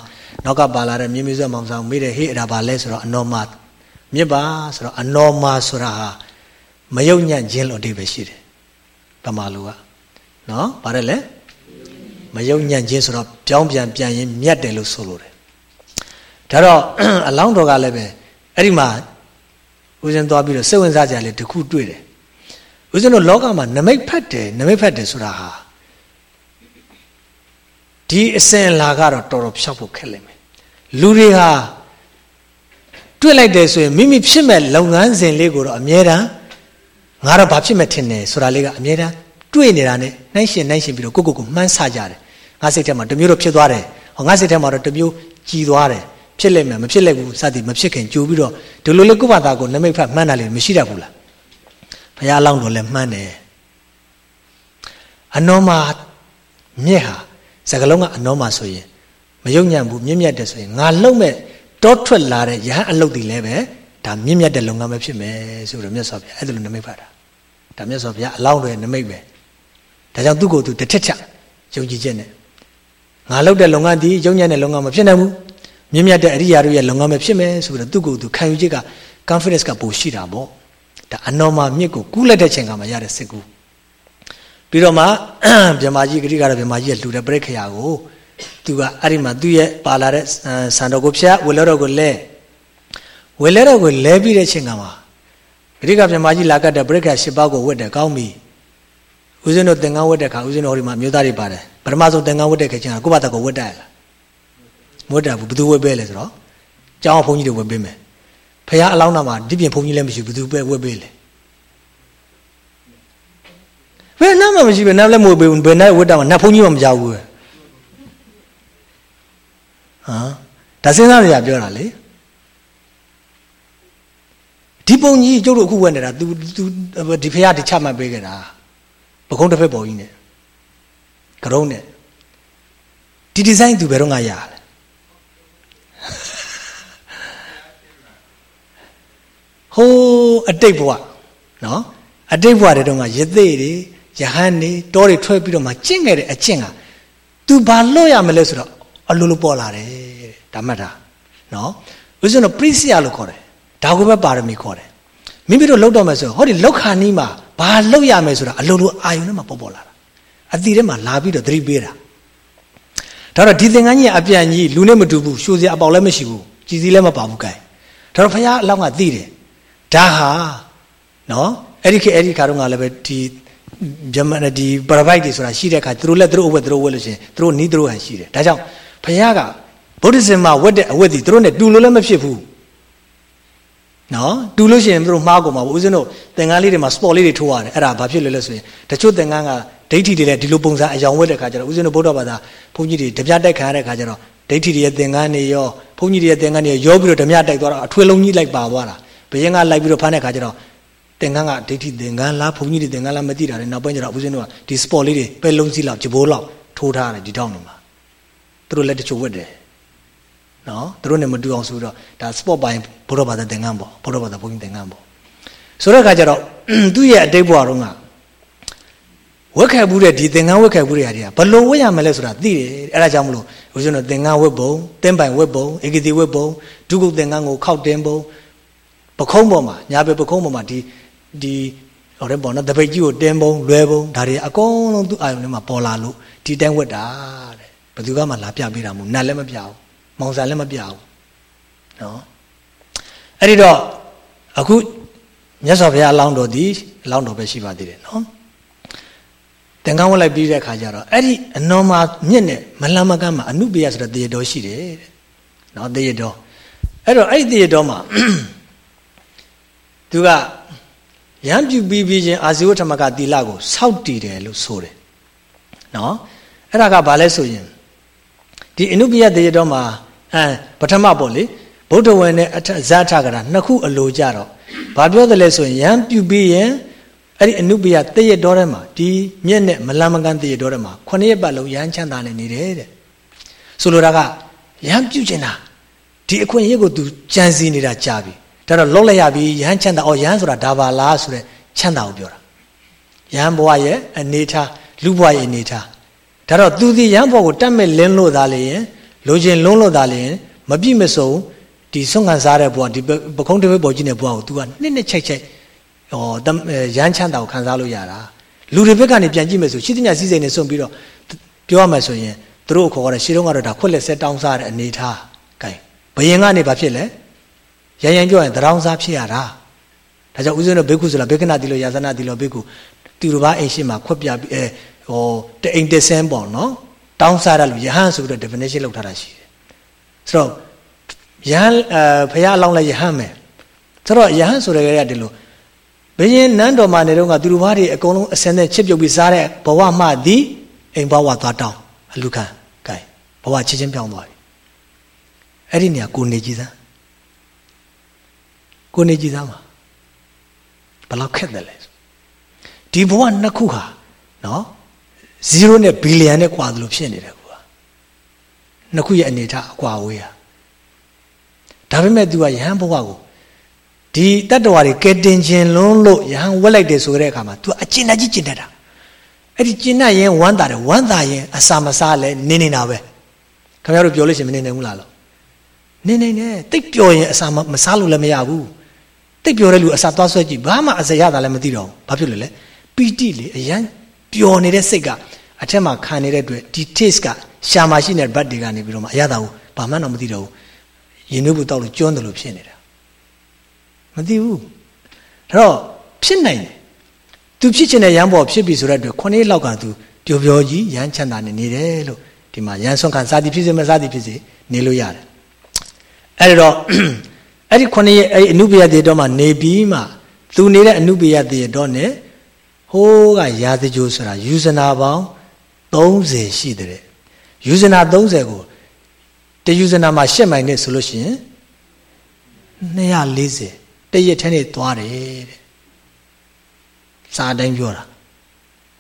နောက်ကပါလာတဲ့မြင်းမြစွဲမောင်ဆောင်မေးတယ်ဟေးအဲ့ဒါဘာလဲဆိုတော့အနော်မာမြစ်ပါဆိုတော့အနော်မာဆိုတာဟာမယုံညံ့ခြင်းလို့အဓိပ္ပာယ်ရှိတယ်ဗမာလူကနော်ဗါတယ်လေမယုံညံ့ခြင်းဆိုတော့ပြောင်းပြန်ပြန်ရင်မြတ်တယ်လို့ဆိုလိုတယ်ဒါတော့အလောင်းတော်ကလည်းပဲအဲ့ဒီမှာဦးဇင်းသွားပြီးတော့စိတ်ဝင်စားကြလေတခုတွေ့တယ်ဦးဇင်းတို့လောကမှာနမိတ်ဖတ်တယ်နမိတ်ဖတ်တယ်ဆိုတာဟာ ဒီအစဉ်လာကတော့တော်တော်ဖြောက်ဖို့ခက်လိမ့်မယ်လူတွေဟာတွေ့လိုက်တယ်ဆိုရင်မိမိဖြစ်မဲ့လုပ်ငန်းစဉ်လေးကိုတော့အမြဲတမ်းငါတော့ဘာဖြစ်မဲ့ထင်တယ်ဆိုတာလေးကအမြဲတမ်းတွေ့နေတာနဲ့နှိုင်းရှင်နှိုင်းရှင်ပြီးတော့ကိုကိုကိုမှန်းဆကြတယ်ငါစိတ်ထဲမှာတမျိုးတော့ဖြစ်သွားတယ်ဟောငါစိတ်ထဲမှာတော့တမျိုးကြည်သွားတယ်ဖြစ်လိမ့်မယ်မဖြစ်လိုက်ဘူးစသည်မဖြစ်ခင်ကြိုပြီးတော့ဒီလိုလေးကိုယ့်ဘာသာကိုနမိတ်ဖတ်မှန်းတာလေမရှိတတ်ဘူးလားဘုရားအလောင်းတော်လည်းမှန်းတယ်အနောမာမြက်ဟာ စကလုံးကအနောမာဆိုရင်မယုံညံ့ဘူးမြင့်မြတ်တယ်ဆိုရင်ငါလုံမဲ့တောထွက်လာတဲ့ရဟန်းအလုတ်တွေလည်းပဲဒါမြင့်မြတ်တဲ့လုပ်ငန်းပဲဖြစ်မယ်ဆိုတော့မြတ်စွာဘုရားအဲ့ဒါလိုနမိတ်ဖတ်တာဒါမြတ်စွာဘုရားအလောင်းတွေနမိတ်ပဲဒါကြောင့်သူ့ကိုယ်သူတစ်ထက်ချယုံကြည်ခြင်းနဲ့ငါလုပ်တဲ့လုပ်ငန်းဒီယုံညံ့တဲ့လုပ်ငန်းမဖြစ်နိုင်ဘူးမြင့်မြတ်တဲ့အရိယာတို့ရဲ့လုပ်ငန်းပဲဖြစ်မယ်ဆိုတော့သူ့ကိုယ်သူခံယူချက်က confidence ကပိုရှိတာပေါ့ဒါအနော်မာမြစ်ကိုကူးလက်တဲ့ချိန်ကမှရတဲ့စစ်ကူ ပြီးတော့မှဗြဟ္မာကြီးဂရိကတော့ဗြဟ္မာကြီးရဲ့လှူတဲ့ပြိခရာကိုသူကအဲ့ဒီမှာသူ့ရဲ့ပါလာတဲ့ဆန်တော်ကိုဖြတ်ဝေလဲတော်ကိုလဲဝေလဲတော်ကိုလဲပြီးတဲ့ချိန်ကမှဂရိကဗြဟ္မာကြီးလာကတ်တဲ့ပြိခရာ၈ပါးကိုဝတ်တယ်ကောင်းပြီဦးဇင်းတို့သင်္ကန်းဝတ်တဲ့ခါဦးဇင်းတို့ဟိုဒီမှာမျိုးသားတွေပါတယ်ပထမဆုံးသင်္ကန်းဝတ်တဲ့ခါကျတော့ကိုယ့်ဘာသာကိုဝတ်တယ်လားမဝတ်တယ်ဘူးဘယ်သူဝတ်ပေးလဲဆိုတော့ကျောင်းဘုန်းကြီးတွေဝတ်ပေးမယ်ဖះအလောင်းနာမှာဒီပြင်ဘုန်းကြီးလည်းမရှိဘူးဘယ်သူပဲဝတ်ပေးလဲ ဘယ်နာမှမရှိဘူးနားလည်းမဝတ်ပေးဘူးဘယ်နာဝတ်တာမှနတ်ဘုန်းကြီးမှမကြောက်ဘူးဟမ်ဒါစဉ်းစားရပြောတာလေဒီပုံကြီးကျုပ်တို့အခုဝတ်နေတာ तू तू ဒီဖះဒီချမှတ်ပေးခဲ့တာပကုံးတစ်ဖက်ပေါ်ကြီးနဲ့ကရုံးနဲ့ဒီဒီဇိုင်း तू ဘယ်တော့ငါရလဲဟိုးအတိတ်ဘဝနော်အတိတ်ဘဝတွေတုန်းကရသေးတွေယ ဟန်တွေတောတွေထွက်ပြီးတော့မှကျင့်ခဲ့တဲ့အကျင့်က तू ဘာလွတ်ရမလဲဆိုတော့အလိုလိုပေါ်လာတယ်ဒါမှတ်တာနော်ဥစဉ်တော့ပရိစိယလို့ခေါ်တယ်ဒါကိုပဲပါရမီခေါ်တယ်မိမိတို့လောက်တော့မယ်ဆိုဟောဒီလောက်ခါနီးမှာဘာလောက်ရမယ်ဆိုတာအလိုလိုအာယုန်နဲ့မှပေါ်ပေါ်လာတာအတိထဲမှာလာပြီးတော့သတိပေးတာဒါတော့ဒီသင်္ကန်းကြီးအပြန်ကြီးလူနဲ့မတူဘူးရှိုးစရာအပေါက်လည်းမရှိဘူးကြည်စည်းလည်းမပါဘူးကဲဒါတော့ဖခင်အလောင်းကသိတယ်ဒါဟာနော်အဲ့ဒီခေအဲ့ဒီခါတော့ငါလည်းပဲဒီ ဂျမန်ဒီပရဗိုက်တွေဆိုတာရှိတဲ့အခါသူတို့လည်းသူတို့အဝတ်သူတို့ဝတ်လို့ရှိရင်သူတို့နီးသူတို့ဟန်ရှိတယ်ဒါကြောင့်ဘုရားကဗုဒ္ဓဇင်မှာဝတ်တဲ့အဝတ်ဒီသူတို့နဲ့တူလို့လည်းမဖြစ်ဘူးနော်တူလို့ရှိရင်သူတို့မှားကုန်မှာဘူးဦးဇင်းတို့သင်္ကန်းလေးတွေမှာ sport လေးတွေထိုးရတယ်အဲ့ဒါဘာဖြစ်လဲလဲဆိုရင်တချို့သင်္ကန်းကဒိဋ္ဌိတွေလည်းဒီလိုပုံစံအယောင်ဝတ်တဲ့ခါကျတော့ဦးဇင်းတို့ဗုဒ္ဓဘာသာဘုန်းကြီးတွေဓမြတိုက်ခံရတဲ့ခါကျတော့ဒိဋ္ဌိတွေရဲ့သင်္ကန်းတွေရောဘုန်းကြီးတွေရဲ့သင်္ကန်းတွေရောပြီးတော့ဓမြတိုက်သွားတော့အထွေလုံးကြီးလိုက်ပါသွားတာဘယင်းကလိုက်ပြီးတော့ဖမ်းတဲ့ခါကျတော့ သင်္ကန်းကဒိဋ္ဌိသင်္ကန်းလားဘုန်းကြီးတွေသင်္ကန်းလားမသိတာလေနောက်ပိုင်းကျတော့ဦးဇင်းတို့ကဒီ sport လေးတွေပဲလုံးစီးလောက်ဂျဘိုးလောက်ထိုးထားတယ်ဒီတောင်းနေမှာသူတို့လည်းတချို့ဝတ်တယ်နော်သူတို့နဲ့မတူအောင်ဆိုတော့ဒါ sport ပိုင်းဘုရားဘာသာသင်္ကန်းပေါ့ဘုရားဘာသာဘုန်းကြီးသင်္ကန်းပေါ့ဆိုတဲ့အခါကျတော့သူ့ရဲ့အတိတ်ဘဝတုန်းကဝက်ခဲ့ဘူးတဲ့ဒီသင်္ကန်းဝက်ခဲ့ဘူးတဲ့ဟာတွေကဘလို့ဝက်ရမလဲဆိုတာသိတယ်အဲ့ဒါကြောင့်မလို့ဦးဇင်းတို့သင်္ကန်းဝက်ပုံတင်းပိုင်ဝက်ပုံဧကတိဝက်ပုံဒုက္ခသင်္ကန်းကိုခောက်တင်းပုံပခုံးပေါ်မှာညာဘက်ပခုံးပေါ်မှာဒီ ဒီဟောတယ်ပေါ့နော်တပိတ်ကြီးကိုတင်းပုံလွယ်ပုံဒါတွေအကုန်လုံးသူ့အာယုံထဲမှာပေါ်လာလို့ဒီတိုင်းဝက်တာတဲ့ဘယ်သူကမှလာပြပေးတာမဟုတ်နတ်လည်းမပြဘူးမောင်ဆန်လည်းမပြဘူးနော်အဲ့ဒီတော့အခုမြတ်စွာဘုရားအလောင်းတော်ဒီအလောင်းတော်ပဲရှိပါသေးတယ်နော်သင်္ကန်းဝတ်လိုက်ပြီးတဲ့ခါကျတော့အဲ့ဒီအနော်မှာမြင့်နဲ့မလမ်းမကမ်းမှာအနုပယဆိုတဲ့တရေတော်ရှိတယ်တဲ့နော်တရေတော်အဲ့တော့အဲ့ဒီတရေတော်မှာသူက ရံပြူပြီးပြီးချင်းအာဇီဝထမကတီလာကိုစောက်တည်တယ်လို့ဆိုတယ်နော်အဲ့ဒါကဘာလဲဆိုရင်ဒီအနုပယတရေတော်မှာအဲပထမပေါ့လေဗုဒ္ဓဝေနဲ့အထဇာထကရာနှစ်ခုအလိုကြတော့ဘာပြောတယ်လဲဆိုရင်ရံပြူပြီးရင်အဲ့ဒီအနုပယတရေတော်ထဲမှာဒီမြက်နဲ့မလမကန်တရေတော်ထဲမှာခုနှစ်ရက်ပတ်လုံးရမ်းချမ်းသာနေနေတယ်တဲ့ဆိုလိုတာကရမ်းပြုတ်ကျင်တာဒီအခွင့်အရေးကို तू ကြံစည်နေတာကြာပြီ ဒါတော့လောလိုက်ရပြီရမ်းချမ်းသာအော်ရမ်းဆိုတာဒါပါလားဆိုတဲ့ချမ်းသာကိုပြောတာရမ်းဘဝရဲ့အနေထားလူဘဝရဲ့အနေထားဒါတော့သူဒီရမ်းဘဝကိုတတ်မဲ့လင်းလို့သားလေရင်လိုချင်လုံးလို့သားလေရင်မပြည့်မစုံဒီဆုံးခံစားတဲ့ဘဝဒီပခုံးတစ်ဝက်ပေါ်ကြီးတဲ့ဘဝကို तू ကနှစ်နှစ်ချိတ်ချိတ်ဟောရမ်းချမ်းသာကိုခံစားလို့ရတာလူတွေဘက်ကနေပြန်ကြည့်မယ်ဆိုရှိသမျှစည်းစိမ်နဲ့စွန့်ပြီးတော့ပြောရမယ်ဆိုရင်သူတို့ခေါ်ရတဲ့ရှေးတုန်းကတော့ဒါခွက်လက်ဆက်တောင်းစားတဲ့အနေထားကဲဘယင်ကနေဘာဖြစ်လဲ ရရင်ပြောရင်သရောင်းစားဖြစ်ရတာဒါကြောင့်ဦးဇင်းတို့ဘေကုဆိုတာဘေကနာတိလို့ယာသနာတိလို့ဘေကုသူတို့ဘာအိမ်ရှိမှာခွက်ပြပြီးအဲဟောတအိမ်တဆင်းပေါ့နော်တောင်းစားရလို့ယဟန်ဆိုပြီးတော့ definition လောက်ထားတာရှိတယ်ဆိုတော့ယဟန်အဲဖះအလောင်းလဲယဟန်မယ်ဆိုတော့ယဟန်ဆိုတဲ့ကလေးကဒီလိုဘယင်နန်းတော်မှာနေတော့ကသူတို့ဘာတွေအကုန်လုံးအစင်းနဲ့ချစ်ပြုတ်ပြီးစားတဲ့ဘဝမှသည်အိမ်ဘဝသွားတောင်းအလူခံကဲဘဝချစ်ချင်းပြောင်းသွားပြီအဲ့ဒီနေရာကိုနေကြည်စမ်း ကိုနေကြည်စမ်းပါဘယ်လောက်ခက်တယ်လဲဒီဘဝနှစ်ခုဟာနော်0နဲ့ဘီလီယံနဲ့ကွာသလိုဖြစ်နေတယ်ကွာနှစ်ခုရဲ့အနေထားအကွာဝေးဟာဒါပေမဲ့ तू ကယဟန်ဘဝကိုဒီတတ္တဝါတွေကဲတင်ခြင်းလုံးလို့ယဟန်ဝက်လိုက်တယ်ဆိုတဲ့အခါမှာ तू အကျဉ်းတကြီးကျင့်တတ်တာအဲ့ဒီကျင့်တတ်ရင်ဝမ်းသာတယ်ဝမ်းသာရင်အစာမစားလဲနေနေတာပဲခင်ဗျားတို့ပြောလို့ရှိရင်မနေနိုင်ဘူးလားလို့နေနေနဲ့တိတ်ပျော်ရင်အစာမစားလို့လည်းမရဘူး တိတ်ပျော်တဲ့လူအစာသွားဆွဲကြည့်ဘာမှအစရတာလည်းမသိတော့ဘူးဘာဖြစ်လို့လဲပီတိလေအရန်ပျော်နေတဲ့စိတ်ကအထက်မှာခံနေတဲ့အတွက်ဒီ taste ကရှာမရှိတဲ့ဘတ်တွေကနေပြီးတော့မှအရသာဘူးဘာမှတော့မသိတော့ဘူးရင်နှုတ်ဘူးတောက်လို့ကျွန်းတယ်လို့ဖြစ်နေတာမသိဘူးဒါတော့ဖြစ်နိုင်တယ်သူဖြစ်ချင်တဲ့ရန်ပေါ်ဖြစ်ပြီဆိုတဲ့အတွက်ခုနှစ်လောက်ကသူပျော်ပျော်ကြီးရန်ချမ်းသာနေနေတယ်လို့ဒီမှာရန်ဆွမ်းခံစားသည်ဖြစ်စေမစားသည်ဖြစ်စေနေလို့ရတယ်အဲ့တော့ အဲ့ဒီခုနှစ်ရက်အဲ့ဒီအနုပယတေတော့မှနေပြီးမှသူနေတဲ့အနုပယတေတော့ ਨੇ ဟိုးကရာဇကြိုးဆိုတာယူဇနာပေါင်း30ရှိတဲ့ယူဇနာ30ကိုတယူဇနာမှာရှစ်မိုင်နဲ့ဆိုလို့ရှိရင်240တရက်ထဲနဲ့သွားတယ်တဲ့စာအတိုင်းပြောတာ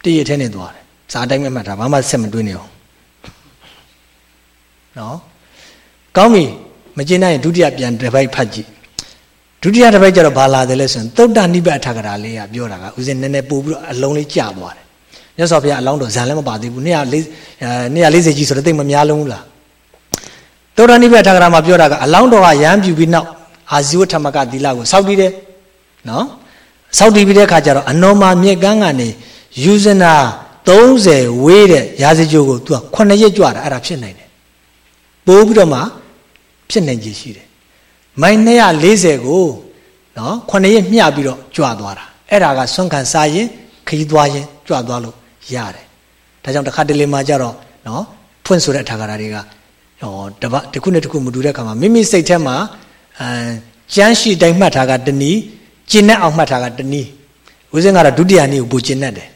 တရက်ထဲနဲ့သွားတယ်စာအတိုင်းပဲမှတ်တာဘာမှဆက်မတွေးနေအောင်နော်ကောင်းပြီ မကျင်နိုင်ဒုတိယပြန်တစ်ပိုက်ဖတ်ကြည့်ဒုတိယတစ်ပိုက်ကျတော့ဘာလာတယ်လဲဆိုရင်သုတ္တနိဗ္ဗအထကရာလေးကပြောတာကဦးဇင်းနည်းနည်းပို့ပြီးတော့အလုံးလေးကျသွားတယ်မြတ်စွာဘုရားအလောင်းတော်ဇန်လည်းမပါသေးဘူး240 240ကြီးဆိုတော့တိတ်မများလုံးဘူးလားသုတ္တနိဗ္ဗအထကရာမှာပြောတာကအလောင်းတော်ကရမ်းပြူပြီးနောက်အာဇီဝထမကသီလကိုစောက်တည်တယ်နော်စောက်တည်ပြီးတဲ့အခါကျတော့အနော်မာမြက်ကန်းကနေယူဇနာ30ဝေးတဲ့ရာဇကြိုးကို तू က9ရက်ကြွတာအဲ့ဒါဖြစ်နိုင်တယ်ပိုးပြီးတော့မှ ဖြစ်နိုင်ခြင်းရှိတယ်မိုင်240ကိုနော်9ရက်မျှပြီးတော့ကြွသွားတာအဲ့ဒါကဆွမ်းခံစားရင်ခရီးသွားရင်ကြွသွားလို့ရတယ်ဒါကြောင့်တစ်ခါတလေမှကြတော့နော်ဖွင့်ဆိုတဲ့ထာဂရာတွေကဟောတပတ်တစ်ခုနဲ့တစ်ခုမတူတဲ့ခါမှာမိမိစိတ်ထဲမှာအဲကျမ်းရှိတိုင်းမှတ်ထားကတနည်းကျင့်တဲ့အောင်မှတ်ထားကတနည်းဦးစင်းကတော့ဒုတိယနေ့ကိုပူကျင့်တတ်တယ်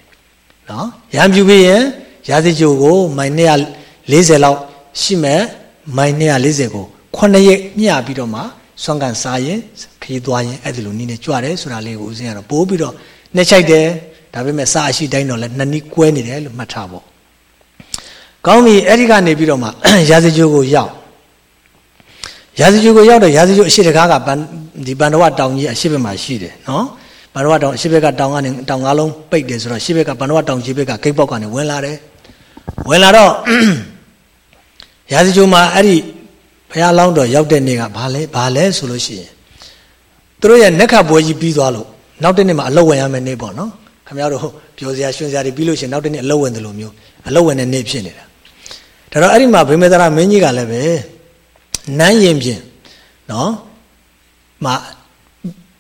နော်ရံပြူပြီးရင်ရာဇီကျိုကိုမိုင်240လောက်ရှိမဲ့မိုင်240ကို 9ရက်မျှပြီးတော့မှဆွမ်းကန်စားရင်ခရီးသွားရင်အဲ့ဒီလိုနည်းနဲ့ကြွတယ်ဆိုတာလေးကိုဦးစင်းကတော့ပိုးပြီးတော့နှက်ချိုက်တယ်ဒါပေမဲ့စားအရှိတိုင်းတော့လည်းနှစ်နည်းကွဲနေတယ်လို့မှတ်ထားပေါ့ကောင်းပြီအဲ့ဒီကနေပြီးတော့မှရာဇီကျိုးကိုရောက်ရာဇီကျိုးကိုရောက်တယ်ရာဇီကျိုးအရှိတကားကဒီပန္ဒဝတောင်ကြီးအရှိဘက်မှာရှိတယ်နော်ပန္ဒဝတောင်အရှိဘက်ကတောင်ကနေတောင်ငါးလုံးပိတ်တယ်ဆိုတော့ရှိဘက်ကပန္ဒဝတောင်ကြီးဘက်ကဂိတ်ပေါက်ကနေဝင်လာတယ်ဝင်လာတော့ရာဇီကျိုးမှာအဲ့ဒီ ဘုရားလောင်းတော်ရောက်တဲ့နေ့ကဘာလဲဘာလဲဆိုလို့ရှိရင်သူတို့ရဲ့နက်ခတ်ပွဲကြီးပြီးသွားလို့နောက်တစ်နေ့မှာအလုတ်ဝင်ရမယ်နေ့ပေါ့နော်ခင်ဗျားတို့ပျော်စရာရွှင်စရာတွေပြီးလို့ရှိရင်နောက်တစ်နေ့အလုတ်ဝင်တယ်လို့မျိုးအလုတ်ဝင်တဲ့နေ့ဖြစ်နေတာဒါတော့အဲ့ဒီမှာဗိမေသရမင်းကြီးကလည်းပဲနန်းရင်ဖြင့်နော်မ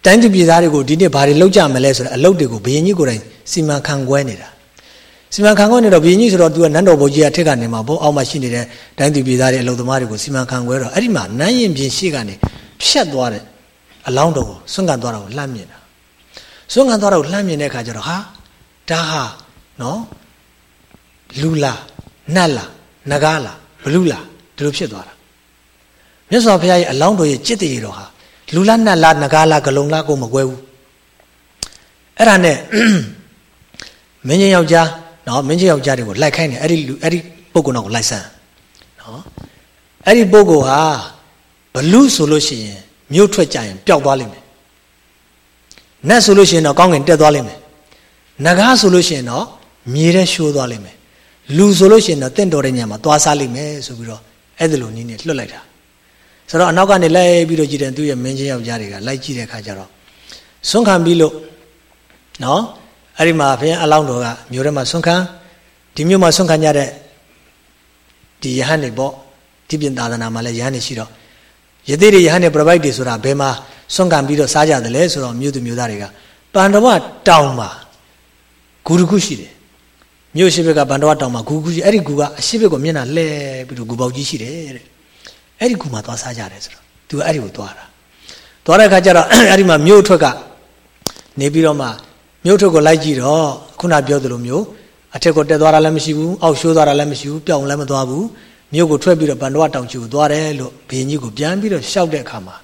တိုင်းသူပြည်သားတွေကိုဒီနေ့ဘာတွေလောက်ကြမလဲဆိုတော့အလုတ်တွေကိုဘုရင်ကြီးကိုယ်တိုင်စီမံခန့်ခွဲနေတာ စီမံခန့်ခွဲနေတော့ဘီကြီးဆိုတော့ तू ကနန်းတော်ဘုကြီးကထက်ကနေမှာဘောအောက်မှာရှိနေတဲ့တိုင်းသူပြည်သားတွေအလုပ်သမားတွေကိုစီမံခန့်ခွဲတော့အဲ့ဒီမှာနန်းရင်ပြင်ရှိကနေဖြတ်သွားတဲ့အလောင်းတော်ကိုဆွန့်ကန်သွားတာကိုလှမ်းမြင်တာဆွန့်ကန်သွားတာကိုလှမ်းမြင်တဲ့အခါကျတော့ဟာဒါဟာနော်လူလားနတ်လားနဂါလားဘလူလားဒီလိုဖြစ်သွားတာမြတ်စွာဘုရားရဲ့အလောင်းတော်ရဲ့จิตတရေတော်ဟာလူလားနတ်လားနဂါလားဂလုံလားကိုမကွဲဘူးအဲ့ဒါနဲ့မင်းကြီးယောက်ျား နော်မင်းကြီးယောက်ျားတွေကိုလိုက်ခိုင်းတယ်အဲ့ဒီလူအဲ့ဒီပုဂ္ဂိုလ်တော့ကိုလိုက်ဆန်းနော်အဲ့ဒီပုဂ္ဂိုလ်ဟာဘလူဆိုလို့ရှိရင်မြို့ထွက်ကြရင်ပျောက်သွားလိမ့်မယ်နတ်ဆိုလို့ရှိရင်တော့ကောင်းကင်တက်သွားလိမ့်မယ်နဂါဆိုလို့ရှိရင်တော့မြေထဲရှိုးသွားလိမ့်မယ်လူဆိုလို့ရှိရင်တော့တင့်တော်တဲ့ညမှာသွားစားလိမ့်မယ်ဆိုပြီးတော့အဲ့ဒီလိုနည်းနဲ့လွတ်လိုက်တာဆိုတော့အနောက်ကနေလိုက်ပြီးတော့ကြည့်တယ်သူ့ရဲ့မင်းချင်းယောက်ျားတွေကလိုက်ကြည့်တဲ့အခါကျတော့ဆွန့်ခံပြီးလို့နော် အဲ့ဒီမှာဘုရားအလောင်းတော်ကမြို့ထဲမှာဆွန့်ခံဒီမြို့မှာဆွန့်ခံကြတဲ့ဒီယဟန်တွေပေါ့ဒီပြင်သာသနာမှာလည်းယဟန်တွေရှိတော့ယသိတွေယဟန်တွေ provide တွေဆိုတာဘယ်မှာဆွန့်ခံပြီးတော့စားကြတယ်လဲဆိုတော့မြို့သူမြို့သားတွေကပန္တဝတောင်မှာဂူတခုရှိတယ်မြို့ရှိဘက်ကဗန္ဒဝတောင်မှာဂူဂူကြီးအဲ့ဒီဂူကအရှိဘက်ကိုမျက်နှာလှဲပြီးတော့ဂူပေါက်ကြီးရှိတယ်တဲ့အဲ့ဒီဂူမှာသွားစားကြတယ်ဆိုတော့သူကအဲ့ဒီကိုသွားတာသွားတဲ့အခါကျတော့အဲ့ဒီမှာမြို့ထွက်က နေပြီးတော့မှ မြို့ထွက်ကိုလိုက်ကြည့်တော့ခုနပြောသလိုမျိုးအထက်ကိုတက်သွားတာလည်းမရှိဘူးအောက်ရှိုးသွားတာလည်းမရှိဘူးပြောင်းလည်းမသွားဘူးမြို့ကိုထွက်ပြီးတော့ဗန္ဒဝတောင်ကြီးကိုသွားတယ်လို့ဘုရင်ကြီးကိုပြန်ပြီးတော့ရှောက်တဲ့အခါမှာ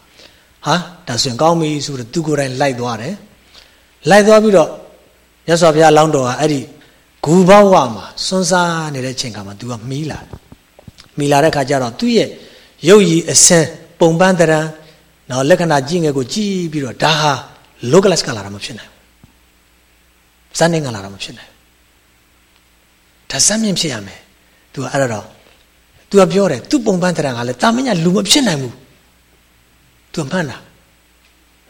ဟာဒါဆိုရင်ကောင်းပြီဆိုတော့သူကိုယ်တိုင်လိုက်သွားတယ်လိုက်သွားပြီးတော့မြတ်စွာဘုရားလောင်းတော်ကအဲ့ဒီဂူဘဝမှာစွန်းစားနေတဲ့ချိန်ခါမှာ तू ကမီးလာတယ်မီးလာတဲ့ခါကျတော့သူ့ရဲ့ရုပ်ရည်အစင်ပုံပန်းတရံနော်လက္ခဏာကြည့်ငယ်ကိုကြည့်ပြီးတော့ဒါဟာ localist ကလာတာမဖြစ်နိုင်ဘူး ဇန်နေကလာတာမဖြစ်နိုင်ဘူးဒါဇန်မြင့်ဖြစ်ရမယ် तू ကအဲ့တော့ तू ကပြောတယ်သူ့ပုံပန်းတရံကလည်းတာမညာလူမဖြစ်နိုင်ဘူး तू မှန်းတာ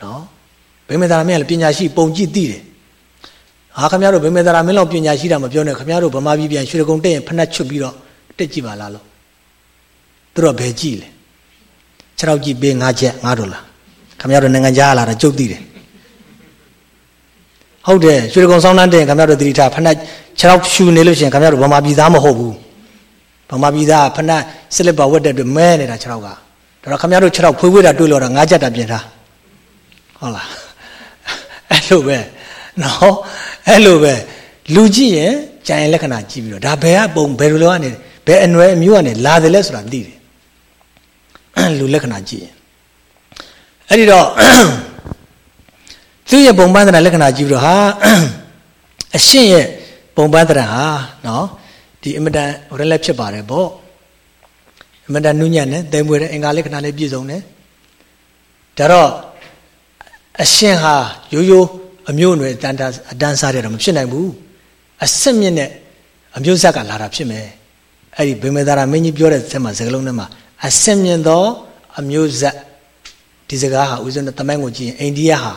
နော်ဘိမေသာရမင်းကလည်းပညာရှိပုံကြည့်သိတယ်ဟာခမရတို့ဗေမေသရာမင်းလောက်ပညာရှိတာမပြောနဲ့ခမရတို့ဗမာပြည်ပြန်ရွှေကုံတက်ရင်ဖနှက်ချွတ်ပြီးတော့တက်ကြည့်ပါလားလို့သူတို့ဘယ်ကြည့်လဲခြေထောက်ကြည့်ပေး၅ချက်၅ဒေါ်လာခမရတို့နိုင်ငံခြားလာတာကြုတ်သိတယ် ဟုတ်တယ်ရွှေကုံဆောင်းတန်းတက်ရင်ခမရတို့သတိထားဖနှက်ခြေထောက်ရှူနေလို့ရှိရင်ခမရတို့ဗမာပြည်သားမဟုတ်ဘူးဗမာပြည်သားဖနှက်စလစ်ပါဝတ်တဲ့အတွက်မဲနေတာခြေထောက်ကဒါတော့ခမရတို့ခြေထောက်ဖွေးဖွေးတာတွေးလို့တော့၅ချက်တာပြင်ထားဟုတ်လားအဲ့လိုပဲနော်အဲ့လိုပဲလူကြည့်ရင်ကြံရင်လက္ခဏာကြည့်ပြီးတော့ဒါဘယ်ကပုံဘယ်လိုလုပ်ကနေဘယ်အနွယ်အမျိုးကနေလာတယ်လဲဆိုတာသိတယ်လူလက္ခဏာကြည့်ရင်အဲ့ဒီတော့ သူ့ရဲ့ပုံပန်းတရလက္ခဏာကြည့်ပြီးတော့ဟာအရှင်းရဲ့ပုံပန်းတရဟာနော်ဒီအမတန်ဟိုလည်းဖြစ်ပါတယ်ပေါ့အမတန်နုညံ့တယ်တဲမွေတဲ့အင်္ဂါလက္ခဏာလေးပြည့်စုံတယ်ဒါတော့အရှင်းဟာရိုးရိုးအမျိုးအနွယ်တန်တာအတန်းစားတဲ့တော့မဖြစ်နိုင်ဘူးအစစ်မြင့်တဲ့အမျိုးဆက်ကလာတာဖြစ်မယ်အဲ့ဒီဗေမေသာရမင်းကြီးပြောတဲ့ဆက်မှာစကားလုံးထဲမှာအစစ်မြင့်သောအမျိုးဆက်ဒီစကားဟာဦးဇင်းတမိုင်းကိုကြည့်ရင်အိန္ဒိယဟာ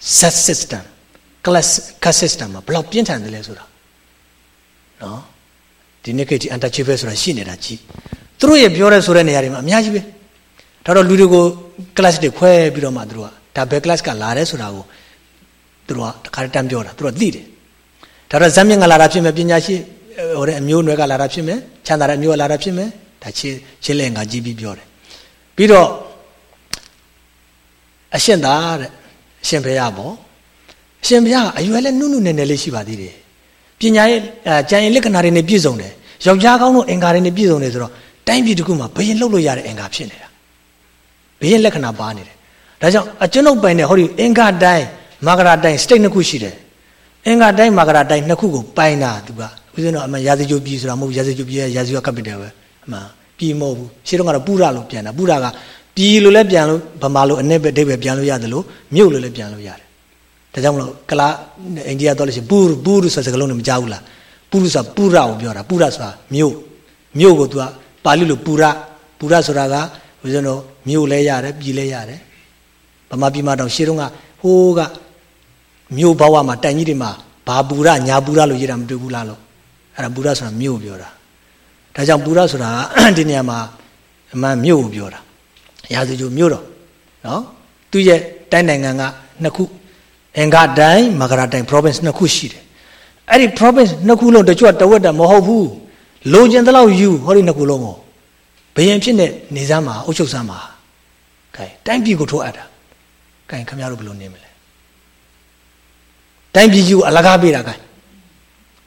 set system class caste system မှာဘလောက်ပြင်းထန်တယ်လဲဆိုတာနော်ဒီနေ့ခေတ်ဒီ untouchable ဆိုတာရှိနေတာကြည့်သူတို့ရဲ့ပြောရဲဆိုတဲ့နေရာတွေမှာအများကြီးပဲဒါတော့လူတွေကို class တွေခွဲပြီးတော့မှသူတို့ကဒါဘယ် class ကလာတယ်ဆိုတာကိုသူတို့ကတခါတမ်းပြောတာသူတို့သိတယ်ဒါတော့ဇက်မြင့်ကလာတာဖြစ်မယ်ပညာရှိဟိုတဲ့အမျိုးနွယ်ကလာတာဖြစ်မယ်ချမ်းသာတဲ့အမျိုးကလာတာဖြစ်မယ်ဒါချင်းချင်းလည်းငါကြည့်ပြီးပြောတယ်ပြီးတော့အရှင်သာတဲ့အ ရှင်ဘုရားပေါ့အရှင်ဘုရားအရွယ်လည်းနုနုနယ်နယ်လေးရှိပါသေးတယ်ပညာရဲ့ကျန်ရင်လက္ခဏာတွေနဲ့ပြည့်စုံတယ်ယောက်ျားကောင်းတို့အင်္ဂါတွေနဲ့ပြည့်စုံတယ်ဆိုတော့တိုင်းပြည်တစ်ခုမှာဘယင်လှုပ်လို့ရတဲ့အင်္ဂါဖြစ်နေတာဘယင်လက္ခဏာပါနေတယ်ဒါကြောင့်အကျွန်းုပ်ပိုင်တဲ့ဟောဒီအင်္ဂါတိုင်းမာဂရာတိုင်း state နှစ်ခုရှိတယ်အင်္ဂါတိုင်းမာဂရာတိုင်းနှစ်ခုကိုပိုင်တာသူကဦးဇင်းတို့အမှရာဇဂျိုပြည်ဆိုတာမဟုတ်ရာဇဂျိုပြည်ရဲ့ရာဇဂျို capital ပဲအမှပြည်မဟုတ်ဘူးရှင်းတော့ကတော့ပုရလို့ပြန်တာပုရက ပြည်လို့လည်းပြန်လို့ဗမာလို့အ내ပဲအဓိပ္ပာယ်ပြန်လို့ရတယ်လို့မြို့လို့လည်းပြန်လို့ရတယ်ဒါကြောင့်မလို့ကလာအိန္ဒိယသွားလို့ရှိရင်ပူပူဆိုစကားလုံးနဲ့မကြောက်ဘူးလားပူဆိုတာပုရကိုပြောတာပုရဆိုတာမြို့မြို့ကိုသူကပါဠိလိုပုရပုရဆိုတာကဦးဇင်းတို့မြို့လဲရတယ်ပြည်လဲရတယ်ဗမာပြည်မှာတော့ရှေးတုန်းကဟိုးကမြို့ဘဝမှာတိုင်ကြီးတွေမှာဘာပူရညာပူရလို့ရေးတာမတွေ့ဘူးလားလို့အဲ့ဒါပူရဆိုတာမြို့ပြောတာဒါကြောင့်ပူရဆိုတာဒီနေရာမှာအမှန်မြို့ကိုပြောတာ ရာဇဂိုမြို့တော်နော်သူရဲ့တိုင်းနိုင်ငံကနှစ်ခုအင်္ဂတိုင်းမဂရတိုင်း province နှစ်ခုရှိတယ်အဲ့ဒီ province နှစ်ခုလုံးတကြွတဝက်တမဟုတ်ဘူးလိုချင်တဲ့လောက်ယူဟောဒီနှစ်ခုလုံးကိုဘယင်ဖြစ်နေနေစမ်းမှာအုပ်ချုပ်စမ်းမှာကဲတိုင်းပြည်ကိုထိုးအပ်တာကဲခင်ဗျားတို့ဘယ်လိုနေမလဲတိုင်းပြည်ကြီးကိုအလကားပေးတာကဲ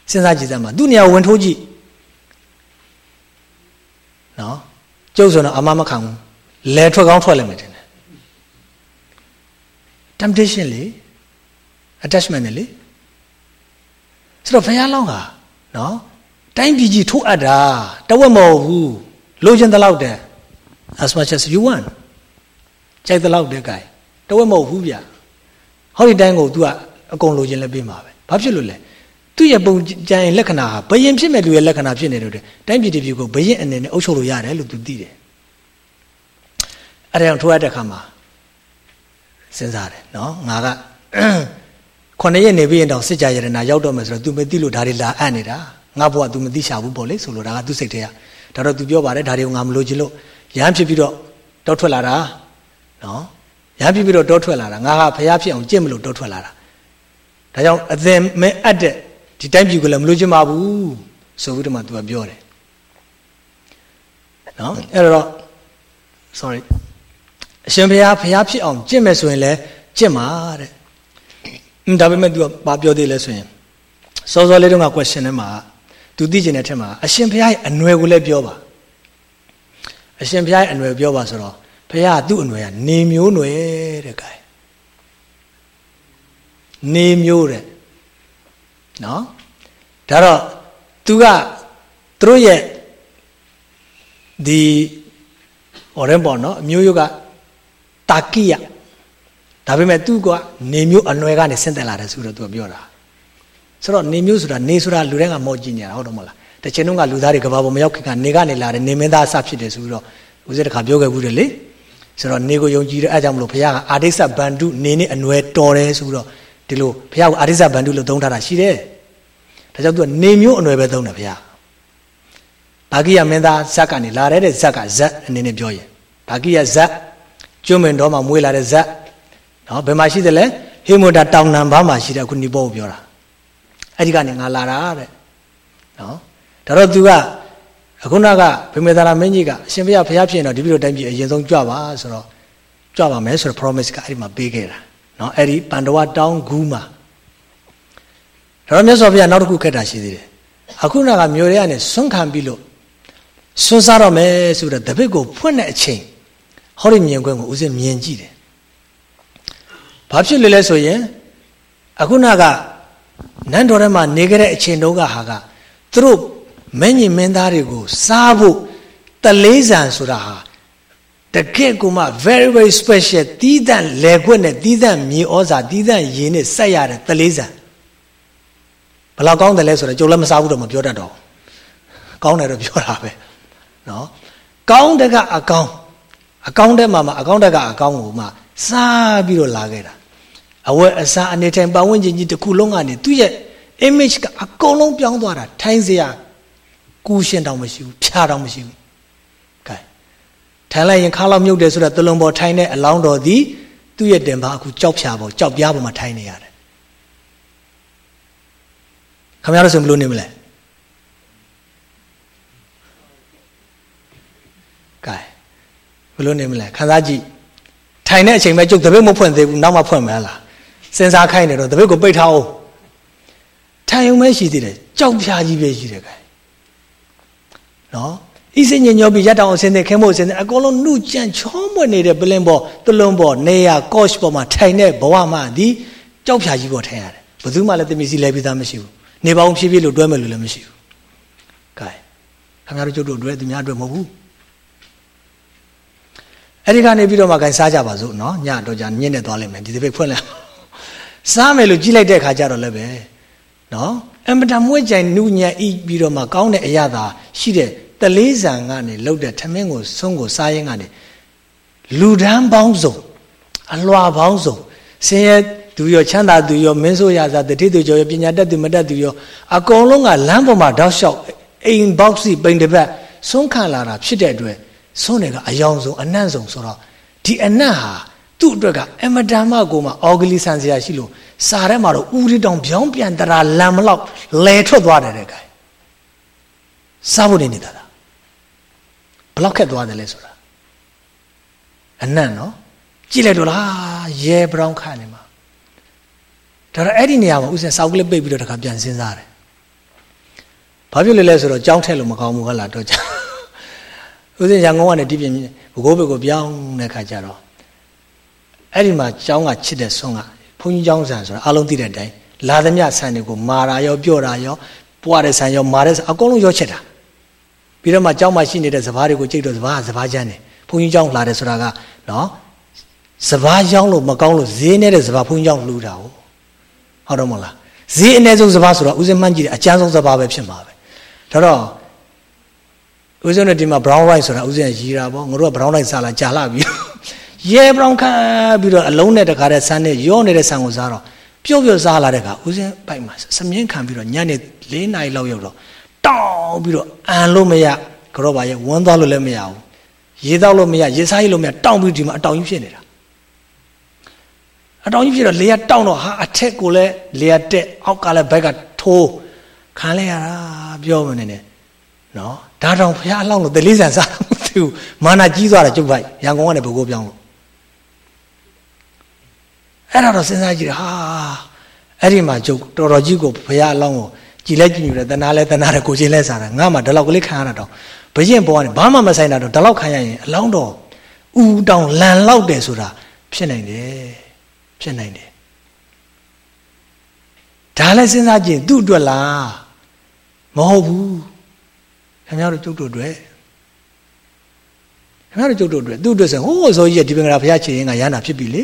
စဉ်းစားကြည့်စမ်းပါသူ့နေရာဝင်ထိုးကြည့်နော်ကျုပ်ဆိုတော့အမမခံဘူး လဲထွက်ကောင်းထွက်လိုက်မယ်တင်တယ် temptation လေ attachment နဲ့လေဆိုတော့ဘုရားလောင်းဟာနော်တိုင်းပြည်ကြီးထိုးအပ်တာတဝက်မဟုတ်ဘူးလိုချင်တဲ့လောက်တည်း as much as you want ကြိုက်တဲ့လောက်တည်း gain တဝက်မဟုတ်ဘူးဗျဟောဒီတိုင်းကို तू ကအကုန်လိုချင်လည်းပေးမှာပဲဘာဖြစ်လို့လဲသူ့ရဲ့ပုံကြံရင်လက္ခဏာဟာဘယင်ဖြစ်မဲ့လူရဲ့လက္ခဏာဖြစ်နေလို့တဲ့တိုင်းပြည်တပြည်ကိုဘယင်အနေနဲ့အုပ်ချုပ်လို့ရတယ်လို့ तू သိတယ် အဲ့ဒါကြောင့်ထိုးရတဲ့ခါမှာစဉ်းစားတယ်နော်ငါကခုနှစ်ရက်နေပြီးရင်တော့စစ်ကြရတနာရောက်တော့မယ်ဆိုတော့ तू မသိလို့ဒါတွေလာအပ်နေတာငါဘဝ तू မသိချဘူးပေါ့လေဆိုလို့ဒါက तू စိတ်ထဲကဒါတော့ तू ပြောပါတယ်ဒါတွေကိုငါမလို့ချင်လို့ရမ်းဖြစ်ပြီးတော့တောထွက်လာတာနော်ရမ်းဖြစ်ပြီးတော့တောထွက်လာတာငါကဖျားဖြစ်အောင်ကြင့်မလို့တောထွက်လာတာဒါကြောင့်အသင်မဲအပ်တဲ့ဒီတိုင်းပြည်ကိုလည်းမလို့ချင်ပါဘူးဆိုပြီးတော့မှ तू ကပြောတယ်နော်အဲ့တော့ sorry အရှင်ဘုရားဘုရားဖြစ်အောင်ကြင့်မယ်ဆိုရင်လည်းကြင့်ပါတဲ့ဒါပေမဲ့ तू ကဘာပြောသေးလဲဆိုရင်စောစောလေးတုန်းက question ထဲမှာ तू သိကျင်တဲ့ထက်မှာအရှင်ဘုရားရဲ့အနွယ်ကိုလည်းပြောပါအရှင်ဘုရားရဲ့အနွယ်ပြောပါဆိုတော့ဘုရားကသူ့အနွယ်ကနေမျိုးနွယ်တဲ့ကဲနေမျိုးတဲ့နော်ဒါတော့ तू ကသူတို့ရဲ့ဒီဟောရင်ပေါ့နော်အမျိုးမျိုးက တာကိယဒါပေမဲ့သူကနေမျိုးအနွယ်ကနေဆင့်တက်လာတယ်ဆိုတော့သူကပြောတာဆိုတော့နေမျိုးဆိုတာနေဆိုတာလူတိုင်းကမော့ကြည့်နေတာဟုတ်တော့မလားတချင်တုန်းကလူသားတွေကဘာပေါ်မရောက်ခင်ကနေကနေလာတယ်နေမင်းသားအစဖြစ်တယ်ဆိုပြီးတော့ဦးဇင်းတခါပြောခဲ့ဘူးတယ်လေဆိုတော့နေကိုယုံကြည်တဲ့အဲကြောင့်မလို့ဘုရားကအာဒိစ္စဗန္ဓုနေနဲ့အနွယ်တော်တယ်ဆိုပြီးတော့ဒီလိုဘုရားကအာဒိစ္စဗန္ဓုလို့သုံးထားတာရှိတယ်ဒါကြောင့်သူကနေမျိုးအနွယ်ပဲသုံးတယ်ဘုရားဘာကိယမင်းသားဇက်ကနေလာတဲ့ဇက်ကဇက်အနေနဲ့ပြောရင်ဘာကိယဇက် ကျွမ်းမင်တော်မှာမွေးလာတဲ့ဇက်နော်ဘယ်မှာရှိတယ်လဲဟေမုတာတောင်နံဘာမှာရှိတဲ့အခုနိဘောကိုပြောတာအဲ့ဒီကနေငါလာတာတဲ့နော်ဒါတော့ तू ကအခုနကဗေမေသာရမင်းကြီးကအရှင်ဘုရားဘုရားဖြစ်ရင်တော့ဒီပြည်တော်တိုင်းပြည်အရင်ဆုံးကြွပါဆိုတော့ကြွပါမယ်ဆိုတော့ promise ကအဲ့ဒီမှာပေးခဲ့တာနော်အဲ့ဒီပန္ဒဝတောင်းဂူးမှာဒါတော့မြတ်စွာဘုရားနောက်တစ်ခုခက်တာရှိသေးတယ်အခုနကမြို့ရဲကနေဆွန့်ခံပြီးလို့ဆွန့်စားတော့မယ်ဆိုတော့တပည့်ကိုဖွင့်တဲ့အချိန် ဟောဒီမြင်ကွင်းကိုဦးစင်မြင်ကြည့်တယ်ဘာဖြစ်လဲလဲဆိုရင်အခုနကနန်းတော်ထဲမှာနေခဲ့တဲ့အချိန်တုန်းကဟာကသူတို့မင်းကြီးမင်းသားတွေကိုစားဖို့တလေးဆန်ဆိုတာဟာတကယ့်ကိုမှ very very special တီးတန့်လေခွက်နဲ့တီးတန့်မြေဩဇာတီးတန့်ရေနဲ့ဆက်ရတဲ့တလေးဆန်ဘယ်လောက်ကောင်းတယ်လဲဆိုတော့ကြိုလည်းမစားဘူးတော့မပြောတတ်တော့ကောင်းတယ်တော့ပြောတာပဲနော်ကောင်းတဲ့ကအကောင်း အကောင်းတဲ့မှာမှအကောင်းတဲ့ကအကောင်းကိုမှစားပြီးတော့လာခဲ့တာအဝတ်အစားအနေထိုင်ပတ်ဝန်းကျင်ကြီးတစ်ခုလုံးကနေသူ့ရဲ့ image ကအကုန်လုံးပြောင်းသွားတာထိုင်းစရာကူရှင်တောင်မရှိဘူးဖြာတောင်မရှိဘူးကဲထိုင်လိုက်ရင်ခါလောက်မြုပ်တယ်ဆိုတော့တလုံးပေါ်ထိုင်တဲ့အလောင်းတော်သည်သူ့ရဲ့တင်ပါအခုကြောက်ဖြာပေါ်ကြောက်ပြားပေါ်မှာထိုင်နေရတယ်ခမရလို့ဆိုဘယ်လိုနေမလဲကဲ ဘယ်လိုနေမလဲခန်းစားကြည့်ထိုင်တဲ့အချိန်ပဲကျုပ်တပည့်မဖွင့်သေးဘူးနောက်မှဖွင့်မယ်လားစဉ်းစားခိုင်းနေတော့တပည့်ကိုပိတ်ထားအောင်ထိုင်ုံပဲရှိသေးတယ်ကြောက်ဖြာကြီးပဲရှိတယ်ကဲနော်ဤစင်ညညောပြီးရတောင်အစင်းတဲ့ခဲမို့အစင်းတဲ့အကုန်လုံးနှုကြံချောမွေ့နေတဲ့ပလင်ပေါ်တလုံးပေါ်နေရကော့ရှ်ပေါ်မှာထိုင်တဲ့ဘဝမှဒီကြောက်ဖြာကြီးပေါ်ထိုင်ရတယ်ဘယ်သူမှလည်းတမီစီလဲပြီးသားမရှိဘူးနေပေါင်းဖြည်းဖြည်းလို့တွဲမယ်လို့လည်းမရှိဘူးကဲခင်ဗျားတို့ကျုပ်တို့တွဲသူများတွဲမဟုတ်ဘူး အဲ့ဒီကနေပြီးတော့မှဂိုင်စားကြပါစို့နော်ညတော့ကြာညင်းနေသွားလိမ့်မယ်ဒီတစ်ပိတ်ဖွင့်လိုက်စားမယ်လို့ကြီးလိုက်တဲ့ခါကျတော့လည်းပဲနော်အမတမွေးကြိုင်နုညံ့ဤပြီးတော့မှကောင်းတဲ့အရာသာရှိတဲ့တလေးဆံကနေလှုပ်တဲ့ထမင်းကိုဆုံးကိုစားရင်ကနေလူဒန်းပေါင်းစုံအလွာပေါင်းစုံဆင်းရဲသူရောချမ်းသာသူရောမင်းဆိုးရသာတတိသူကျော်ရောပညာတတ်သူမတတ်သူရောအကုန်လုံးကလမ်းပေါ်မှာတောက်လျှောက်အိမ်ဘောက်စီပိန်တပတ်ဆုံးခံလာတာဖြစ်တဲ့အတွက် ဆုံးတယ်ကအယောင်ဆုံးအနံ့ဆုံးဆိုတော့ဒီအနံ့ဟာသူ့အတွက်ကအမတန်မှကိုမှအော်ဂလီဆန်စရာရှိလို့စာထဲမှာတော့ဦးရီတောင်ပြောင်းပြန်တရာလမ်းမလောက်လဲထွက်သွားတယ်တဲ့ကဲစားဖို့နေနေတာလားဘလောက်ခက်သွားတယ်လဲဆိုတာအနံ့နော်ကြည့်လိုက်တော့လားရဲဘရောင်းခါနေမှာဒါတော့အဲ့ဒီနေရာမှာဥစဉ်စောက်ကလေးပိတ်ပြီးတော့တခါပြန်စဉ်းစားတယ်ဘာဖြစ်လဲလဲဆိုတော့ကြောင်းထက်လို့မကောင်းဘူးဟုတ်လားတော့ကြာ ဥစဉ်ရန်ကုန်ကနေဒီပြင်ဘကိုးဘက်ကိုပြောင်းတဲ့ခါကျတော့အဲ့ဒီမှာကျောင်းကချစ်တဲ့ဆွမ်းကဘုန်းကြီးကျောင်းဆန်ဆိုတာအလုံးသိတဲ့အတိုင်းလာသမျှဆန်တွေကိုမာတာရောပြော့တာရောပွားတဲ့ဆန်ရောမာတဲ့ဆန်အကုန်လုံးရောချက်တာပြီးတော့မှကျောင်းမှာရှိနေတဲ့စပားတွေကိုကြိတ်တော့စပားကစပားချမ်းတယ်ဘုန်းကြီးကျောင်းလာတယ်ဆိုတာကနော်စပားရောင်းလို့မကောင်းလို့ဈေးနေတဲ့စပားဘုန်းကြီးကျောင်းလှူတာဟုတ်ဟုတ်တော့မလားဈေးအနည်းဆုံးစပားဆိုတော့ဦးစင်းမှန်းကြည့်တယ်အကျန်းဆုံးစပားပဲဖြစ်မှာပဲဒါတော့ ဦးစင်းတို့ဒီမှာ brown rice ဆိုတာဦးစင်းရီတာပေါ့ငါတို့က brown rice စားလာကြာလာပြီရဲ brown ခါပြီးတော့အလုံးနဲ့တခါတည်းဆန်းနဲ့ရောနေတဲ့ဆန်းကိုစားတော့ပြုတ်ပြုတ်စားလာတဲ့ခါဦးစင်းပိုက်မှာစမြင်းခံပြီးတော့ညနေ၄နာရီလောက်ရောက်တော့တောင်းပြီးတော့အန်လို့မရကြောပါရဲ့ဝန်းသွားလို့လည်းမရဘူးရေတောက်လို့မရရေစားရလို့မရတောင်းပြီးဒီမှာအတောင်ကြီးဖြစ်နေတာအတောင်ကြီးဖြစ်တော့လေကတောင်းတော့ဟာအထက်ကိုလည်းလေကတက်အောက်ကလည်းဘက်ကထိုးခံလဲရတာပြောမနေနဲ့နော် ဒါတောင်ဘုရားအလောင်းလို့တလေးဆန်စားမသိဘူးမာနာကြီးသွားတာကျုပ်ပိုက်ရန်ကုန်ကနေဘုကိုပြောင်းလို့အဲ့ဒါတော့စဉ်းစားကြည့်တယ်ဟာအဲ့ဒီမှာကျုပ်တော်တော်ကြီးကိုဘုရားအလောင်းကိုကြည်လဲကြည်ညိုတယ်တနာလဲတနာတယ်ကိုချင်းလဲစားတာငါမှဒီလောက်ကလေးခံရတာတော့ဘရင်ပေါ်ကနေဘာမှမဆိုင်တာတော့ဒီလောက်ခံရရင်အလောင်းတော်ဥတောင်လန်လောက်တယ်ဆိုတာဖြစ်နိုင်တယ်ဖြစ်နိုင်တယ်ဒါလည်းစဉ်းစားကြည့်သူ့အတွက်လားမဟုတ်ဘူး ခင်ဗျားတို့ကျုပ်တို့အတွက်ခင်ဗျားတို့ကျုပ်တို့အတွက်သူ့အတွက်ဆိုဟိုးဆိုကြီးကဒီပင်ကရာဘုရားချေရင်ကရဟနာဖြစ်ပြီလေ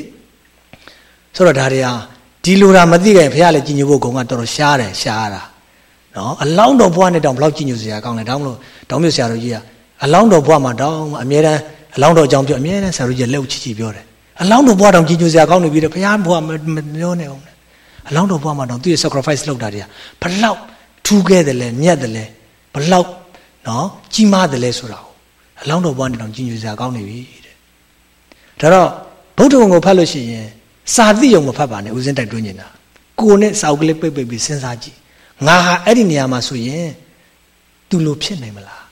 ဆိုတော့ဒါတွေဟာဒီလိုတာမသိခင်ဘုရားလည်းကြီးညိုဖို့ဂုံကတော်တော်ရှားတယ်ရှားတာနော်အလောင်းတော်ဘွားနဲ့တောင်ဘလောက်ကြီးညိုစရာကောင်းလဲတောင်းမလို့တောင်းမြဆရာတော်ကြီးကအလောင်းတော်ဘွားမှာတောင်းအမြဲတမ်းအလောင်းတော်အကြောင်းပြောအမြဲတမ်းဆရာတော်ကြီးလက်ဥချီချီပြောတယ်အလောင်းတော်ဘွားတောင်ကြီးညိုစရာကောင်းနေပြီတဲ့ဘုရားဘွားမပြောနဲ့အောင်အလောင်းတော်ဘွားမှာတောင်သူ့ရဲ့ sacrifice လုပ်တာတွေကဘလောက်ထူးခဲ့တယ်လဲမြတ်တယ်လဲဘလောက် နော်ကြီးမားတယ်လဲဆိုတာကိုအလောင်းတော်ဘွားနဲ့တောင်ကြီးညိုစရာကောင်းနေပြီတဲ့ဒါတော့ဗုဒ္ဓဝင်ကိုဖတ်လို့ရှိရင်စာသိုံမဖတ်ပါနဲ့ဦးစင်းတိုက်တွန်းနေတာကိုနဲ့စာအုပ်ကလေးပိတ်ပိတ်ပြီးစဉ်းစားကြည့်ငါဟာအဲ့ဒီနေရာမှာဆိုရင်သူလိုဖြစ်နိုင်မလား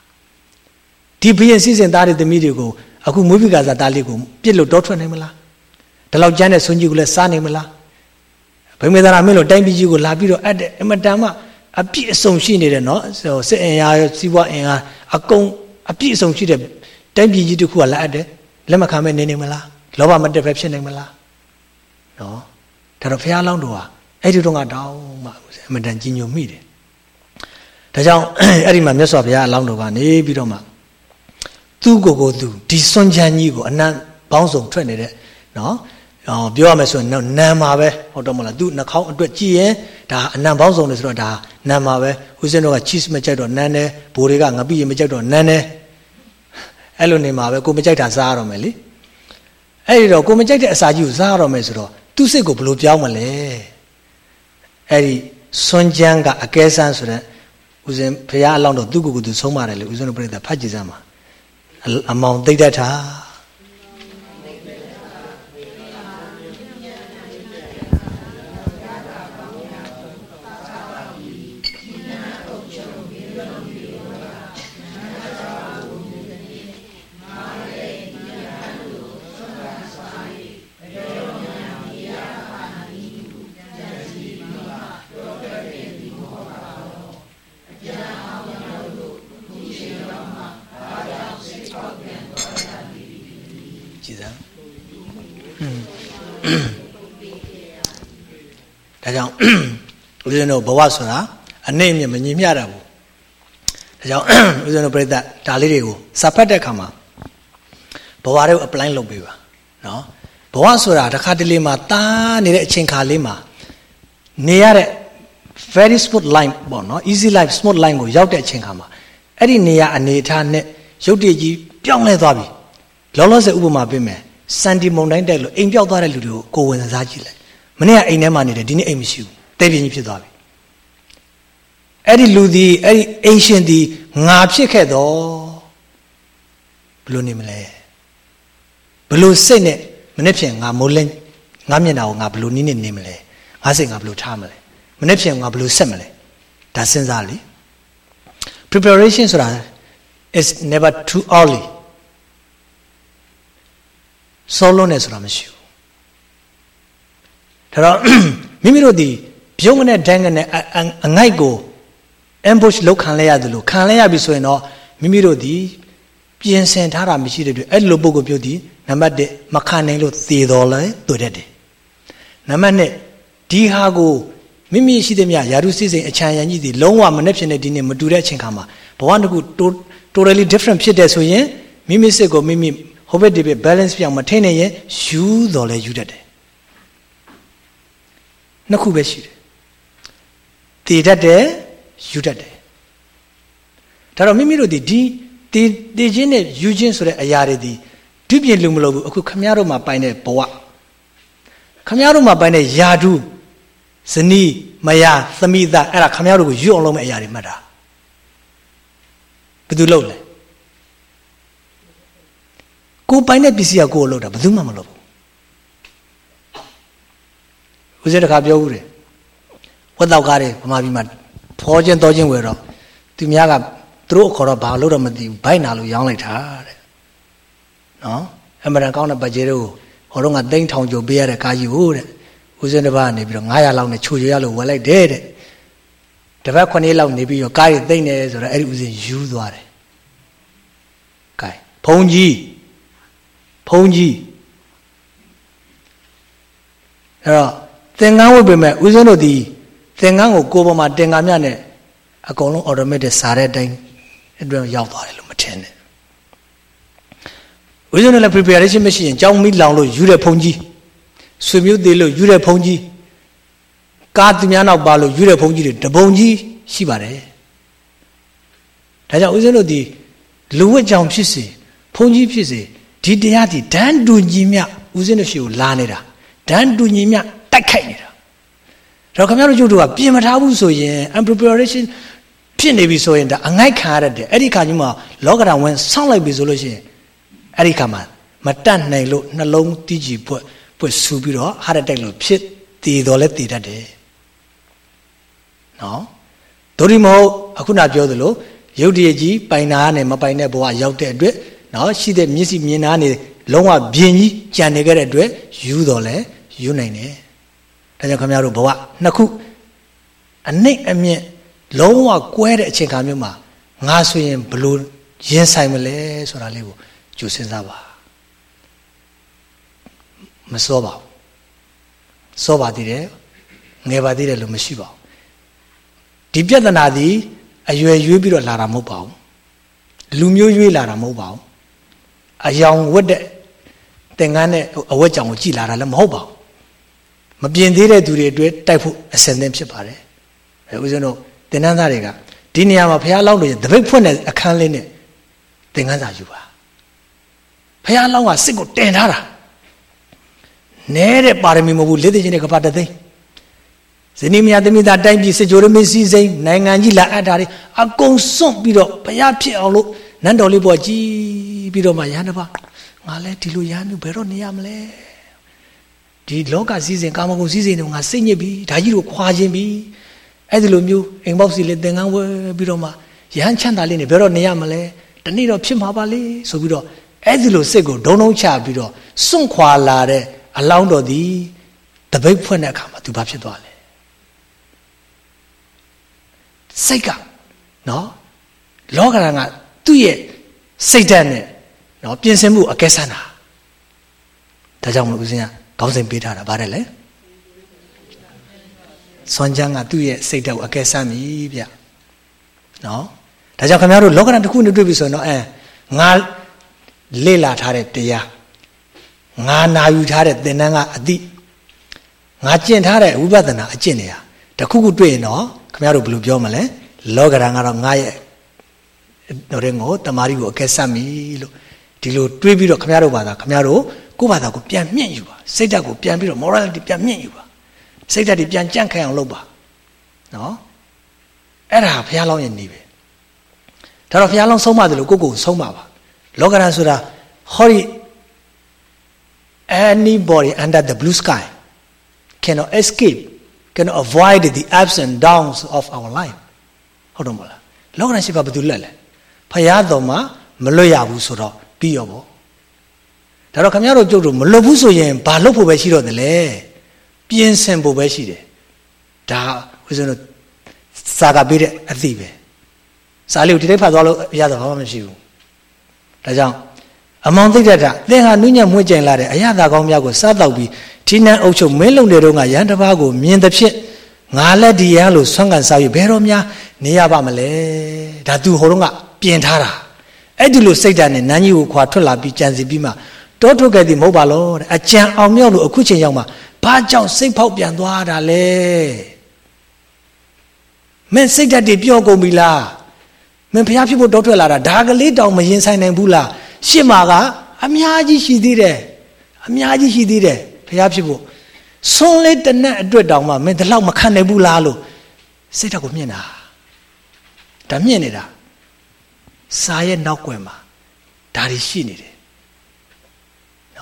ဒီဘုရင်စီစဉ်သားတဲ့သမီးတွေကိုအခုမွေးပြကာစားသားလေးကိုပြစ်လို့တောထွက်နိုင်မလားဒီလောက်ကျန်းတဲ့ဆွန်ကြီးကိုလည်းစားနိုင်မလားဗိမေသာရမင်းလိုတိုင်းပြည်ကြီးကိုလာပြီးတော့အပ်တဲ့အမတန်မှ အပြည့်အစုံရှိနေတဲ့နော်စစ်အင်အားရောစီးပွားအင်အားအကုန်အပြည့်အစုံရှိတဲ့တိုင်းပြည်ကြီးတစ်ခုကလာအပ်တယ်လက်မခံမဲ့နေနေမလားလောဘမတက်ပဲဖြစ်နိုင်မလားနော်ဒါတော့ဘုရားလောင်းတော်ဟာအဲ့ဒီတော့ကတောင်းမှအမတန်ကြီးညိုမိတယ်ဒါကြောင့်အဲ့ဒီမှာမြတ်စွာဘုရားအလောင်းတော်ကနေပြီးတော့မှသူ့ကိုယ်ကိုသူဒီစွန်ချမ်းကြီးကိုအနံ့ပေါင်းစုံထွက်နေတဲ့နော် အော်ပြောရမယ်ဆိုရင်နံမှာပဲဟုတ်တော့မလားသူနှာခေါင်းအတွက်ကြည့်ရင်ဒါအနံပေါင်းစုံတယ်ဆိုတော့ဒါနံမှာပဲဦးဇင်းတို့က cheese မကြိုက်တော့နန်းတယ်ဘိုးတွေကငပိရင်မကြိုက်တော့နန်းတယ်အဲ့လိုနေမှာပဲကိုမကြိုက်တာစားရတော့မယ်လေအဲ့ဒီတော့ကိုမကြိုက်တဲ့အစာကြီးကိုစားရတော့မယ်ဆိုတော့သူ့စိတ်ကိုဘယ်လိုပြောင်းမလဲအဲ့ဒီစွန်ကြမ်းကအကဲဆန်းဆိုတဲ့ဦးဇင်းဘုရားအလောင်းတော်သူ့ကိုယ်ကိုသူဆုံးပါတယ်လေဦးဇင်းတို့ပြိတ္တာဖတ်ကြည့်စမ်းပါအမောင်သိတတ်တာ ဇင်းတို့ဘဝဆိုတာအနှိမ့်မြမညီမျှတာဘူးဒါကြောင့်ဦးဇင်းတို့ပြိဿဒါလေးတွေကိုစာဖတ်တဲ့အခါမှာဘဝတွေကို apply လုပ်ပေးပါနော်ဘဝဆိုတာတစ်ခါတလေမှာတားနေတဲ့အချိန်ခါလေးမှာနေရတဲ့ very smooth line ပေါ့နော် easy life smooth line ကိုရောက်တဲ့အချိန်ခါမှာအဲ့ဒီနေရအနေထားနဲ့ရုပ်တည်ကြီးပြောင်းလဲသွားပြီလောလောဆယ်ဥပမာပေးမယ်စန်တီမုန်တိုင်းတက်လို့အိမ်ပြောက်သွားတဲ့လူတွေကိုကိုယ်ဝင်စားကြည့်လိုက်မနေ့ကအိမ်ထဲမှာနေတယ်ဒီနေ့အိမ်မရှိဘူးတဲပြင်းကြီးဖြစ်သွားပြီ အဲ့ဒီလူဒီအဲ့ဒီအိမ်ရှင်ဒီငါဖြစ်ခဲ့တော့ဘလို့နေမလဲဘလို့စိတ်နဲ့မနေ့ဖြင့်ငါမိုးလင်းငါမျက်နှာကိုငါဘယ်လိုနည်းနဲ့နေမလဲငါစိတ်ငါဘယ်လိုထားမလဲမနေ့ဖြင့်ငါဘယ်လိုဆက်မလဲဒါစဉ်းစားလေ preparation ဆိုတာ is never too early စောလုံးနေဆိုတာမရှိဘူးဒါတော့မိမိတို့ဒီပြုံးကနေဒန်းကနေအငိုက်ကို ambush လောက်ခံလဲရတယ်လို့ခံလဲရပြီဆိုရင်တော့မိမိတို့ဒီပြင်ဆင်ထားတာမရှိတဲ့အတွက်အဲ့လိုပုံကိုပြုတ်ဒီနံပါတ်1မခံနိုင်လို့သေတော်လဲတွေ့တတ်တယ်နံပါတ်2ဒီဟာကိုမိမိရှိတဲ့မြရာထုစိစိမ်အချမ်းရန်ကြီးဒီလုံးဝမနှက်ဖြစ်တဲ့ဒီနေ့မတူတဲ့အချိန်ခါမှာဘဝတစ်ခု totally different ဖြစ်တယ်ဆိုရင်မိမိစိတ်ကိုမိမိဟိုဘက်ဒီဘက် balance ပြောင်းမထိနေရင်ယူတော်လဲယူတတ်တယ်နှစ်ခုပဲရှိတယ်တည်တတ်တယ် ယူတတ်တယ်ဒါတော့မိမိတို့ဒီဒီတည်တည်ခြင်းနဲ့ယူခြင်းဆိုတဲ့အရာတွေဒီဒုပြင်လူမလို့ဘူးအခုခမည်းတော်မှာပိုင်တဲ့ဘဝခမည်းတော်မှာပိုင်တဲ့ယာဓုဇနီးမယားသမိသားအဲ့ဒါခမည်းတော်ကိုယူအောင်လုပ်မဲ့အရာတွေမှတ်တာဘယ်သူလုပ်လဲကိုပိုင်တဲ့ပစ္စည်းကကိုယ်လုပ်တာဘယ်သူမှမလုပ်ဘူးဦးဇင်းတခါပြောဦးတယ်ဝတ်တော့ကားတယ်ဗမာပြည်မှာ ဖောချင်းတော်ချင်းဝယ်တော့သူများကသူတို့ခေါ်တော့ဘာလို့တော့မသိဘူးဘိုက်နာလို့ရောင်းလိုက်တာတဲ့နော်အမှန်တန်ကောင်းတဲ့ဘတ်ဂျက်တွေကိုဟောတော့ငါသိန်းထောင်ကျော်ပေးရတဲ့ကားကြီးကိုတဲ့ဦးဇင်းတစ်ပါးကနေပြီးတော့900လောက်နဲ့ချိုချိုရလို့ဝယ်လိုက်တယ်တဲ့တပတ်9ရက်လောက်နေပြီးတော့ကားကြီးသိမ့်နေဆိုတော့အဲ့ဒီဦးဇင်းယူသွားတယ်ကဲဘုံကြီးဘုံကြီးအဲ့တော့သင်္ကန်းဝတ်ပေမဲ့ဦးဇင်းတို့ဒီ သင်္ကန်းကိုကိုယ်ပေါ်မှာတင်ကားမြနဲ့အကုန်လုံး automatic စားတဲ့အတိုင်းအတွင်းရောက်သွားတယ်လို့မထင်နဲ့ဦးဇင်းတို့လည်း preparation မရှိရင်ကြောင်းမီးလောင်လို့ယူတဲ့ဘုံကြီးဆွေမျိုးသေးလို့ယူတဲ့ဘုံကြီးကားသူများနောက်ပါလို့ယူတဲ့ဘုံကြီးတွေတဘုံကြီးရှိပါတယ်ဒါကြောင့်ဦးဇင်းတို့ဒီလူဝတ်ကြောင်ဖြစ်စေဘုံကြီးဖြစ်စေဒီတရားဒီဒန်းတူညီမြဦးဇင်းတို့ရှိကိုလာနေတာဒန်းတူညီမြတိုက်ခိုက်နေ တာတော့ခင်ဗျားတို့ကျုပ်တို့ကပြင်မထားဘူးဆိုရင် unpreparation ဖြစ်နေပြီဆိုရင်ဒါအငိုက်ခံရတဲ့အဲ့ဒီခါကြီးမှာလောကဓာတ်ဝင်ဆောင်းလိုက်ပြီဆိုလို့ရှိရင်အဲ့ဒီခါမှာမတတ်နိုင်လို့နှလုံးတီးကြည်ပွက်ပွက်ဆူပြီးတော့ဟာရတက်လို့ဖြစ်တည်တော်လဲတည်တတ်တယ်နော်ဒိုရီမဟုတ်အခုနပြောသလိုရုပ်တရက်ကြီးပိုင်နာနဲ့မပိုင်တဲ့ဘဝရောက်တဲ့အတွက်နော်ရှိတဲ့မျက်စိမြင်နာနေလုံးဝပြင်းကြီးကြံနေခဲ့တဲ့အတွက်ယူတော်လဲယူနိုင်တယ် ဒါကြောင့်ခင်ဗျားတို့ဘဝနှစ်ခုအနှိမ့်အမြင့်လုံးဝကွဲတဲ့အချိန်ခါမျိုးမှာငါဆိုရင်ဘလို့ရင်ဆိုင်မလဲဆိုတာလေးကိုကြိုစဉ်းစားပါမစောပါဘူးစောပါသေးတယ်ငယ်ပါသေးတယ်လို့မရှိပါဘူးဒီပြဿနာသည်အရွယ်ရွေးပြီးတော့လာတာမဟုတ်ပါဘူးလူမျိုးရွေးလာတာမဟုတ်ပါဘူးအယောင်ဝတ်တဲ့သင်္ကန်းနဲ့အဝတ်ကြောင်ကိုကြည်လာတာလည်းမဟုတ်ပါဘူး မပြင်သေးတဲ့သူတွေအတွက်တိုက်ဖို့အစင်သင့်ဖြစ်ပါတယ်အဲဦးဇင်းတို့သင်္นานသားတွေကဒီနေရာမှာဘုရားလောင်းလို့တပိတ်ဖွင့်တဲ့အခန်းလေးနဲ့သင်္ကန်းစာယူပါဘုရားလောင်းကစစ်ကိုတင်ထားတာနဲတဲ့ပါရမီမဟုတ်ဘူးလက်သိချင်းတဲ့ကပါတသိန်းဇနီးမယားသမီးသားတိုင်းပြည်စစ်ကြိုရမင်းစည်းစိမ်နိုင်ငံကြီးလာအပ်တာတွေအကုန်စွန့်ပြီးတော့ဘုရားဖြစ်အောင်လို့နန်းတော်လေးပေါ်ကြည်ပြီးတော့မှရဟန်းတစ်ပါးငါလဲဒီလိုရဟန်းမျိုးဘယ်တော့နေရမလဲ ဒီလောကစည်းစိမ်ကာမဂုဏ်စည်းစိမ်တွေငါစိတ်ညစ်ပြီဒါကြီးကိုခွာခြင်းပြီအဲ့ဒီလိုမျိုးအိမ်ပေါက်စီလေးသင်္ကန်းဝဲပြီးတော့မှရဟန်းချမ်းသာလေးနေဘယ်တော့နေရမလဲတနေ့တော့ဖြစ်မှာပါလေဆိုပြီးတော့အဲ့ဒီလိုစိတ်ကိုဒုံဒုံချပြီးတော့စွန့်ခွာလာတဲ့အလောင်းတော်သည်တပိတ်ဖွင့်တဲ့အခါမှာသူဘာဖြစ်သွားလဲစိတ်ကနော်လောကရန်ကသူ့ရဲ့စိတ်ဓာတ်နဲ့နော်ပြင်ဆင်မှုအကဲဆန်းတာဒါကြောင့်မလို့ဦးဇင်းက ခေါင်းစဉ်ပေးထားတာဗါတယ်လေစွမ်းချမ်းကသူ့ရဲ့စိတ်ဓာတ်ကိုအကဲဆန်းပြီဗျနော်ဒါကြောင့်ခင်ဗျားတို့လောကရန်တစ်ခုနဲ့တွေ့ပြီဆိုရင်တော့အဲငါလေ့လာထားတဲ့တရားငါနာယူထားတဲ့သင်္นานကအတိငါကျင့်ထားတဲ့ဝိပဿနာအကျင့်တွေဟာတခုခုတွေ့ရင်တော့ခင်ဗျားတို့ဘယ်လိုပြောမလဲလောကရန်ကတော့ငါရဲ့တို့ရင်ကိုတမာရီကိုအကဲဆတ်မိလို့ဒီလိုတွေးပြီးတော့ခင်ဗျားတို့ဘာသာခင်ဗျားတို့ ကိုယ့်ဘာသာကိုပြန်မြင့်ယူပါစိတ်ဓာတ်ကိုပြန်ပြီးတော့ morality ပြန်မြင့်ယူပါစိတ်ဓာတ်တွေပြန်ကြန့်ခိုင်အောင်လုပ်ပါနော်အဲ့ဒါဘုရားလောင်းရဲ့နေပဲဒါတော့ဘုရားလောင်းဆုံးမတယ်လို့ကိုယ့်ကိုယ်ဆုံးပါပါလောကရန်ဆိုတာဟောဒီ anybody under the blue sky cannot escape cannot avoid the ups and downs of our life ဟုတ်တော့မလားလောကရန်ရှိပါဘယ်သူလက်လဲဖရာတော်မှာမလွတ်ရဘူးဆိုတော့ပြီးရောပေါ့ ဒါတော့ခမရတို့ကြုတ်တို့မလွတ်ဘူးဆိုရင်ဘာလုပ်ဖို့ပဲရှိတော့တယ်လဲပြင်ဆင်ဖို့ပဲရှိတယ်ဒါဦးဇင်းတို့စာကပေးတဲ့အသိပဲစာလေးကိုဒီတိုင်းဖတ်သွားလို့ရတော့ဘာမှမရှိဘူးဒါကြောင့်အမောင်သိတ္တတာသင်ဟာနုညံ့မွေ့ကြင်လာတဲ့အရာသာကောင်းများကိုစားတော့ပြီးထိနန်းအုပ်ချုပ်မင်းလုံတဲ့တုန်းကရန်တစ်ပါးကိုမြင်သဖြင့်ငါလက်ဒီရန်လို့ဆွမ်းကန်စားပြီးဘယ်တော့များနေရပါမလဲဒါသူဟိုတုန်းကပြင်ထားတာအဲ့ဒီလိုစိတ်ဓာတ်နဲ့နန်းကြီးကိုခွာထွက်လာပြီးကြံစီပြီးမှ တောထုတ်ခဲ့သည်မဟုတ်ပါလို့တဲ့အကြံအောင်မြောက်လို့အခုချိန်ရောက်မှဘာကြောင့်စိတ်ဖောက်ပြန်သွားတာလဲမင်းစိတ်ဓာတ်တွေပြောကုန်ပြီလားမင်းဖျားဖြစ်ဖို့တောထွက်လာတာဒါကလေးတောင်မရင်ဆိုင်နိုင်ဘူးလားရှစ်မှာကအများကြီးရှိသေးတယ်အများကြီးရှိသေးတယ်ဖျားဖြစ်ဖို့ဆွန်းလေးတနက်အတွက်တောင်မှမင်းဒီလောက်မခံနိုင်ဘူးလားလို့စိတ်ဓာတ်ကိုမြင်တာဒါမြင်နေတာစာရဲ့နောက်ွယ်မှာဒါတွေရှိနေတယ်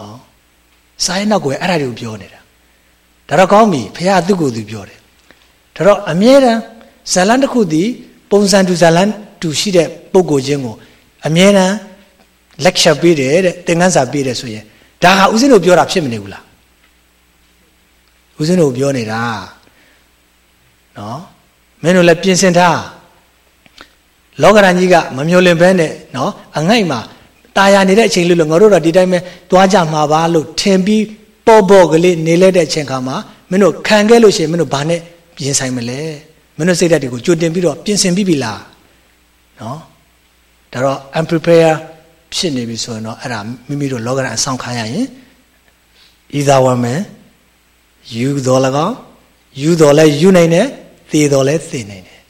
နော်စာရဲ့နောက်ွယ်အဲ့ဒါတွေကိုပြောနေတာဒါတော့ကောင်းပြီဖះသူ့ကိုယ်သူပြောတယ်ဒါတော့အမြဲတမ်းဇလန်တစ်ခုတည်ပုံစံတူဇလန်တူရှိတဲ့ပုံကိုချင်းကိုအမြဲတမ်း lecture ပေးတယ်တဲ့သင်ခန်းစာပေးတယ်ဆိုရင်ဒါဟာဦးဇင်းတို့ပြောတာဖြစ်မနေဘူးလားဦးဇင်းတို့ပြောနေတာနော်မင်းတို့လည်းပြင်ဆင်ထားလောကရန်ကြီးကမမျိုးလင်ဘဲနဲ့နော်အငိုက်မှာ ตายာနေတဲ့အချိန်လေးလို့ငါတို့တော့ဒီတိုင်းပဲသွားကြမှာပါလို့ထင်ပြီးပေါ့ပေါ့ကလေးနေလဲတဲ့အချိန်ခါမှာမင်းတို့ခံခဲ့လို့ရှိရင်မင်းတို့ဘာနဲ့ပြင်ဆိုင်မလဲမင်းတို့စိတ်ဓာတ်တွေကိုကြိုတင်ပြီးတော့ပြင်ဆင်ပြီးပြီလားနော်ဒါတော့ unprepare ဖြစ်နေပြီဆိုရင်တော့အဲ့ဒါမိမိတို့လောကရန်အဆောင်ခံရရင် either one man you တော်၎င်း you တော်လဲ you နိုင်တယ်သေတော်လဲသေနိုင်တယ်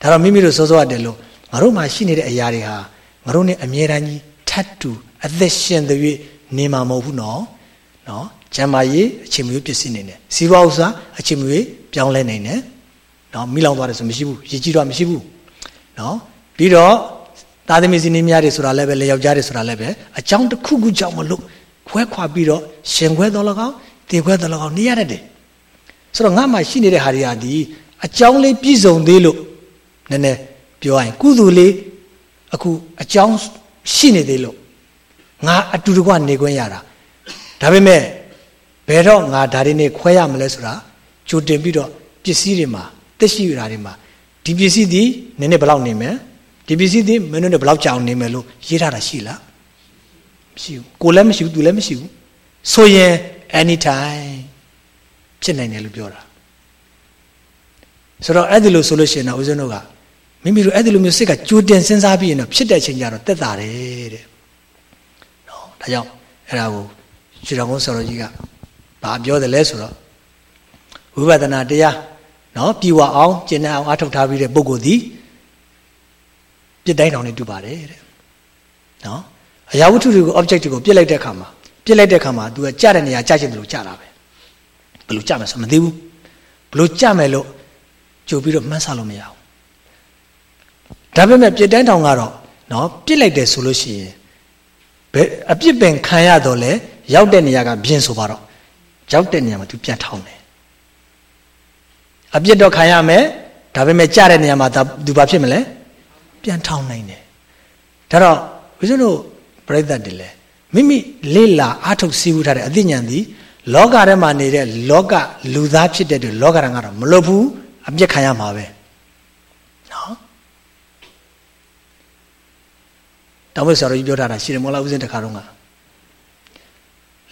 ဒါတော့မိမိတို့စောစောရတယ်လို့ငါတို့မှာရှိနေတဲ့အရာတွေဟာ ငါတို့ ਨੇ အမြဲတမ်းကြီးထတ်တူအသက်ရှင်တဲ့၍နေမှာမဟုတ်ဘူးနော်နော်ကျမ်းမာရေးအချိန်မျိုးပြည့်စည်နေတယ်စီးပွားဥစ္စာအချိန်မျိုးပြောင်းလဲနေတယ်နော်မိလောင်သွားတယ်ဆိုမရှိဘူးရည်ကြီးတော့မရှိဘူးနော်ပြီးတော့သားသမီးစီနေများတွေဆိုတာလည်းပဲလေယောက်ျားတွေဆိုတာလည်းပဲအကြောင်းတစ်ခုခုကြောင့်မလို့ခွဲခွာပြီးတော့ရှင်ခွဲတော်လကောင်တည်ခွဲတော်လကောင်နေရတတ်တယ်ဆိုတော့ငါမှရှိနေတဲ့ဟာတွေဟာဒီအကြောင်းလေးပြည့်စုံသေးလို့နည်းနည်းပြောရရင်ကုသိုလ်လေး အခုအကြောင်းရှိနေသေးလို့ငါအတူတကွနေခွင့်ရတာဒါပေမဲ့ဘယ်တော့ငါဒါတွေနဲ့ခွဲရမလဲဆိုတာကြိုတင်ပြီးတော့ပစ္စည်းတွေမှာတက်ရှိရတာတွေမှာဒီပစ္စည်းဒီနည်းနည်းဘယ်လောက်နေမယ်ဒီပစ္စည်းဒီမင်းတို့ဘယ်လောက်ကြာအောင်နေမယ်လို့ရေးထားတာရှိလားမရှိဘူးကိုလည်းမရှိဘူးသူလည်းမရှိဘူးဆိုရင် anytime ဖြစ်နိုင်တယ်လို့ပြောတာဆိုတော့အဲ့ဒီလိုဆိုလို့ရှိရင်တော့ဦးဇင်းတို့က မိမိတို့အဲ့ဒီလိုမျိုးစိတ်ကကြိုတင်စဉ်းစားပြီးရင်တော့ဖြစ်တဲ့အချိန်ကျတော့တက်တာတယ်တဲ့နော်ဒါကြောင့်အဲ့ဒါကိုရှင်တော်ဘုန်းဆရာကြီးကဘာပြောတယ်လဲဆိုတော့ဝိပဿနာတရားနော်ပြေဝအောင်ကျင့်အောင်အားထုတ်ထားပြီးတဲ့ပုဂ္ဂိုလ်သည်ပြစ်တိုင်းတောင်နဲ့တူပါတယ်တဲ့နော်အရာဝတ္ထုတွေကို object တွေကိုပြစ်လိုက်တဲ့အခါမှာပြစ်လိုက်တဲ့အခါမှာ तू ကကြတဲ့နေရာကြချင်တယ်လို့ကြတာပဲဘယ်လိုကြမယ်ဆိုမသိဘူးဘယ်လိုကြမယ်လို့ကြိုပြီးတော့မှန်းဆလို့မရဘူး ဒါပေမဲ့ပြစ်တိုင်းတောင်ကတော့နော်ပြစ်လိုက်တယ်ဆိုလို့ရှိရင်ဘယ်အပြစ်ပင်ခံရတော့လဲရောက်တဲ့နေရာကပြင်းဆိုပါတော့ရောက်တဲ့နေရာမှာ तू ပြန်ထောင်းတယ်အပြစ်တော့ခံရမယ်ဒါပေမဲ့ကြတဲ့နေရာမှာ तू ဘာဖြစ်မလဲပြန်ထောင်းနိုင်တယ်ဒါတော့ဦးဇင်းတို့ပြိဿတ်တွေလဲမိမိလေးလာအာထုတ်စီးဦးထားတဲ့အသိဉာဏ်သည်လောကထဲမှာနေတဲ့လောကလူသားဖြစ်တဲ့တွေလောကရန်ကတော့မလွတ်ဘူးအပြစ်ခံရမှာပဲနော် တောင်းဝဲဆရာကြီးပြောထားတာရှင်မောလာဦးစင်းတခါတော့က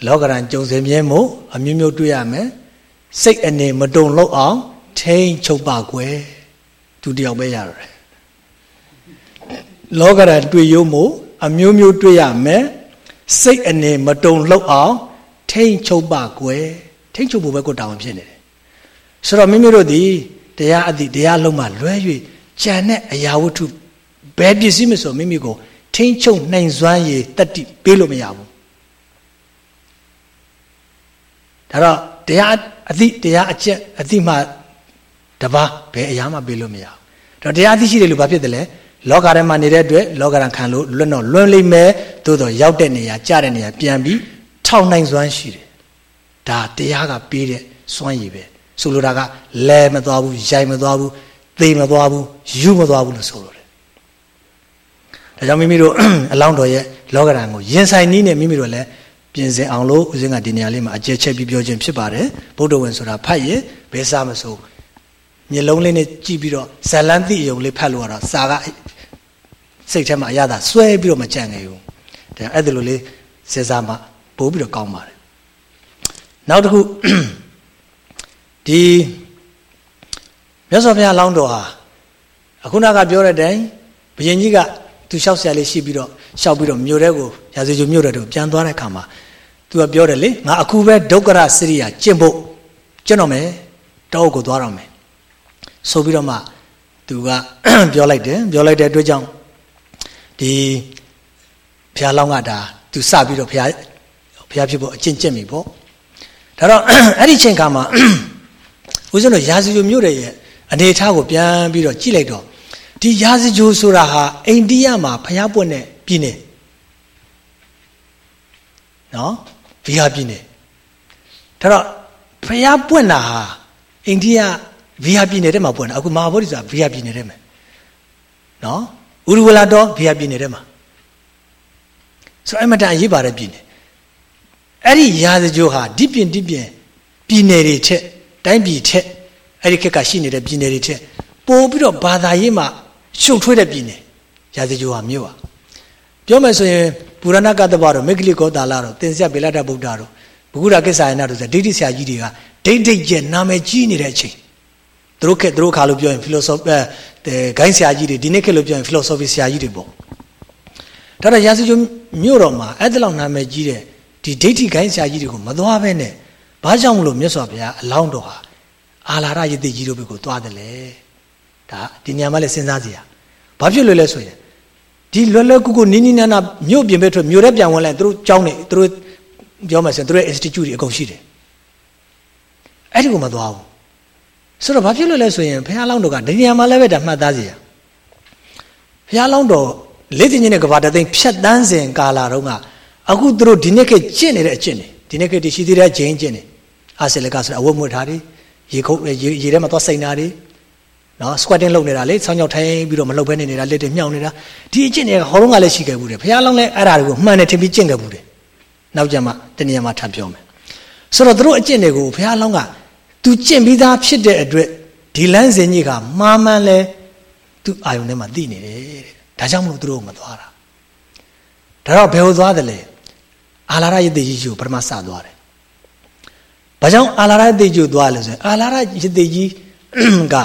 လောကရန်ကြုံစင်မြဲမို့အမျိုးမျိုးတွေ့ရမယ်စိတ်အနေမတုံလို့အောင်ထိန်ချုပ်ပါကွယ်သူတယောက်ပဲရရတယ်လောကရန်တွေ့ရုံမို့အမျိုးမျိုးတွေ့ရမယ်စိတ်အနေမတုံလောက်အောင်ထိန်ချုပ်ပါကွယ်ထိန်ချုပ်ဖို့ပဲကိုတောင်းဖြစ်နေတယ်ဆိုတော့မိမိတို့ဒီတရားအသည့်တရားလုံးမှလွဲ၍ကြံတဲ့အရာဝတ္ထုဘယ်ပစ္စည်းမဆိုမိမိကို ထိန်ချုပ်နိုင်စွမ်းရည်တတိပေးလို့မရဘူးဒါတော့တရားအသည့်တရားအချက်အသည့်မှတပါဘယ်အရာမှပေးလို့မရဘူးဒါတရားအသည့်ရှိတယ်လို့ဘာဖြစ်တယ်လဲလောကထဲမှာနေတဲ့အတွက်လောကရန်ခံလို့လွတ်တော့လွန်လိမ့်မယ်သို့တော့ရောက်တဲ့နေရာကြတဲ့နေရာပြန်ပြီးထောင်နိုင်စွမ်းရှိတယ်ဒါတရားကပေးတဲ့စွမ်းရည်ပဲဆိုလိုတာကလဲမသွားဘူးရိုက်မသွားဘူးသေမသွားဘူးယူမသွားဘူးလို့ဆိုလိုတယ် ဒါကြောင့်မိမိတို့အလောင်းတော်ရဲ့လောကဓာတ်ကိုရင်ဆိုင်နည်းနဲ့မိမိတို့လည်းပြင်ဆင်အောင်လို့ဦးဇင်းကဒီနေရာလေးမှာအကျဉ်းချက်ပြီးပြောခြင်းဖြစ်ပါတယ်ဗုဒ္ဓဝင်ဆိုတာဖတ်ရင်ဘယ်စားမဆိုမျက်လုံးလေးနဲ့ကြည့်ပြီးတော့ဇလန်းတိအယုံလေးဖတ်လို့ရတော့စာကစိတ်ထဲမှာအရသာဆွဲပြီးတော့မကြံ့ခဲ့ဘူးဒါအဲ့ဒါလိုလေးစဉ်းစားမှပို့ပြီးတော့ကောင်းပါတယ်နောက်တစ်ခုဒီမြတ်စွာဘုရားလောင်းတော်ဟာအခုနကပြောတဲ့အတိုင်းဘုရင်ကြီးက သူလျှောက်ဆရာလေးရှိပြီးတော့လျှောက်ပြီးတော့မြို့ထဲကိုရာဇဂျူမြို့ထဲကိုပြန်သွားတဲ့အခါမှာသူကပြောတယ်လေငါအခုပဲဒုက္ခရစရိယာကျင့်ဖို့ကျင့်တော့မယ်တောအုပ်ကိုသွားတော့မယ်ဆိုပြီးတော့မှသူကပြောလိုက်တယ်ပြောလိုက်တဲ့အတွက်ကြောင့်ဒီဘုရားလောင်းကဒါသူစပြီးတော့ဘုရားဘုရားဖြစ်ဖို့အကျင့်ကျင့်ပြီပေါ့ဒါတော့အဲ့ဒီချိန်ခါမှာဦးဇင်းတို့ရာဇဂျူမြို့ရဲ့အနေအထားကိုပြန်ပြီးတော့ကြည့်လိုက်တော့ ဒီရာဇဂျိုဆိုတာဟာအိန္ဒိယမှာဖျားပွက်တဲ့ပြည်နယ်နော်ဘီဟာပြည်နယ်ဒါတော့ဖျားပွက်တာဟာအိန္ဒိယဘီဟာပြည်နယ်ထဲမှာပွက်တာအခုမဟာဗောဓိဆိုတာဘီဟာပြည်နယ်ထဲမှာနော်ဥရဝလာတော့ဘီဟာပြည်နယ်ထဲမှာဆိုအမတန်အရေးပါတဲ့ပြည်နယ်အဲ့ဒီရာဇဂျိုဟာဒီပြင်ဒီပြင်ပြည်နယ်တွေထက်တိုင်းပြည်ထက်အဲ့ဒီခက်ကရှိနေတဲ့ပြည်နယ်တွေထက်ပို့ပြီးတော့ဘာသာရေးမှာ ရှုပ်ထွေးတဲ့ပြည်နယ်ရာဇဂျိုဟာမြို့ဟာပြောမယ်ဆိုရင်ပုရဏကတ္တဗတို့မေဂလိကောတာလာတို့သင်္ဆယဗေလတဗုဒ္ဓတို့ဘုဂုရကိစ္ဆာယနာတို့ဆိုဒိဋ္ဌိဆရာကြီးတွေကဒိဋ္ဌိကျက်နာမည်ကြီးနေတဲ့အချိန်သူတို့ခက်သူတို့ခါလို့ပြောရင် philosophy အဲဂိုင်းဆရာကြီးတွေဒီနေ့ခက်လို့ပြောရင် philosophy ဆရာကြီးတွေပေါ့ဒါတော့ရာဇဂျိုမြို့တော်မှာအဲ့ဒါလောက်နာမည်ကြီးတဲ့ဒီဒိဋ္ဌိဂိုင်းဆရာကြီးတွေကိုမသွားဘဲနဲ့ဘာကြောင့်မလို့မြတ်စွာဘုရားအလောင်းတော်ဟာအာလာရယတိကြီးတို့ဘက်ကိုသွားတယ်လေ ဒါဒီညမှာလည်းစဉ်းစားစရာဘာဖြစ်လို့လဲဆိုရင်ဒီလွယ်လွယ်ကူကူနီးနီးနားနားမြို့ပြင်ဘက်ထွက်မြို့ထဲပြန်ဝင်လိုက်သူတို့ကျောင်းနေသူတို့ပြောမှဆိုသူတို့ institute တွေအကုန်ရှိတယ်အဲ့ဒီကိုမသွားဘူးဆိုတော့ဘာဖြစ်လို့လဲဆိုရင်ဘုရားလောင်းတော်ကဒီညမှာလည်းပဲဒါမှတ်သားစရာဘုရားလောင်းတော်လေးတင်ချင်းတဲ့ကဘာတသိန်းဖြတ်တန်းစဉ်ကာလာတော့ကအခုသူတို့ဒီနေ့ခေတ်ကျင့်နေတဲ့အကျင့်တွေဒီနေ့ခေတ်တရှိသေးတဲ့ဂျင်းကျင့်တွေအာဆယ်လကဆိုအဝတ်မွေထားတွေရေခုတ်ရေထဲမှာသွားစိန်တာတွေ နော် squatting လုပ်နေတာလေဆောင်းကြောက်ထိုင်ပြီးတော့မလုပ်ဘဲနေနေတာလက်တွေမြှောက်နေတာဒီအကျင့်တွေကဟောတော့ကလည်းရှိခဲ့ဘူးတယ်ဘုရားလောင်းလည်းအဲ့ဒါတွေကိုမှန်တယ်ထင်ပြီးကျင့်ခဲ့ဘူးတယ်နောက်ကြမှာတနည်းမှာထပ်ပြောမယ်ဆိုတော့တို့အကျင့်တွေကိုဘုရားလောင်းကသူကျင့်ပြီးသားဖြစ်တဲ့အတွက်ဒီလမ်းစဉ်ကြီးကမှားမှန်လဲသူအာယုန်ထဲမှာသိနေတယ်တဲ့ဒါကြောင့်မလို့သူတို့မသွားတာဒါတော့ဘယ်ဟိုသွားတယ်လဲအာလာရယတိကြီးကိုပထမစသွားတယ်ဘာကြောင့်အာလာရယတိကြီးကိုသွားလဲဆိုရင်အာလာရယတိကြီးက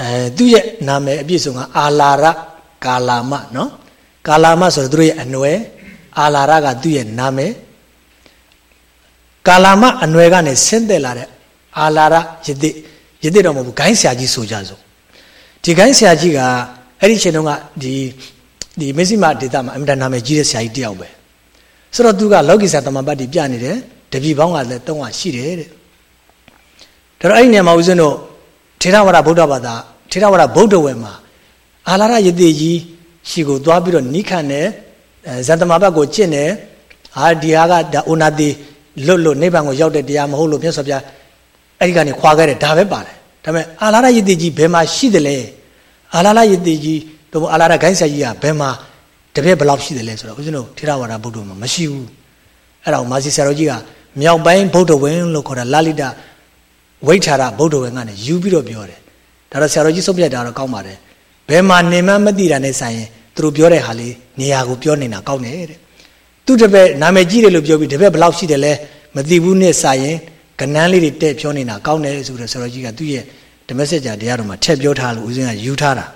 အဲသူ့ရဲ့နာမည်အပြည့်စုံကအာလာရကာလာမနော်ကာလာမဆိုတော့သူတို့ရဲ့အနွယ်အာလာရကသူ့ရဲ့နာမည်ကာလာမအနွယ်ကနေဆင်းသက်လာတဲ့အာလာရယတိယတိတော့မဟုတ်ဘူးဂိုင်းဆရာကြီးဆိုကြစို့ဒီဂိုင်းဆရာကြီးကအဲ့ဒီချိန်တုန်းကဒီဒီမစ္စည်းမဒေတာမှာအမြဲတမ်းနာမည်ကြီးတဲ့ဆရာကြီးတယောက်ပဲဆိုတော့သူကလောကီဆရာတမန်ပတ်တီပြနေတယ်တပည့်ပေါင်းကလည်းတုံးကရှိတယ်တဲ့ဒါတော့အဲ့ဒီနေရာမှာဦးဇင်းတို့ ထေရဝါဒဗုဒ္ဓဘာသာထေရဝါဒဗုဒ္ဓဝေမှာအာလာရယတိကြီးရှိကိုသွားပြီးတော့နိခတ်နဲ့ဇန်တမဘတ်ကိုကျင့်တယ်ဟာဒီဟာကဒါအိုနာတိလွတ်လွတ်နိဗ္ဗာန်ကိုရောက်တဲ့တရားမဟုတ်လို့မြတ်စွာဘုရားအဲ့ဒီကနေခွာခဲ့တယ်ဒါပဲပါတယ်ဒါပေမဲ့အာလာရယတိကြီးဘယ်မှာရှိတယ်လဲအာလာရယတိကြီးတော့အာလာရဂိုင်းဆရာကြီးကဘယ်မှာတပည့်ဘယ်လောက်ရှိတယ်လဲဆိုတော့ဦးဇင်းတို့ထေရဝါဒဗုဒ္ဓမှာမရှိဘူးအဲ့ဒါကိုမာစီဆရာတော်ကြီးကမြောက်ပိုင်းဗုဒ္ဓဝင်လို့ခေါ်တာလာလိတ ဝိထာရဗုဒ္ဓဝင်ကနေယူပြီးတော့ပြောတယ်ဒါတော့ဆရာတော်ကြီးဆုံးဖြတ်တာတော့ကောင်းပါတယ်ဘယ်မှာနေမှမသိတာနဲ့ဆိုင်ရင်သူတို့ပြောတဲ့ဟာလေးနေရာကိုပြောနေတာကောင်းတယ်တဲ့သူတပည့်နာမည်ကြီးတယ်လို့ပြောပြီးတပည့်ဘယ်လောက်ရှိတယ်လဲမသိဘူးနဲ့ဆိုင်ရင်ကနန်းလေးတွေတဲ့ပြောနေတာကောင်းတယ်ဆိုတော့ဆရာတော်ကြီးကသူ့ရဲ့ဓမ္မစကြာတရားတော်မှာထည့်ပြောထားလို့ဦးဇင်းကယူထားတာ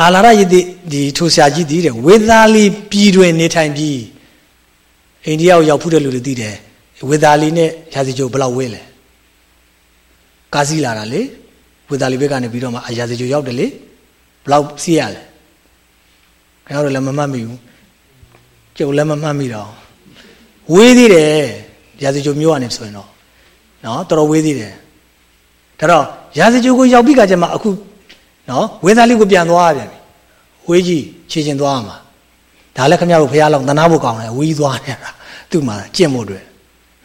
အာလာရယတိဒီထိုဆရာကြီးတည်တဲ့ဝေသာလီပြည်တွင်နေထိုင်ပြီးအိန္ဒိယကိုရောက်ဖူးတဲ့လူတွေသိတယ်ဝေသာလီနဲ့ရာဇီကျိုဘယ်လောက်ဝေးလဲ ကားစီးလာတာလေဝေသာလီဘက်ကနေပြီးတော့မှအရာစီကျိုရောက်တယ်လေဘယ်လောက်စီးရလဲခင်ဗျားတို့လည်းမမှတ်မိဘူးကျုပ်လည်းမမှတ်မိတော့ဝေးသေးတယ်ရာဇီကျိုမျိုးကနေဆိုရင်တော့နော်တော်တော်ဝေးသေးတယ်ဒါတော့ရာဇီကျိုကိုရောက်ပြီးကကျမှအခုနော်ဝေသာလီကိုပြန်သွားပြန်ပြီဝေးကြီးခြေချင်းသွားမှာဒါလည်းခင်ဗျားတို့ဖះလောက်သနာဖို့ကောင်းတယ်အဝေးသွားနေတာသူ့မှာကျင့်ဖို့အတွက်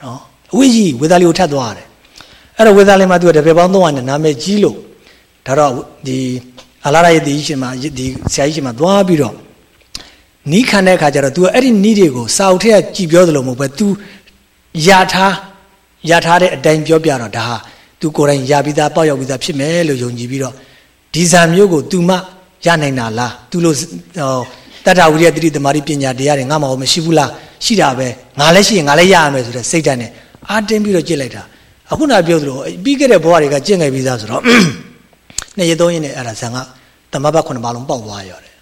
နော်အဝေးကြီးဝေသာလီကိုထပ်သွားရတယ် အဲ့တော့ဝေသာလီမှာသူကတပည့်ပေါင်း300နဲ့နာမည်ကြီးလို့ဒါတော့ဒီအလားရရဲ့ဒီရှင်မှာဒီဆရာကြီးရှင်မှာသွားပြီးတော့နီးခံတဲ့အခါကျတော့ तू အဲ့ဒီနီးတွေကိုစာအုပ်ထဲကကြည်ပြောသလိုမဟုတ်ပဲ तू ရထားရထားတဲ့အတိုင်းပြောပြတော့ဒါဟာ तू ကိုယ်တိုင်ရပြီးသားပေါက်ရောက်ပြီးသားဖြစ်မယ်လို့ယုံကြည်ပြီးတော့ဒီဇာမျိုးကို तू မှရနိုင်တာလား तू လို့တတ္ထဝိရိယတတိသမารိပညာတရားတွေငါမှမရှိဘူးလားရှိတာပဲငါလည်းရှိရင်ငါလည်းရရမယ်ဆိုတဲ့စိတ်ဓာတ်နဲ့အာတင်းပြီးတော့ကြစ်လိုက်တာ အခုနပြောသလိုပြီးခဲ့တဲ့ဘဝတွေကကျင့်ခဲ့ပြီးသားဆိုတော့နှစ်ရက်သုံးရက်နဲ့အဲ့ဒါဇံကတမဘခုနှစ်ပါလုံးပေါက်သွားရတယ်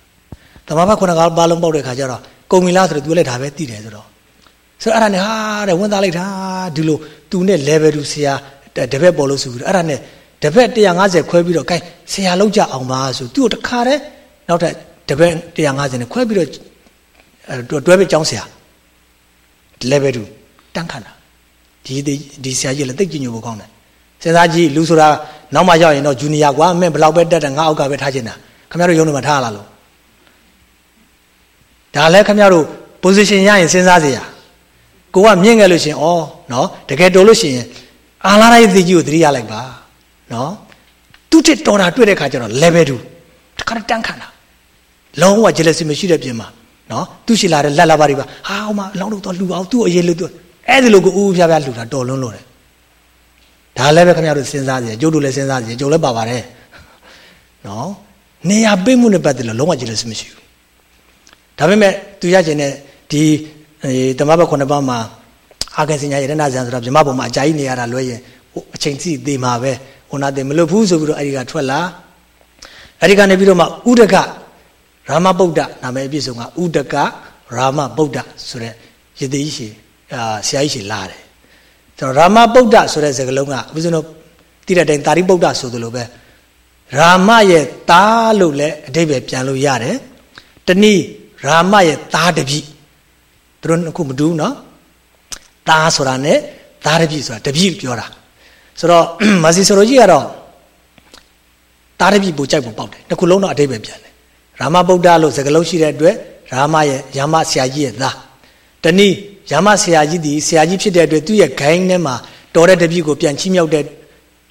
တမဘခုနှစ်ပါလုံးပေါက်တဲ့ခါကျတော့ကုံမီလားဆိုတော့သူလည်းဒါပဲသိတယ်ဆိုတော့ဆိုတော့အဲ့ဒါနဲ့ဟာတဲ့ဝင်သားလိုက်တာဒီလိုသူနဲ့ level 2ဆရာတပည့်ပေါ်လို့ဆိုပြီးတော့အဲ့ဒါနဲ့တပည့်150ခွဲပြီးတော့ gain ဆရာလောက်ကြအောင်ပါဆိုသူ့ကိုတခါတည်းနောက်ထပ်တပည့်150နဲ့ခွဲပြီးတော့တွဲပြီးចောင်းဆရာ level 2တန်းခံတာ ဒီဒီဆရာကြီးလည်းသိကြည့်ညို့ဖို့ကောင်းတယ်စဉ်းစားကြည့်လူဆိုတာနောက်မှရောက်ရင်တော့ဂျူနီယာကွာမင်းဘယ်လောက်ပဲတက်တယ်ငါအောက်ကပဲထားချင်တာခင်ဗျားတို့ရုံးနေမှာထားလာလို့ဒါလည်းခင်ဗျားတို့ position ရရင်စဉ်းစားစေရကိုကမြင့်ခဲ့လို့ရှင်ဩနော်တကယ်တော်လို့ရှင်အာလာရိုက်သိကြီးကိုသတိရလိုက်ပါနော်သူတစ်တော်တာတွေ့တဲ့ခါကျတော့ level 2တခါတန်းခံတာလုံးဝ jealousy မရှိတဲ့ပြင်မှာနော်သူရှိလာတဲ့လက်လာပါတွေပါဟာဟိုမှာအလောင်းတို့တော့လှူအောင်သူ့အရေးလို့သူ အဲ့ဒီလိုကိုဦးဦးပြပြလှူတာတော်လွန်းလို့တယ်ဒါလည်းပဲခင်ဗျားတို့စဉ်းစားကြည့်ကျုပ်တို့လည်းစဉ်းစားကြည့်ကျုပ်လည်းပါပါတယ်နော်နေရာပေးမှုနဲ့ပတ်သက်လို့လုံးဝ jealousy မရှိဘူးဒါပေမဲ့သူရခြင်းနဲ့ဒီတမဘခုနှစ်ပါးမှာအာကင်စညာရတနာဇံဆိုတာမြမဘုံမှာအကြာကြီးနေရတာလွဲရင်အချိန်စီသေးမှာပဲဟိုနာသေးမလို့ဘူးဆိုပြီးတော့အဲ့ဒီကထွက်လာအဲ့ဒီကနေပြီးတော့မှဥဒကရာမဗုဒ္ဓနာမည်အပြည့်စုံကဥဒကရာမဗုဒ္ဓဆိုတဲ့ယတိရှိ အာဆရာကြီးရှိလာတယ်ကျွန်တော်ရာမဗုဒ္ဓဆိုတဲ့စကားလုံးကဥစဉ်တော့တိတဲ့တိုင်တာရိဗုဒ္ဓဆိုသလိုပဲရာမရဲ့သားလို့လည်းအဓိပ္ပာယ်ပြန်လို့ရတယ်တနည်းရာမရဲ့သားတပြည့်သူတို့ခုမတူဘူးနော်သားဆိုတာ ਨੇ သားတပြည့်ဆိုတာတပြည့်ပြောတာဆိုတော့မာစီဆိုလိုကြီးကတော့သားတပြည့်ပူကြိုက်ပူပေါက်တယ်တစ်ခုလုံးတော့အဓိပ္ပာယ်ပြန်တယ်ရာမဗုဒ္ဓလို့စကားလုံးရှိတဲ့အတွက်ရာမရဲ့ယာမဆရာကြီးရဲ့သား တနည်းယာမဆရာကြီးဒီဆရာကြီးဖြစ်တဲ့အတွက်သူ့ရဲ့ဂိုင်းထဲမှာတော်တဲ့တပြည့်ကိုပြန်ချီးမြှောက်တဲ့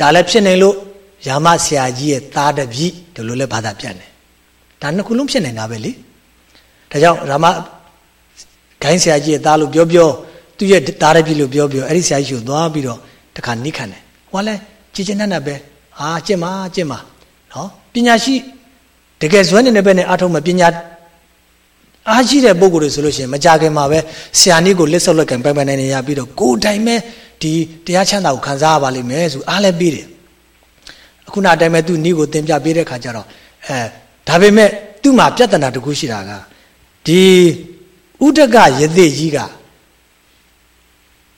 ဒါလည်းဖြစ်နေလို့ယာမဆရာကြီးရဲ့သားတပြည့်ဒီလိုလဲဘာသာပြန်တယ်ဒါနှစ်ခုလုံးဖြစ်နေတာပဲလေဒါကြောင့်ရာမဂိုင်းဆရာကြီးရဲ့သားလို့ပြောပြောသူ့ရဲ့သားတပြည့်လို့ပြောပြောအဲ့ဒီဆရာကြီးကိုသွားပြီးတော့တခါနိခံတယ်ဟောလဲကြည်ကျင်တတ်ပဲအာကျင့်ပါကျင့်ပါနော်ပညာရှိတကယ်ဇွဲနေတဲ့ဘက်နဲ့အထုံးမပညာ အားရှိတဲ့ပုံကိုယ်တွေဆိုလို့ရှိရင်မကြခင်မှာပဲဆရာနည်းကိုလက်ဆုပ်လက်ကံပိုင်ပိုင်နိုင်နေရပြီးတော့ကိုယ်တိုင်ပဲဒီတရားချမ်းသာကိုခံစားရပါလိမ့်မယ်ဆိုအားလည်းပြီးတယ်အခုနအတိုင်းပဲသူနည်းကိုသင်ပြပေးတဲ့ခါကျတော့အဲဒါပေမဲ့သူ့မှာပြဿနာတစ်ခုရှိတာကဒီဥဒကယသိကြီးက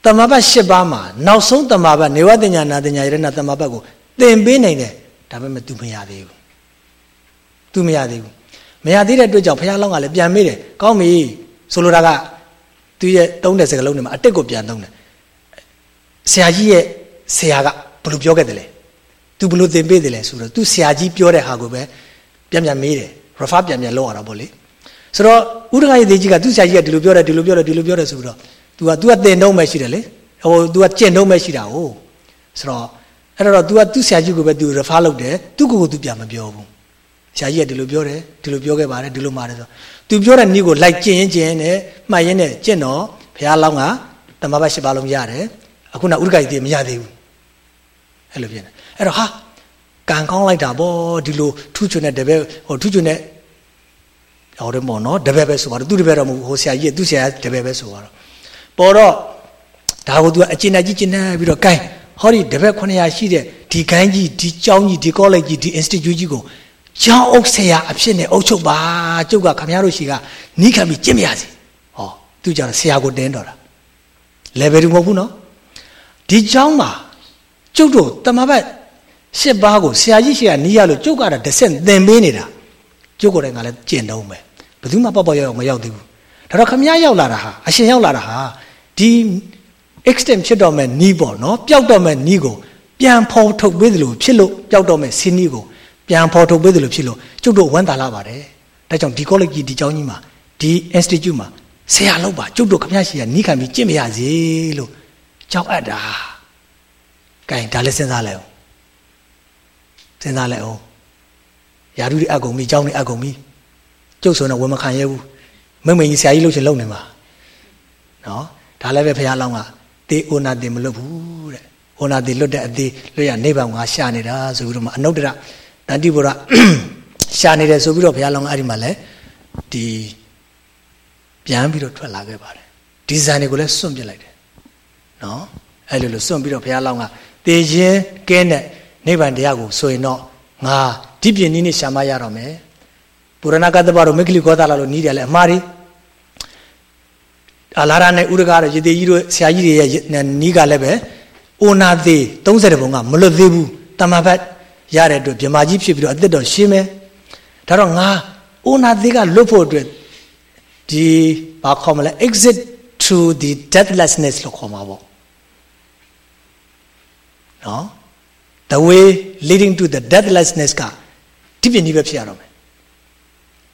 တမဘတ်၈ပါးမှာနောက်ဆုံးတမဘတ်နေဝတင်ညာနာတင်ညာရဏတမဘတ်ကိုသင်ပေးနိုင်တယ်ဒါပေမဲ့ तू မရသေးဘူး तू မရသေးဘူး မရသေးတဲ့အတွက်ကြောင့်ဘုရားလောင်းကလည်းပြန်မေးတယ်ကောင်းပြီဆိုလိုတာကသူရဲ့သုံးတဲ့စကားလုံးတွေမှာအတိတ်ကိုပြန်သုံးတယ်ဆရာကြီးရဲ့ဆရာကဘယ်လိုပြောခဲ့တယ်လဲ तू ဘယ်လိုသင်ပေးတယ်လဲဆိုတော့ तू ဆရာကြီးပြောတဲ့ဟာကိုပဲပြန်ပြန်မေးတယ် refer ပြန်ပြန်လုပ်ရတာပေါ့လေဆိုတော့ဥဒကရဲ့သေးကြီးကသူ့ဆရာကြီးကဒီလိုပြောတယ်ဒီလိုပြောတယ်ဒီလိုပြောတယ်ဆိုပြီးတော့ तू က तू ကသင်တော့မှရှိတယ်လေဟို तू ကကျင့်တော့မှရှိတာဟုတ်ဆိုတော့အဲ့တော့ तू ကသူ့ဆရာကြီးကိုပဲ तू refer လုပ်တယ်သူ့ကိုယ်ကို तू ပြန်မပြောဘူး ဆရာကြီးကဒီလိုပြောတယ်ဒီလိုပြောခဲ့ပါတယ်ဒီလိုမှာတယ်ဆို तू ပြောတဲ့နေ့ကိုလိုက်ကျင့်ရင်ကျင့်နဲ့မှတ်ရင်နဲ့ကျင့်တော့ဘုရားလောင်းကတမဘတ်၈ပါးလုံးရတယ်အခုနဥဒကကြီးတည်းမရသေးဘူးအဲ့လိုဖြစ်နေအဲ့တော့ဟာကံကောင်းလိုက်တာဗောဒီလိုထူးချွန်တဲ့တပည့်ဟိုထူးချွန်တဲ့ဟောတယ်ပေါ့နော်တပည့်ပဲဆိုပါတော့သူတပည့်တော့မဟုတ်ဟိုဆရာကြီးသူ့ဆရာတပည့်ပဲဆိုပါတော့ပေါ်တော့ဒါကို तू အကျဉ်းကြီးကျဉ်းနေပြီးတော့ gain ဟောဒီတပည့်900ရှိတဲ့ဒီ gain ကြီးဒီကျောင်းကြီးဒီ college ကြီးဒီ institute ကြီးကို ကျောင်းအုပ်ဆရာအဖြစ်နဲ့အုပ်ချုပ်ပါကျုပ်ကခမရတို့ရှိကနီးခံပြီးကျင့်မရစီဟောသူကြတော့ဆရာကိုတင်းတော်တာ level 2မဟုတ်ဘူးနော်ဒီကျောင်းမှာကျုပ်တို့တမဘတ်ရှစ်ပါးကိုဆရာကြီးရှိကနီးရလို့ကျုပ်ကတော့တစ်ဆင့်သင်ပေးနေတာကျုပ်ကိုယ်တိုင်ကလည်းကျင့်တော့မယ်ဘယ်သူမှပေါ့ပေါ့ရောက်ရောက်မရောက်သေးဘူးဒါတော့ခမရရောက်လာတာဟာအရှင်ရောက်လာတာဟာဒီ extend ဖြစ်တော့မဲ့နီးပေါ့နော်ပျောက်တော့မဲ့နီးကိုပြန်ဖော်ထုတ်ပေးသလိုဖြစ်လို့ပျောက်တော့မဲ့စီးနီးကို ပြန်ဖော်ထုတ်ပေးသလိုဖြစ်လို့ကျုပ်တို့ဝမ်းသာလာပါတယ်ဒါကြောင့်ဒီ college ကြီးဒီကျောင်းကြီးမှာဒီ institute မှာဆရာလောက်ပါကျုပ်တို့ခမရရှိရနီးခံပြီးကြင့်မရစေလို့ကြောက်အပ်တာကဲဒါလည်းစဉ်းစားလိုက်အောင်စဉ်းစားလိုက်အောင်ယာရုတွေအကုန်ပြီကြောင်းတွေအကုန်ပြီကျုပ်ဆိုတော့ဝယ်မခံရဘူးမိမ့်မိန်ကြီးဆရာကြီးလှုပ်ချင်လှုပ်နေမှာနော်ဒါလည်းပဲဖះလောင်းကတေအိုနာတေမလွတ်ဘူးတဲ့အိုနာတေလွတ်တဲ့အသေးလွတ်ရနေပါငါရှာနေတာဆိုပြီးတော့မှအနုတ္တရတ န်တိဘုရားရှာနေတယ်ဆိုပြီးတော့ဘုရားလောင်းကအဲ့ဒီမှာလဲဒီပြန်ပြီးတော့ထွက်လာခဲ့ပါတယ်ဒီဇိုင်းတွေကိုလည်းစွန့်ပစ်လိုက်တယ်နော်အဲ့လိုလိုစွန့်ပြီးတော့ဘုရားလောင်းကတေခြင်းကဲတဲ့နိဗ္ဗာန်တရားကိုဆိုရင်တော့ငါဒီပြင်းနည်းနဲ့ရှာမရတော့မယ်ပုရဏကတ္တပတို့မိဂလိကောသလာလို့နီးတယ်လေအမှားတွေအလာရနဲ့ဥရကားတို့ရေသေးကြီးတို့ဆရာကြီးတွေရဲ့နီးကလည်းပဲအိုနာသေး30ဘုံကမလွတ်သေးဘူးတမဖတ် ရတဲ့အတွက်မြမကြီးဖြစ်ပြီးတော့အသက်တော်ရှင်းမယ်ဒါတော့ငါအိုနာသေးကလွတ်ဖို့အတွက်ဒီဘာခေါ်မလဲ exit to the deathlessness လို့ခေါ်မှာပေါ့နော် the way leading to the deathlessness ကဒီပြင်းကြီးပဲဖြစ်ရတော့မယ်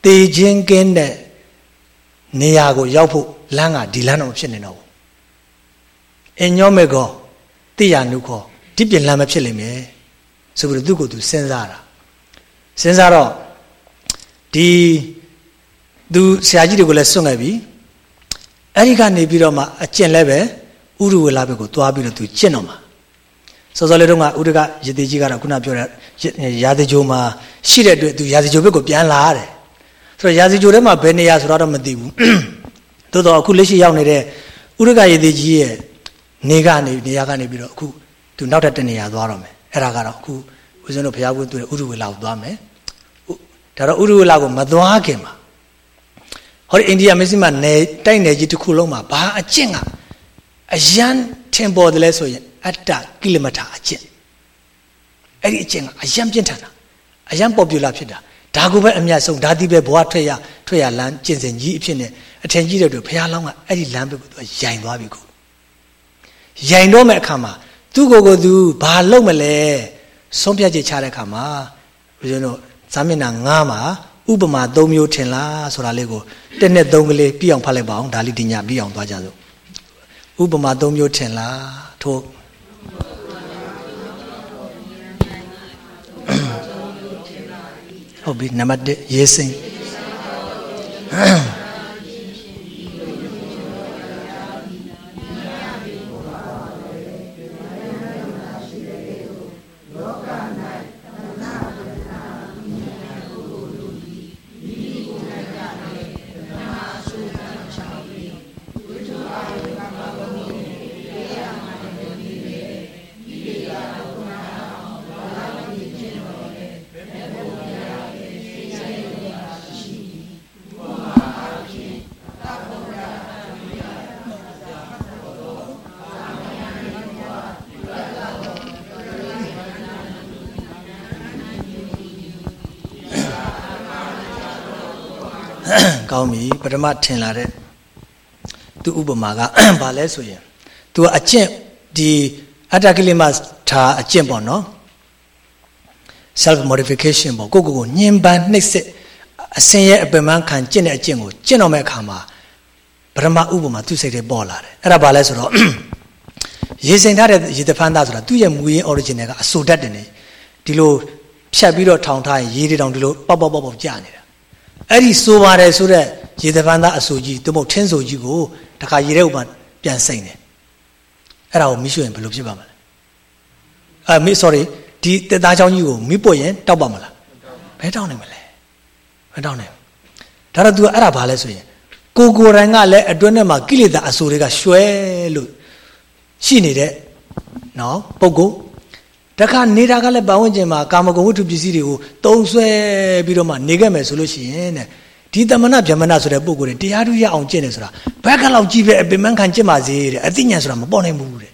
တေခြင်းကင်းတဲ့နေရာကိုရောက်ဖို့လမ်းကဒီလမ်းတော့မဖြစ်နေတော့ဘူးအညောမေကောတိယနုခောဒီပြင်လမ်းမဖြစ်လိမ့်မယ် ဆိုပြီးတော့သူ့ကိုယ်သူစဉ်းစားတာစဉ်းစားတော့ဒီသူဆရာကြီးတွေကိုလည်းစွန့်ခဲ့ပြီအဲ့ဒီကနေပြီးတော့မှအကျင့်လည်းပဲဥရဝေလာဘက်ကိုသွားပြီးတော့သူကျင့်တော့မှာစောစောလေးတုန်းကဥဒကရသေးကြီးကတော့ခုနပြောတဲ့ရာဇဂျိုမှာရှိတဲ့အတွက်သူရာဇဂျိုဘက်ကိုပြန်လာရတယ်ဆိုတော့ရာဇဂျိုထဲမှာဘယ်နေရာဆိုတော့မသိဘူးသို့တော့အခုလက်ရှိရောက်နေတဲ့ဥရကရသေးကြီးရဲ့နေကနေနေရာကနေပြီးတော့အခုသူနောက်ထပ်တနေရာသွားတော့မယ် အဲ့ဒါကတော့အခုဦးဇင်းတို့ဘုရားဘူးသူဥရဝေလာကိုသွားမယ်ဒါတော့ဥရဝေလာကိုမသွားခင်မှာဟောဒီအိန္ဒိယမစ္စည်းမနယ်တိုက်နယ်ကြီးတစ်ခုလုံးမှာဘာအကျင့်ကအယံထင်ပေါ်တယ်လဲဆိုရင်အတ္တကိလမထာအကျင့်အဲ့ဒီအကျင့်ကအယံပြင်းထန်တာအယံပေါ်ပြူလာဖြစ်တာဒါကိုပဲအမြတ်ဆုံးဒါတိပဲဘဝထွက်ရထွက်ရလမ်းကျင့်စဉ်ကြီးအဖြစ်နဲ့အထင်ကြီးတဲ့အတွက်ဘုရားလောင်းကအဲ့ဒီလမ်းဘက်ကိုသူယိုင်သွားပြီကိုယိုင်တော့မဲ့အခါမှာ သူ့ကိုယ်ကိုသူဘာလုပ်မလဲဆုံးဖြတ်ချက်ချတဲ့အခါမှာဘုရားတို့ဇာမျက်နှာ9မှာဥပမာ၃မျိုးထင်လားဆိုတာလေးကိုတစ်နဲ့သုံးကလေးပြအောင်ဖတ်လိုက်ပါအောင်ဒါလေးဒီညပြအောင်သွားကြစို့ဥပမာ၃မျိုးထင်လားထို့ဟုတ်ပြီနံပါတ်1ရေးစိမ့် မထင်လာတဲ့သူဥပမာကဘာလဲဆိုရင် तू အကျင့်ဒီအတ္တကိလေသာထားအကျင့်ပေါ့နော် self modification ပေါ့ကိုကိုကိုညှဉ်းပန်းနှိပ်စက်အစင်ရဲ့အပင်ပန်းခံကျင့်တဲ့အကျင့်ကိုကျင့်တော့မဲ့အခါမှာပထမဥပမာသူ့စိတ်ထဲပေါ်လာတယ်အဲ့ဒါဘာလဲဆိုတော့ရေစိမ်ထားတဲ့ရေတဖန်းသားဆိုတာသူ့ရဲ့မူရင်း original ကအဆိုတတ်တယ်နေဒီလိုဖြတ်ပြီးတော့ထောင်ထားရင်ရေတွေတောင်ဒီလိုပေါက်ပေါက်ပေါက်ပေါက်ကျနေတာ အဲ့ဒီဆိုပါတယ်ဆိုတော့ရေတပန်းသားအဆူကြီးသူမဟုတ်ထင်းဆူကြီးကိုတခါရေထဲဥပပြန်စိမ့်တယ်အဲ့ဒါကိုမိရှုရင်ဘယ်လိုဖြစ်ပါမလဲအဲမိ sorry ဒီတက်သားချောင်းကြီးကိုမိပွက်ရင်တောက်ပါမလားဘယ်တောက်နိုင်မလဲဘယ်တောက်နိုင်ဒါတော့ तू အဲ့ဒါဘာလဲဆိုရင်ကိုကိုရန်ကလည်းအတွင်းထဲမှာကိလေသာအဆူတွေကရွှဲလို့ရှိနေတဲ့နော်ပုဂ္ဂိုလ် တခါနေတာကလည်းပတ်ဝန်းကျင်မှာကာမဂုဏ်ဝတ္ထုပစ္စည်းတွေကိုတုံဆွဲပြီးတော့မှနေခဲ့မယ်ဆိုလို့ရှိရင်တဲ့ဒီတမနာဗျမနာဆိုတဲ့ပုံကိုယ်တွေတရားထူးရအောင်ကျင့်နေဆိုတာဘက်ကလောက်ကြည့်ပဲအပင်မခံကျင့်ပါစေတဲ့အသိဉာဏ်ဆိုတာမပေါ်နိုင်ဘူးတဲ့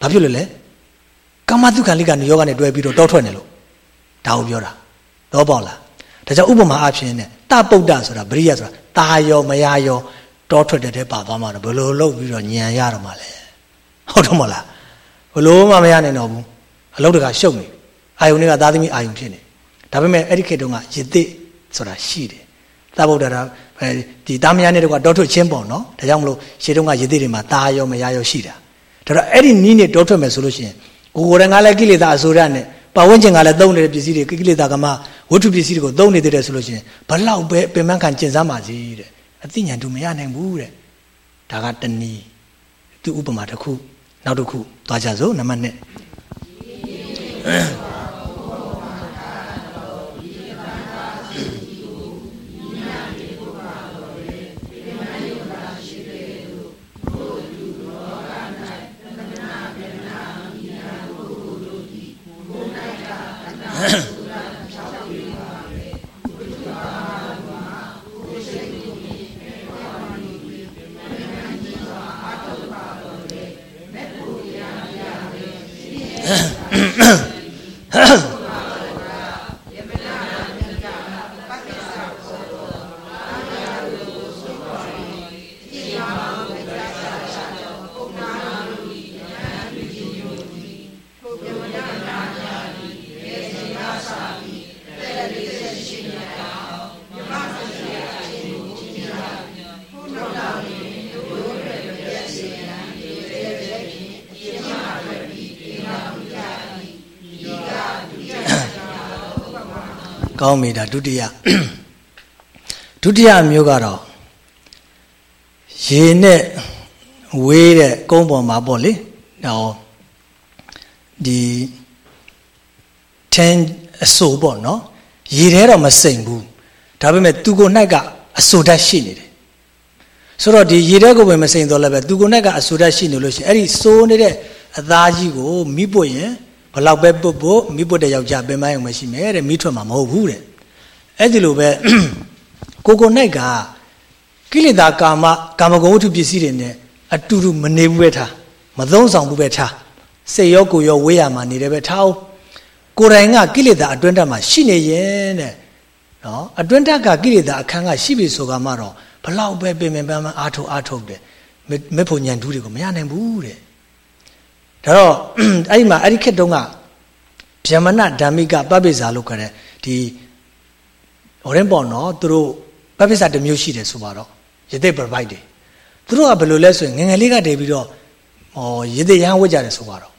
ဘာဖြစ်လို့လဲကာမတုခံလိကနေယောဂနဲ့တွဲပြီးတော့တောထွက်နေလို့ဒါကိုပြောတာတော့ပေါ့လားဒါကြောင့်ဥပမာအဖြစ်နဲ့တပုဒ္ဒဆိုတာဗရိယဆိုတာတာယောမယာယောတောထွက်တဲ့တဲ့ပါသွားမှာတော့ဘယ်လိုလုပ်ပြီးတော့ညံရတော့မှာလဲဟုတ်တော့မလားဘလို့မှမရနိုင်တော့ဘူး အလုတ်တကရှုပ်နေအာယုန်တွေကသားသမီးအာယုန်ဖြစ်နေဒါပေမဲ့အဲ့ဒီခေတ်တုန်းကယသိဆိုတာရှိတယ်သဗ္ဗုဒ္ဓရာအဲဒီတာမယာနဲ့တကွာတောထွက်ချင်းပေါ့နော်ဒါကြောင့်မလို့ရှေ့တုန်းကရေသေးတွေမှာတာရောမရရောရှိတာဒါတော့အဲ့ဒီနီးနဲ့တောထွက်မယ်ဆိုလို့ရှိရင်ကိုကိုယ်တိုင်ကလည်းကိလေသာအစိုးရနဲ့ပတ်ဝန်းကျင်ကလည်းသုံးနေတဲ့ပစ္စည်းတွေကိလေသာကမှဝတ္ထုပစ္စည်းတွေကိုသုံးနေသေးတယ်ဆိုလို့ရှိရင်ဘလောက်ပဲပင်မခံကျင်စားပါစေတဲ့အသိဉာဏ်တူမရနိုင်ဘူးတဲ့ဒါကတနည်းသူဥပမာတစ်ခုနောက်တစ်ခုသွားကြစို့နံပါတ်1 ကော င်းပြီဒါဒုတိယဒုတိယမျိုးကတော့ရေနဲ့ဝေးတဲ့ကုန်းပေါ်မှာပေါ့လေဟောဒီထင်းအဆိုးပေါ့နော်ရေထဲတော့မစိမ်ဘူးဒါပေမဲ့သူကို၌ကအဆိုဓာတ်ရှိနေတယ်ဆိုတော့ဒီရေထဲကိုပဲမစိမ်တော့လည်းပဲသူကို၌ကအဆိုဓာတ်ရှိနေလို့ရှိရင်အဲ့ဒီစိုးနေတဲ့အသားကြီးကိုမိပွင့်ရင် ဘလောက်ပဲပုတ်ဖို့မိပွတ်တဲ့ယောက်ျားပင်မယုံမရှိမယ်တဲ့မိထွက်မှာမဟုတ်ဘူးတဲ့အဲ့ဒီလိုပဲကိုကို၌ကကိလေသာကာမကာမဂုဏ်ဝတ္ထုပစ္စည်းတွေနဲ့အတူတူမနေဘူးပဲထားမသုံးဆောင်ဘူးပဲထားစိတ်ရောကိုယ်ရောဝေးရမှာနေတယ်ပဲထားအောင်ကိုယ်တိုင်ကကိလေသာအတွင်းတက်မှာရှိနေရင်တဲ့နော်အတွင်းတက်ကကိလေသာအခန်းကရှိပြီဆိုကမှတော့ဘလောက်ပဲပင်ပင်ပန်းပန်းအာထုတ်အာထုတ်တယ်မေဖို့ညံဒူးတွေကိုမရနိုင်ဘူးတဲ့ ဒါတော့အဲ့ဒီမှာအဲ့ဒီခေတ်တုန်းကဗျမနဓမ္မိကပပိဇာလို့ခေါ်တဲ့ဒီဟိုရင်ပေါ့နော်သူတို့ပပိဇာတစ်မျိုးရှိတယ်ဆိုပါတော့ရသေး provide တယ်သူတို့ကဘယ်လိုလဲဆိုရင်ငငယ်လေးကတည်းပြီးတော့ဟောရသေးရဟန်းဝတ်ကြတယ်ဆိုပါတော့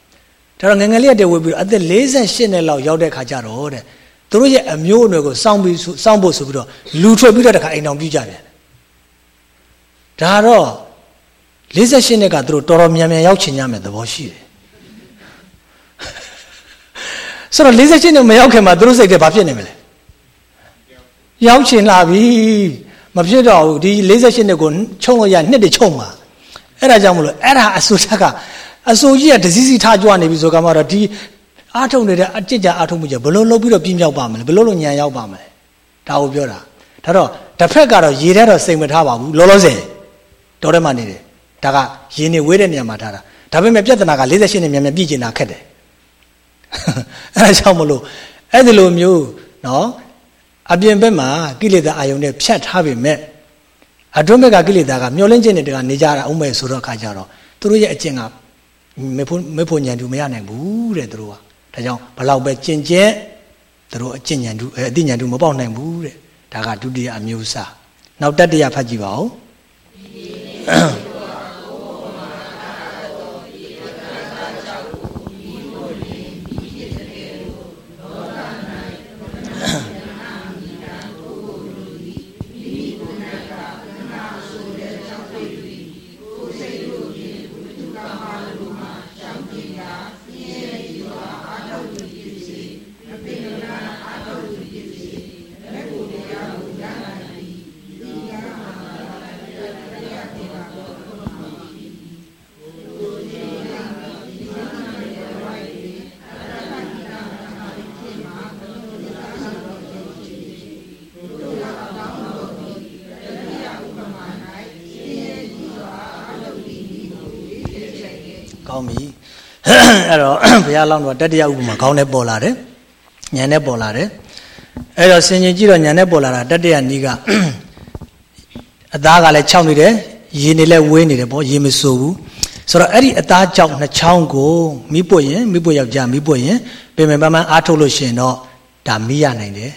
ဒါတော့ငငယ်လေးကတည်းဝတ်ပြီးတော့အသက်48နှစ်လောက်ရောက်တဲ့ခါကျတော့တဲ့သူတို့ရဲ့အမျိုးအနွယ်ကိုစောင့်ပြီးစောင့်ဖို့ဆိုပြီးတော့လူထွက်ပြီးတော့တခါအိမ်တော်ပြုကြတယ်ဒါတော့48နှစ်ကသူတို့တော်တော်မြန်မြန်ရောက်ချင်ကြမယ်သဘောရှိတယ် ဆိုတော့48နှစ်မရောက်ခင်မှာသူတို့စိတ်ထဲဘာဖြစ်နေမလဲရောက်ချင်လာပြီမဖြစ်တော့ဘူးဒီ48နှစ်ကိုချုံလို့ရနှစ်တချုံမှာအဲ့ဒါကြောင့်မလို့အဲ့ဒါအစိုးရကအစိုးကြီးကဒစီစီထားကြွနေပြီဆိုကမှတော့ဒီအားထုတ်နေတဲ့အကြစ်ကြအားထုတ်မှုကြဘလို့လုပ်ပြီးတော့ပြင်းပြောက်ပါမလဲဘလို့လို့ညံရောက်ပါမလဲဒါကိုပြောတာဒါတော့တစ်ဖက်ကတော့ရေထဲတော့စိတ်မထားပါဘူးလောလောဆယ်တော်ထဲမှာနေတယ်ဒါကရေနေဝေးတဲ့နေရာမှာထားတာဒါပေမဲ့ပြဿနာက48နှစ်မြန်မြန်ပြည့်ကျင်တာခက်တယ် အဲဒါကြောင့်မလို့အဲ့ဒီလိုမျိုးနော်အပြင်ဘက်မှာကိလေသာအာယုန်နဲ့ဖြတ်ထားပေမဲ့အတွင်းဘက်ကကိလေသာကမျောလင်းခြင်းတွေကနေကြတာအုံးမဲ့ဆိုတော့အခါကျတော့သူတို့ရဲ့အကျင့်ကမေဖို့မေဖို့ညံတူမရနိုင်ဘူးတဲ့သူတို့ကဒါကြောင့်ဘလောက်ပဲကျင့်ကျင့်သူတို့အကျင့်ညံတူအသိညံတူမပေါက်နိုင်ဘူးတဲ့ဒါကဒုတိယအမျိုးအစားနောက်တတိယဖတ်ကြည့်ပါဦးအဲ့တော့ ဘုရားလောင်းတော့တတ္တယဥပမာခေါင်းနဲ့ပေါ်လာတယ်ညာနဲ့ပေါ်လာတယ်အဲ့တော့ဆင်ញင်ကြည့်တော့ညာနဲ့ပေါ်လာတာတတ္တယနီးကအသားကလည်းခြောက်နေတယ်ရေနေလည်းဝေးနေတယ်ပေါ့ရေမစိုးဘူးဆိုတော့အဲ့ဒီအသားကြောင့်နှချောင်းကိုမိပွက်ရင်မိပွက်ယောက်ျားမိပွက်ရင်ပြင်ပင်ပန်းပန်းအားထုတ်လို့ရှိရင်တော့ဒါမိရနိုင်တယ်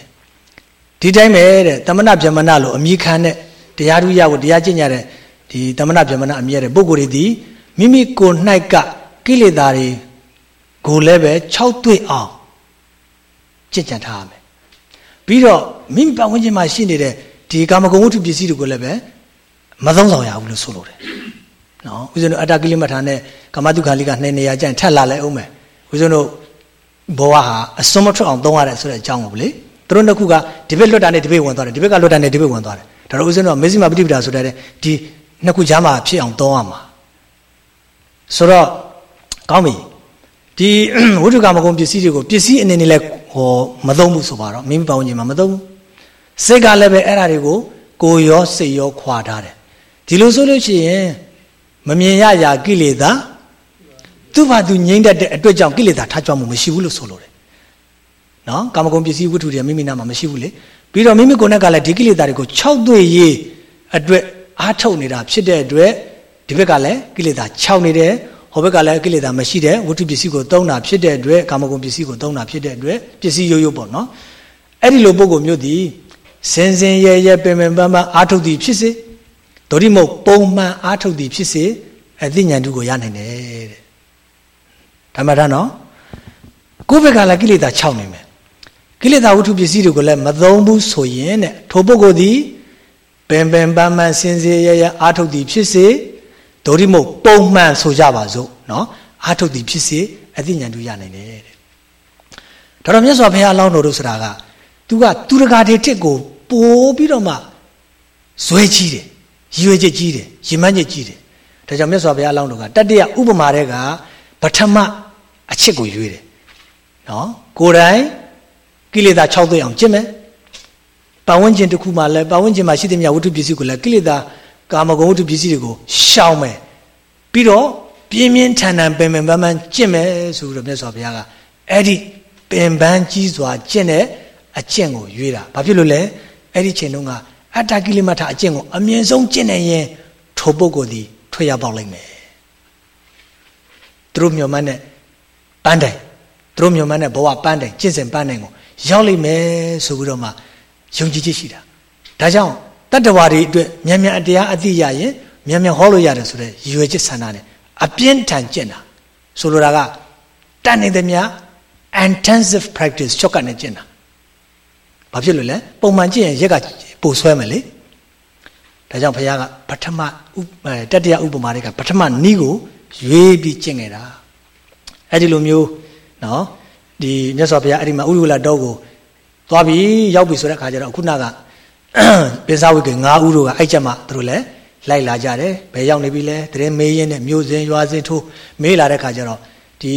ဒီတိုင်းပဲတဲ့တမနာဗျမနာလို့အမိခံတဲ့တတရားဓုရကိုတရားကျင့်ကြတဲ့ဒီတမနာပြမနာအမြဲတဲ့ပုဂ္ဂိုလ်တွေဒီမိမိကိုယ်၌ကကိလေသာတွေ ကိုလည်းပဲ6တွေ့အောင်ကြင်ကြံထားရမယ်ပြီးတော့မိမိပတ်ဝန်းကျင်မှာရှိနေတဲ့ဒီကာမဂုဏ်ဝတ္ထုပစ္စည်းတွေကိုလည်းပဲမသုံးဆောင်ရဘူးလို့ဆိုလိုတယ်နော်ဦးဇင်းတို့အတ္တကိလမထာနဲ့ကာမတုခာလိကနှစ်နေရာကျရင်ထက်လာလဲအောင်မယ်ဦးဇင်းတို့ဘဝဟာအစွန်းမထွက်အောင်သုံးရတယ်ဆိုတဲ့အကြောင်းကိုလေသူတို့နှစ်ခုကဒီဘက်လွတ်တာနဲ့ဒီဘက်ဝင်သွားတယ်ဒီဘက်ကလွတ်တာနဲ့ဒီဘက်ဝင်သွားတယ်ဒါတော့ဦးဇင်းတို့မေဇိမပဋိပဒါဆိုတဲ့ဒီနှစ်ခုကြားမှာဖြစ်အောင်သုံးရမှာဆိုတော့ကောင်းပြီ ဒီဝိတုကာမဂုဏ်ပစ္စည်းတွေကိုပစ္စည်းအနေနဲ့လဲဟောမသုံးဘူးဆိုပါတော့မိမိပတ်ဝန်းကျင်မှာမသုံးဘူးစိတ်ကလည်းပဲအဲ့ဓာတွေကိုကိုရောစိတ်ရောခွာထားတယ်ဒီလိုဆိုလို့ရှိရင်မမြင်ရရာကိလေသာသူ့ဘာသူငြိမ့်တတ်တဲ့အတွက်ကြောင့်ကိလေသာထားကြမှုမရှိဘူးလို့ဆိုလိုတယ်နော်ကာမဂုဏ်ပစ္စည်းဝိတုတွေမိမိနာမှာမရှိဘူးလေပြီးတော့မိမိကိုယ်နဲ့ကလည်းဒီကိလေသာတွေကို6သွေရေးအတွက်အားထုတ်နေတာဖြစ်တဲ့အတွက်ဒီဘက်ကလည်းကိလေသာ6နေတယ် ဟိုဘက်ကလည်းကိလေသာမရှိတဲ့ဝတ္ထုပစ္စည်းကိုသုံးတာဖြစ်တဲ့အတွက်ကာမဂုဏ်ပစ္စည်းကိုသုံးတာဖြစ်တဲ့အတွက်ပစ္စည်းရိုးရိုးပေါ့နော်အဲ့ဒီလိုပုံကိုမျိုးသည်စင်စင်ရဲရဲပင်ပင်ပန်းပန်းအာထုတ်သည်ဖြစ်စေဒိဋ္ဌိမုတ်ပုံမှန်အာထုတ်သည်ဖြစ်စေအသိဉာဏ်တုကိုရနိုင်တယ်တဲ့ဓမ္မထာနော်ကိုယ့်ဘက်ကလည်းကိလေသာ6နေမယ်ကိလေသာဝတ္ထုပစ္စည်းတွေကိုလည်းမသုံးဘူးဆိုရင်တဲ့ထိုပုဂ္ဂိုလ်သည်ပင်ပင်ပန်းပန်းစင်စင်ရဲရဲအာထုတ်သည်ဖြစ်စေ ဒိဋ္ဌိမုတ်ပုံမှန်ဆိုကြပါစို့နော်အာထုတ်သည်ဖြစ်စေအသိဉာဏ်တူရနိုင်တယ်တဲ့ဒါတော့မြတ်စွာဘုရားအလောင်းတော်တို့ဆိုတာကသူကသူတကာတွေတစ်ကိုပိုးပြီးတော့မှဇွဲကြီးတယ်ရည်ရွယ်ချက်ကြီးတယ်ရည်မှန်းချက်ကြီးတယ်ဒါကြောင့်မြတ်စွာဘုရားအလောင်းတော်ကတတ္တရဥပမာတဲ့ကပထမအချက်ကိုရွေးတယ်နော်ကိုယ်တိုင်ကိလေသာ6သိအောင်ကျင့်မယ်ပတ်ဝန်းကျင်တစ်ခုမှလည်းပတ်ဝန်းကျင်မှာရှိတဲ့မြတ်ဝတ္ထုပစ္စည်းကိုလည်းကိလေသာ ကာမဂုဏ်ဝတ္ထုပစ္စည်းတွေကိုရှောင်မယ်ပြီးတော့ပြင်းပြင်းထန်ထန်ပင်ပင်ပန်းပန်းကျင့်မယ်ဆိုပြီးတော့မြတ်စွာဘုရားကအဲ့ဒီပင်ပန်းကြီးစွာကျင့်တဲ့အကျင့်ကိုရွေးတာဘာဖြစ်လို့လဲအဲ့ဒီချိန်တုန်းကအတ္တကိလေမထအကျင့်ကိုအမြင့်ဆုံးကျင့်နေရင်ထိုပုဂ္ဂိုလ်သည်ထွက်ရပေါက်လိမ့်မယ်သူတို့မျှော်မှန်းတဲ့ပန်းတိုင်သူတို့မျှော်မှန်းတဲ့ဘဝပန်းတိုင်ကျင့်စဉ်ပန်းတိုင်ကိုရောက်လိမ့်မယ်ဆိုပြီးတော့မှယုံကြည်ချက်ရှိတာဒါကြောင့် တတ္တဝါတွေအတွက်မြန်မြန်အတရားအသိရရင်မြန်မြန်ဟောလို့ရတယ်ဆိုတဲ့ရည်ရွယ်ချက်ဆန္ဒနဲ့အပြင်းထန်ကျင့်တာဆိုလိုတာကတတ်နေသမျှ intensive practice ချော့ကနေကျင့်တာဘာဖြစ်လို့လဲပုံမှန်ကျင့်ရင်ရက်ကပိုဆွဲမယ်လေဒါကြောင့်ဘုရားကပထမတတ္တယဥပမာတွေကပထမနီးကိုရွေးပြီးကျင့်နေတာအဲ့ဒီလိုမျိုးနော်ဒီမြတ်စွာဘုရားအဲ့ဒီမှာဥရိဝလတောကိုသွားပြီးရောက်ပြီဆိုတဲ့အခါကျတော့ခုနက ပိဿဝိကေ၅ဦးတို့ကအဲ့ချက်မှသူတို့လည်းလိုက်လာကြတယ်ဘယ်ရောက်နေပြီလဲတရင်မေးရင်းနဲ့မြို့စင်ရွာစင်ထိုးမေးလာတဲ့ခါကျတော့ဒီ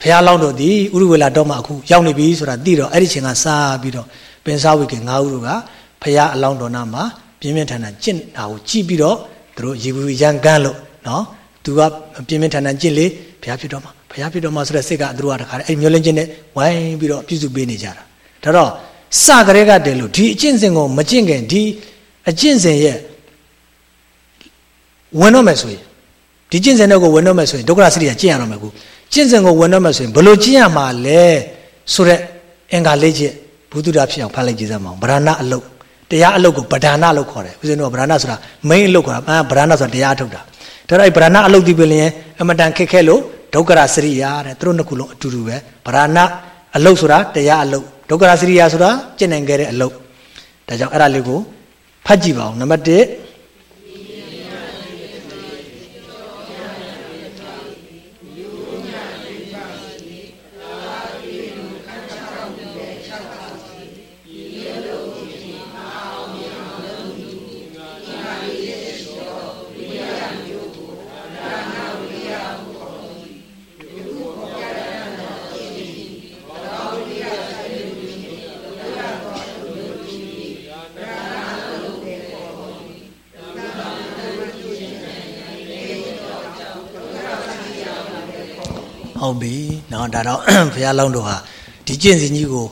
ဘုရားလောင်းတော်ဒီဥရဝေလာတော့မှအခုရောက်နေပြီဆိုတာသိတော့အဲ့ဒီချိန်ကစားပြီးတော့ပင်စားဝိကေ၅ဦးတို့ကဘုရားအလောင်းတော်နာမှာပြင်းပြင်းထန်ထန်ကျင့်တာကိုကြည့်ပြီးတော့သူတို့ရေဘူးရန်ကန်းလို့နော်သူကပြင်းပြင်းထန်ထန်ကျင့်လေဘုရားဖြစ်တော်မှာဘုရားဖြစ်တော်မှာဆိုတဲ့စိတ်ကသူတို့ကတခါအဲ့မျိုးလင်းချင်းနဲ့ဝိုင်းပြီးတော့ပြုစုပေးနေကြတာဒါတော့ စကရဲကတည်းလို့ဒီအကျင့်စဉ်ကိုမကျင့်ခင်ဒီအကျင့်စဉ်ရဲ့ဝင်တော့မယ်ဆိုရင်ဒီကျင့်စဉ်တော့ကိုဝင်တော့မယ်ဆိုရင်ဒုက္ခရစရိယကျင့်ရတော့မယ်ကူကျင့်စဉ်ကိုဝင်တော့မယ်ဆိုရင်ဘယ်လိုကျင့်ရမှာလဲဆိုတော့အင်္ဂါလေးချက်ဘုသူဒ္ဓဖြစ်အောင်ဖတ်လိုက်ကြည့်စမ်းပါဦးဗရဏအလုတ်တရားအလုတ်ကိုဗဒနာလို့ခေါ်တယ်ဦးဇင်းတို့ကဗရဏဆိုတာ main အလုတ်ခေါ်တာဗရဏဆိုတာတရားထုတ်တာဒါတော့အဲဗရဏအလုတ်ဒီပင်လျင်အမတန်ခက်ခဲလို့ဒုက္ခရစရိယတဲ့သူတို့နှစ်ခုလုံးအတူတူပဲဗရဏအလုတ်ဆိုတာတရားအလုတ် ဒုက္ခရစရိယဆိုတာကျင့်နိုင်ခဲ့တဲ့အလုတ်ဒါကြောင့်အဲ့ဒါလေးကိုဖတ်ကြည့်ပါဦးနံပါတ်1ဟုတ်ပြီ နော်ဒါတော့ဘုရားလောင်းတော်ဟာဒီကျင့်စဉ်ကြီးကို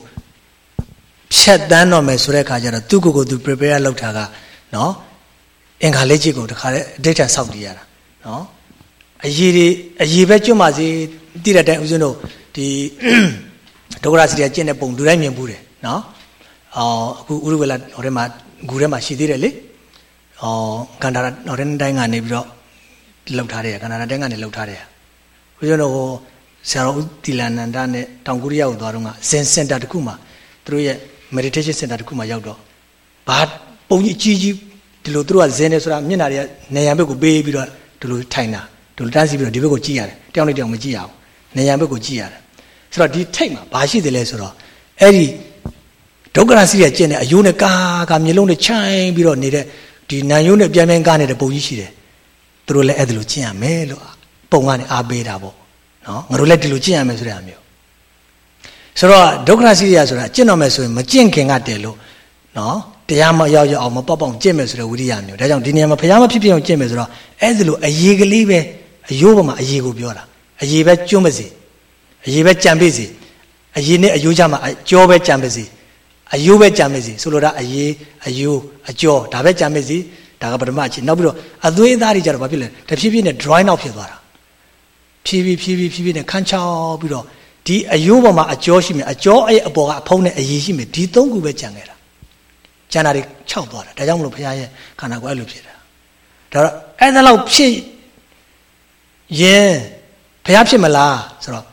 ဖြတ်တန်းတော့မယ်ဆိုတဲ့အခါကျတော့သူ့ကိုယ်ကိုသူ prepare လုပ်တာကနော်အင်္ဂါလေးจิตကိုတခါလေအဋ္ဌာဆောက်တည်ရတာနော်အရေးတွေအရေးပဲကျွတ်ပါစေတည်တဲ့တိုင်ဦးဇင်းတို့ဒီဒုက္ခရစီရကျင့်တဲ့ပုံလူတိုင်းမြင်ဘူးတယ်နော်အော်အခုဥရဝေလာဟိုထဲမှာဂူထဲမှာရှိသေးတယ်လေဟောကန္တာတော်တဲ့တိုင်းကနေပြီးတော့လှုပ်ထားတယ်ကန္တာတိုင်းကနေလှုပ်ထားတယ်ဘုရားတော်ဟို ဆရာတော်ဦးတီလာနန္ဒနဲ့တောင်ကိုရီးယားကိုသွားတော့ကဇင်စင်တာတခုမှာသူတို့ရဲ့ meditation center တခုမှာရောက်တော့ဘာပုံကြီးကြီးကြီးဒီလိုသူတို့ကဇင်နေဆိုတာမျက်နှာတွေကနေရံဘက်ကိုပေးပြီးတော့ဒီလိုထိုင်တာဒီလိုတန်းစီပြီးတော့ဒီဘက်ကိုကြည့်ရတယ်တယောက်နဲ့တယောက်မကြည့်ရဘူးနေရံဘက်ကိုကြည့်ရတယ်ဆိုတော့ဒီထိတ်မှာဘာရှိတယ်လဲဆိုတော့အဲ့ဒီဒုက္ခရစီရကျင့်တဲ့အယိုးနဲ့ကာကာမျိုးလုံးနဲ့ချိုင်းပြီးတော့နေတဲ့ဒီနံယိုးနဲ့ပြန်ပြန်ကားနေတဲ့ပုံကြီးရှိတယ်သူတို့လည်းအဲ့ဒါလိုကျင့်ရမယ်လို့ပုံကနေအားပေးတာပေါ့ နော်ငါတို့လည်းဒီလိုကျင့်ရမယ်ဆိုတဲ့အမျိုးဆိုတော့ဒုက္ခရစီရဆိုတာကျင့်တော့မယ်ဆိုရင်မကျင့်ခင်ကတည်းလို့နော်တရားမရောက်ရောက်အောင်မပေါက်ပေါက်ကျင့်မယ်ဆိုတဲ့ဝိရိယမျိုးဒါကြောင့်ဒီနေရာမှာဘုရားမဖြစ်ဖြစ်အောင်ကျင့်မယ်ဆိုတော့အဲ့ဒါလိုအရေးကလေးပဲအယိုးပေါ်မှာအရေးကိုပြောတာအရေးပဲကျွန်းပါစေအရေးပဲကြံပါစေအရေးနဲ့အယိုးကြမှာအကျော်ပဲကြံပါစေအယိုးပဲကြံပါစေဆိုလိုတာအရေးအယိုးအကျော်ဒါပဲကြံပါစေဒါကပထမအချက်နောက်ပြီးတော့အသွေးသားတွေကြတော့ဘာဖြစ်လဲတဖြည်းဖြည်းနဲ့ drawing out ဖြစ်သွားတာ ဖြည်းဖြည်းဖြည်းဖြည်းဖြည်းဖြည်းနဲ့ခန်းချောက်ပြီးတော့ဒီအယိုးပေါ်မှာအကျော်ရှိမယ်အကျော်အဲ့အပေါ်ကအဖုံးနဲ့အရေးရှိမယ်ဒီသုံးခုပဲကြံခဲ့တာကျန်တာတွေခြောက်သွားတာဒါကြောင့်မလို့ဘုရားရဲ့ခန္ဓာကိုယ်အဲ့လိုဖြစ်တာဒါတော့အဲ့ဒါလောက်ဖြစ်ရင်ဘုရားဖြစ်မလားဆိုတော့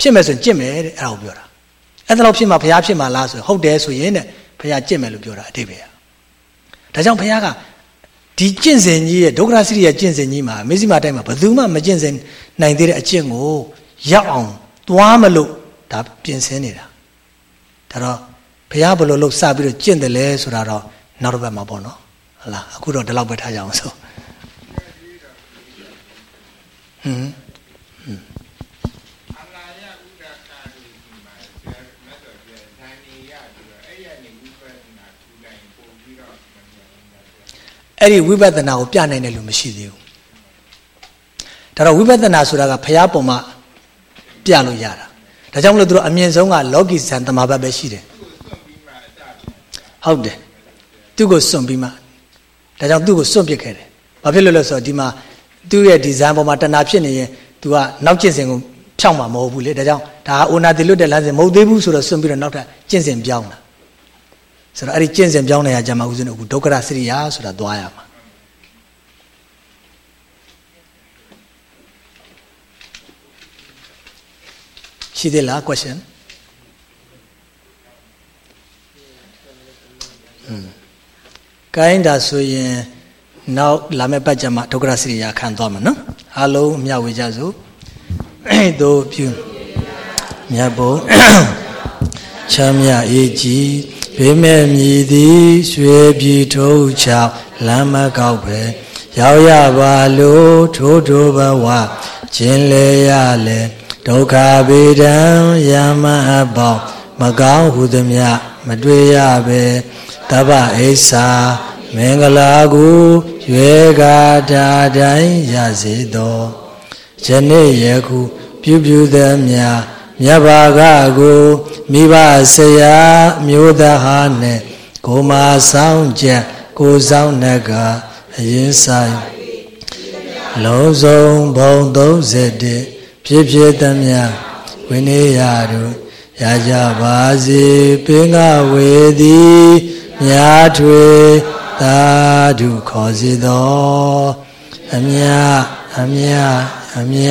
ဖြစ်မယ်ဆိုရင်ကြင့်မယ်တဲ့အဲ့ဒါကိုပြောတာအဲ့ဒါလောက်ဖြစ်မှဘုရားဖြစ်မှာလားဆိုရင်ဟုတ်တယ်ဆိုရင်တဲ့ဘုရားကြင့်မယ်လို့ပြောတာအတိပ္ပယ်ဒါကြောင့်ဘုရားက ဒီကျင့်စဉ်ကြီးရဲ့ဒုက္ခရစိရိယကျင့်စဉ်ကြီးမှာမေဇိမာတိုင်းမှာဘယ်သူမှမကျင့်စဉ်နိုင်သေးတဲ့အကျင့်ကိုရောက်အောင်သွားမလို့ဒါပြင်ဆင်နေတာဒါတော့ဘုရားဘယ်လိုလုပ်စပြီးတော့ကျင့်တယ်လဲဆိုတာတော့နောက်တစ်ပတ်မှာပေါ့နော်ဟုတ်လားအခုတော့ဒီလောက်ပဲထားကြအောင်ဆိုဟွန်း အဲ့ဒီဝိပဿနာကိုပြနိုင်တယ်လို့မရှိသေးဘူးဒါတော့ဝိပဿနာဆိုတာကဘုရားပုံမှာပြလို့ရတာဒါကြောင့်မလို့သူတို့အမြင့်ဆုံးကလောကီဇန်တမာဘတ်ပဲရှိတယ်ဟုတ်တယ်သူ့ကိုစွန့်ပြီးမှဒါကြောင့်သူ့ကိုစွန့်ပစ်ခဲ့တယ်ဘာဖြစ်လို့လဲဆိုတော့ဒီမှာသူ့ရဲ့ဒီဇန်ပေါ်မှာတဏှာဖြစ်နေရင် तू ကနောက်ကျင့်စဉ်ကိုဖြောက်မှာမဟုတ်ဘူးလေဒါကြောင့်ဒါကအိုနာတိလွတ်တဲ့လမ်းစဉ်မဟုတ်သေးဘူးဆိုတော့စွန့်ပြီးတော့နောက်ထပ်ကျင့်စဉ်ပြောင်းတာ ဆိုတော့အဲ့ဒီကျင့်စဉ်ပြောင်းနေရကြမှာဦးဇင်းတို့အခုဒုက္ခရစရိယာဆိုတာသွားရမှာရှိသေးလား question อืมကိုင်းဒါဆိုရင်နောက်လာမယ့်ပတ်ကြမှာဒုက္ခရစရိယာခံသွားမှာနော်အားလုံးအမြဝေကြစို့အဲ့တို့ပြုမြတ်ဘုံချမ်းမြအေးကြီး ဘေးမဲ့မြည်သည်ရွှေပြည်ထုတ်ချောက်လမ်းမကောက်ပဲရောက်ရပါလို့ထိုးထိုးဘဝကျင်လေရလေဒုက္ခဗေဒံယမအပေါင်းမကောင်းဟုသမျှမတွေ့ရပဲတပ္ပအိဆာမင်္ဂလာကိုရွယ်ကာတာတိုင်းရစေသောယနေ့ယခုပြုပြုသမျှ မြတ်ဘာကကိုမိဘဆရာမျိုးသားဟာနဲ့ကိုမာဆောင်ချက်ကိုဆောင်နှက်ကအရင်ဆိုင်လုံးစုံဘုံ31ဖြစ်ဖြစ်သမျှဝိနည်းရတို့ရကြပါစေပင်ကဝေသည်မြားထွေသာဓုခေါ်စေသောအမြအမြအမြ